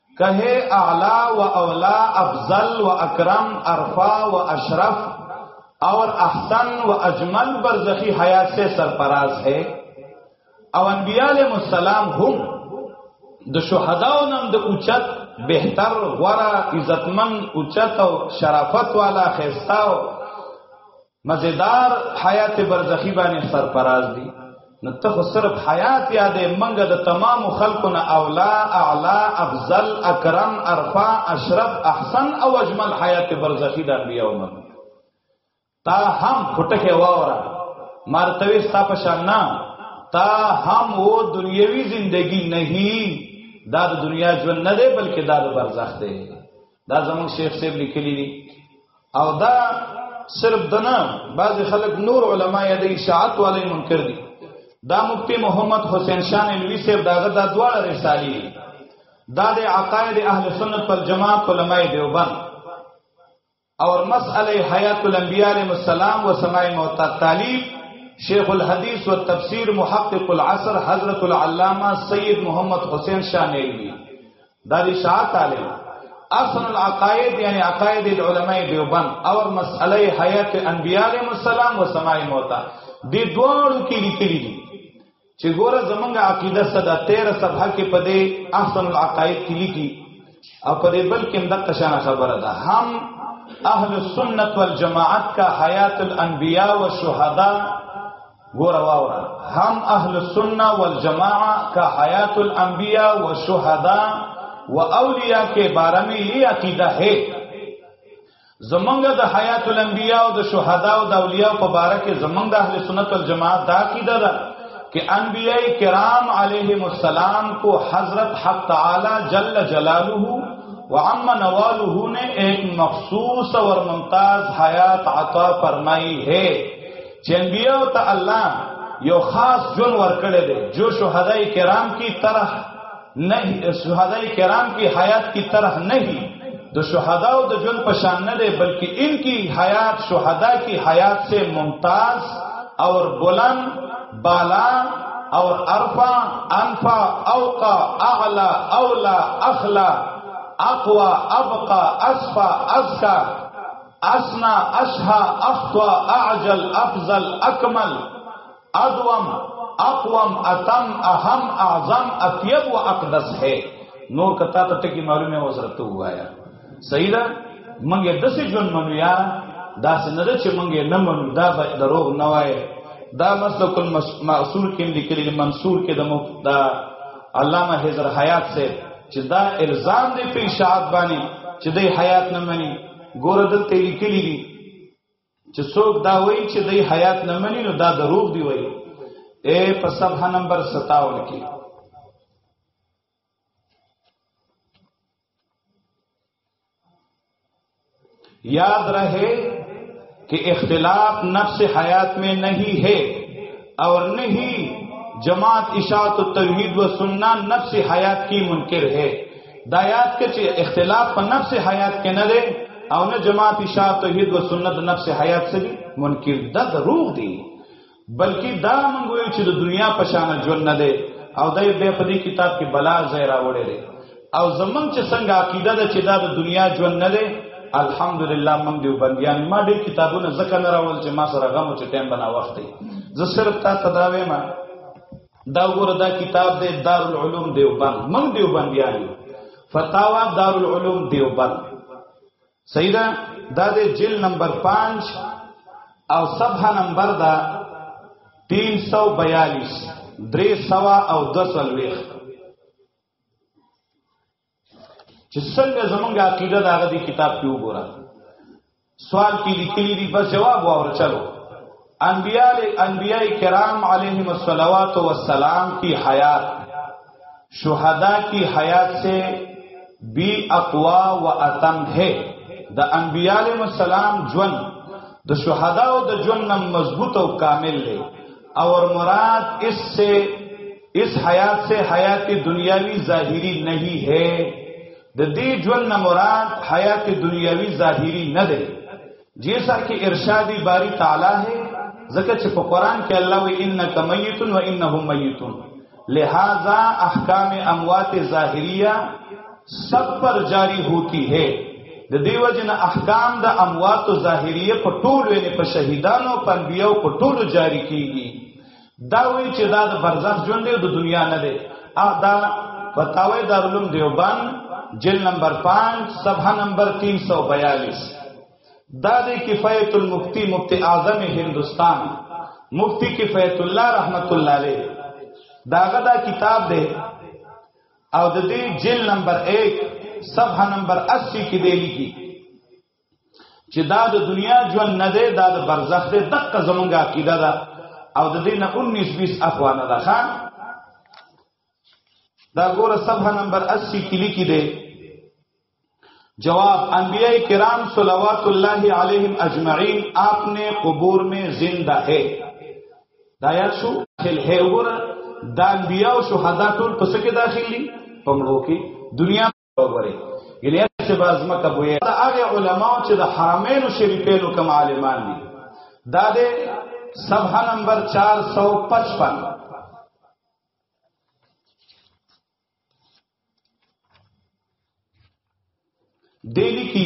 کہے اعلی و اولا افضل و اکرم ارفا و اشرف اور احسن و اجمل برزخی حیات سے سرفراز ہے او انبیاء علیہ السلام هم د شهداو نم د اوچت بهتر غورا عزتمن اوچت او شرافت والا خيستاو مزیدار حیات برزخی باندې سرفراز دي نو ته صرف حیات یادې منګه د تمام خلکو نه اولا اعلا افضل اکرم ارفع اشرف احسن او اجمل حیات برزخی د انبیاء عمر تا هم پټکه واورا مرتوی ستا پشان نه تا هم و دنیوی زندگی نہیں دا د دنیا ژوند نه دی بلکې دا د برزخ دی دا زمون شیخ صاحب لیکلی دي او دا صرف دنا بعض خلک نور علما یې د اشاعت والے منکر دي دا مفتی محمد حسین شان علوی صاحب داغه دا دواړه رسالي دا د عقاید اهل سنت پر جماعت علماء دیوبند اور مسئله حیات الانبیاء علیهم السلام و سماع موت تعلیب شیخ الحدیث و تفسیر محقق العصر حضرت العلامہ سید محمد حسین شاہ نیلوی دا دی شاه طالب اصل العقائد یعنی عقائد العلماء دیوبند او مسئله حیات انبیاء علیهم السلام و سماع موتا دی دوړو کې لیکلي دي چې ګوره زمونږ عقیده صدا 13 صفحه کې په دې احسن العقائد کې لیکي او په دې بل کې مدقه شان خبره ده هم اهل السنت والجماعت کا حیات الانبیاء والشهداء ګور واورا هم اهل السنه والجماعه کا حیات الانبیاء والشهداء واولیاء کے بارے میں یہ عقیدہ ہے زمنګ د حیات الانبیاء او د شهدا او د اولیاء په باره کې زمنګ د اهل سنت والجماعت دا عقیده ده چې انبیاء کرام علیهم السلام کو حضرت حق تعالی جل جلاله وعم نواله نے ایک مخصوص اور ممتاز حیات عطا فرمائی ہے چې انبیاء ته الله یو خاص جون ورکړی دی جو شهدای کرام کی طرح نه شهدای کرام کی حیات کی طرح نه د شهدا او د جون پشان نه دی بلکې ان کی حیات شهدا کی حیات سے ممتاز اور بلند بالا اور ارفع انفع اوقا اعلا اولا اخلا اقوا ابقا اصفا ازکا اسنا اشها اخطا اعجل افضل اکمل ادوم اقوم اتم اهم اعظم اطیب و اقدس ہے نور کتا ته ټکی معلومه وزرت وایا صحیح ده منګه دسې جون منو یا دا سنر چې منګه نه منو دا به دروغ نه وای دا مسلک المعصور کې لیکلي منصور کې د مفتا علامه حضر حیات سے چې دا الزام دی په اشاعت باندې چې د حیات نه مني ګور دلته لیکلی دي چې څوک دا وایي چې د حیات نه مني نو دا دروغ دی وایي اے په صفحه نمبر 57 کې یاد رہے کہ اختلاف نفس حیات میں نہیں ہے اور نہیں جماعت اشاعت و توحید و سننا نفس حیات کی منکر ہے دایات کې چې اختلاف په نفس حیات کې نه دی او نه جماعت اشاعت توحید و سنت نفس حیات سری منکر دا دروغ دی بلکې دا موږ وایو چې د دنیا په شان ژوند نه دی او دای به په دې کتاب کې بلا ځای راوړی دی او زمونږ چې څنګه عقیده ده چې دا د دنیا ژوند نه دی الحمدلله موږ دیو بندیان ما دې کتابونه ځکه نه راول چې ما سره غمو چې ټیم بنا وخت دی زه صرف تا تداوی ما دا وګوره دا کتاب دی دارالعلوم دیوبند موږ دیو بندیان فتاوا دارالعلوم دیوبند صحیح ده دا د جل نمبر 5 او صفحه نمبر دا 342 درې سوا او د سلويخ چې څنګه زمونږ عقیده دا غدي کتاب کې وګوره سوال کې لیکلي دي بس جواب واور چلو انبیاء انبیاء کرام علیہم الصلوات والسلام کی حیات شہداء کی حیات سے بی اقوا و اتم ہے دا انبیاء علیہم السلام جون د شہداء او د جون نم مضبوط او کامل لے اور مراد اس سے اس حیات سے حیات دنیاوی ظاہری نہیں ہے د دې جون مراد حیات دنیاوی ظاہری نه ده دې سر کې ارشاد باری تعالی ہے ځکه چې په قران کې الله وی انک میت و انهم میتون لہذا احکام اموات ظاهریه سب پر جاری ہوتی ہے د دیو جن احکام د اموات ظاهریه په ټولو نه په شهیدانو په انبیو په ټولو جاری کیږي دا وی چې دا د برزخ ژوند دی د دنیا نه دی ا دا فتاوی دارالعلوم دیوبند جلد نمبر 5 صفحه نمبر 342 دا دی کفایت المفتی مفتی اعظم هندستان مفتی کفایت الله رحمت الله علیه داغه دا کتاب دی او د دې جلد نمبر 1 صفحه نمبر 80 کې دی لیکي چې دا د دنیا ژوند نه دی دا د برزخ دی دقه زمونږ عقیده ده او د دې نه 19 20 اخوانه ده خان دا ګوره صفحه نمبر 80 کې لیکي دی جواب انبیاء کرام صلوات الله علیہم اجمعین آپ نے قبور میں زندہ ہے دا یا شو خل ہے وګوره دا انبیاء او شهدا ټول پس کې داخلي پمړو کې دنیا وګوري یلی چې باز مکه بوې دا هغه علما چې د حرمین شریفینو کوم عالمان دي دا د صفحه نمبر 455 دیلی کی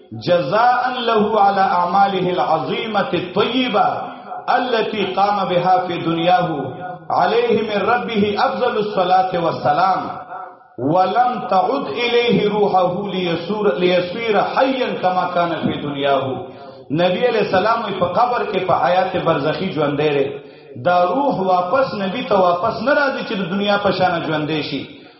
جزاء له على اعماله العظيمه الطيبه التي قام بها في دنياه عليه من ربه افضل الصلاه والسلام ولم تعد اليه روحه ليسور ليسير حيا كما كان في دنياه نبی علیہ السلام په قبر کې په حیات برزخی ژوند دی دا روح واپس نبی ته واپس نه راځي چې د دنیا په شان ژوند شي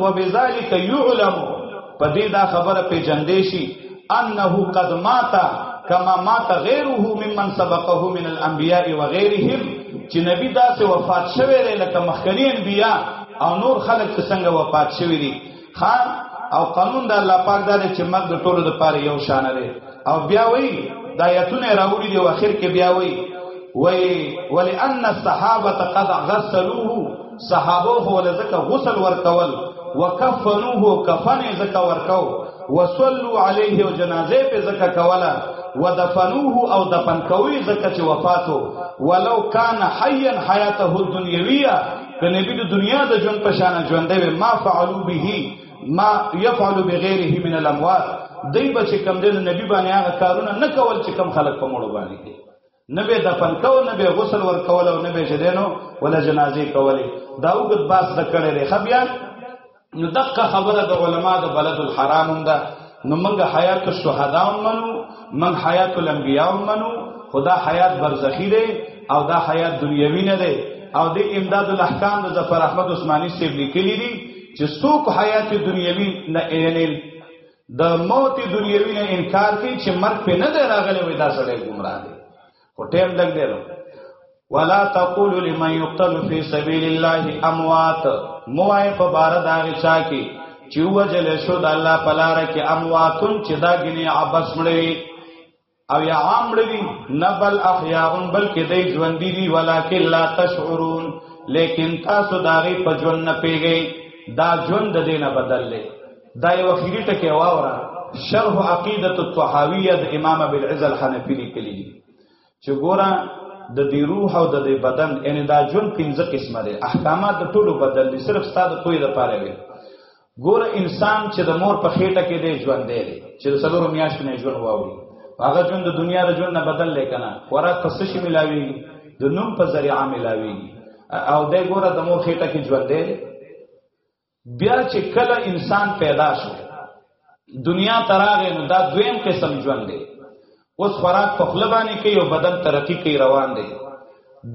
وبذلك يعلم په دې دا خبره پیجندې شي انه قد مات کما مات غیره ممن سبقه من الانبیاء وغیرهم چې نبی دا سه وفات شوه دی لکه مخکنی انبیا او نور خلق چې څنګه وفات شوی دی خان او قانون د الله پاک دا چې مرګ د ټولو د پاره یو شان دی او بیا وی دا یتونه راوړي دی او اخر کې بیا وی وی ولئن الصحابه قد غسلوه صحابه هو لزکه غسل ورکول وکفنوه کفن زکه ورکاو وصلوا عليه جنازه په زکه کولا ودفنوه او دفن کوي زکه چې وفاتو ولو کان حيا حياته الدنيويه د نبی د دنیا د ژوند په شان ژوند دی ما فعلوا به ما يفعل بغيره من الاموات دی به چې کم د نبی باندې هغه کارونه نه کول چې کم خلک په مړو باندې نه به دفن کو نه به غسل ور کول او نه به جدینو ولا جنازي کولې دا وګت باس د کړه لري خبیا نو دغه خبره د علما د بلد الحرام ده نو موږ حیات الشهدا منو من حیات الانبیاء منو خدا حیات برزخی دی او دا حیات دنیوی نه دی او د امداد الاحکام د ظفر احمد عثماني سیب لیکلی دی چې څوک حیات دنیوی نه یعنی د موت دنیوي نه انکار کوي چې مرګ په نه دی راغلی وای دا سړی ګمراه دی خو ټیم لګ دی ولا تقول لمن يقتل في سبيل الله اموات موای په بار دا چا کې چې وجل شو د الله په لار کې امواتن چې دا غني عباس مړوي او یا عام لدی نبل احیاون بلکې دای ژوند دي ولکن لا تشعرون لیکن تاسو داغه په ژوند نه پیږئ دا ژوند د دینه بدل لې دا یو اخیری ټکی واورا شرح عقیدت الطحاویه د امام ابو العز الحنفی لیکلی چې ګورا د دې روح او د دې بدن ان دا جون پنځه قسمه دي احکامات د ټولو بدل دي صرف ستاسو کوی د پاره وي ګور انسان چې د مور په خېټه کې دی ژوند دی چې د څلورو میاشتو نه ژوند واوري هغه ژوند د دنیا د ژوند نه بدل دی کنه خوراک په څه شي ملاوي د نوم په ذریعہ ملاوي او د ګوره د مور خېټه کې ژوند دی بیا چې کله انسان پیدا شو دنیا تراغه نو دا دویم قسم ژوند دی اوس خوراک په خپل باندې کوي او بدن ترقی کوي روان دی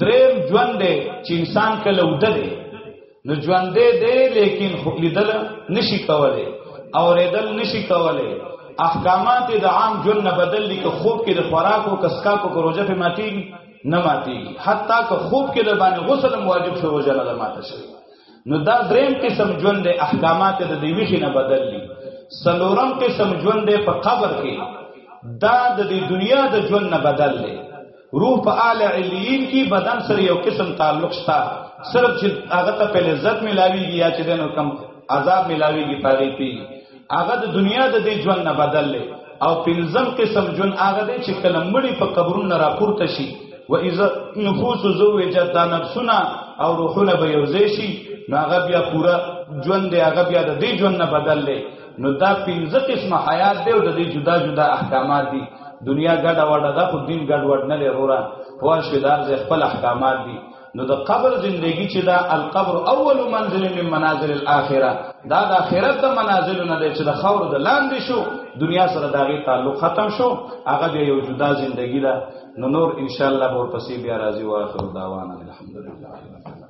دریم ژوند دی چې انسان کله ودل نو ژوند دی دی لیکن خو لیدل نشي کولای او ریدل نشي کولای احکامات د عام ژوند نه بدل دي که خوب کې د خوراک او کسکا کو پروژه په ماتي نه ماتي حتی که خوب کې د باندې غسل واجب شو روزه نه ماته شي نو دا دریم قسم ژوند د احکامات د دی ویخي نه بدل دي سلورم قسم ژوند په قبر کې دا د دې دنیا د ژوند نه بدل دی روح په اعلی علیین کې بدن سره یو قسم تعلق شته صرف چې هغه ته په لذت ملاویږي یا چې دنو کم عذاب ملاویږي پاره پیږي هغه د دنیا د دې ژوند نه بدل لې او پنځم قسم ژوند هغه دی چې کله مړی په قبرونو راپورته شي و اذا نفوس زوجت دا نفسونه او روحونه به یوځای شي نو هغه بیا پورا ژوند دی هغه بیا د دې ژوند نه بدل لې نو دا پنځه قسمه حیات دی او د دې جدا جدا احکامات دي دنیا ګډه وډه ده خو دین ګډ وډ نه لري وروره پوه شو دا خپل احکامات دي نو د قبر زندگی چې دا القبر اول منزل من منازل الاخره دا د اخرت د منازل نه دی چې د خور د لاندې شو دنیا سره داغي تعلق ختم شو هغه به یو جدا زندگی ده نو نور ان شاء الله ور پسې بیا راځي واخر دعوانا الحمدلله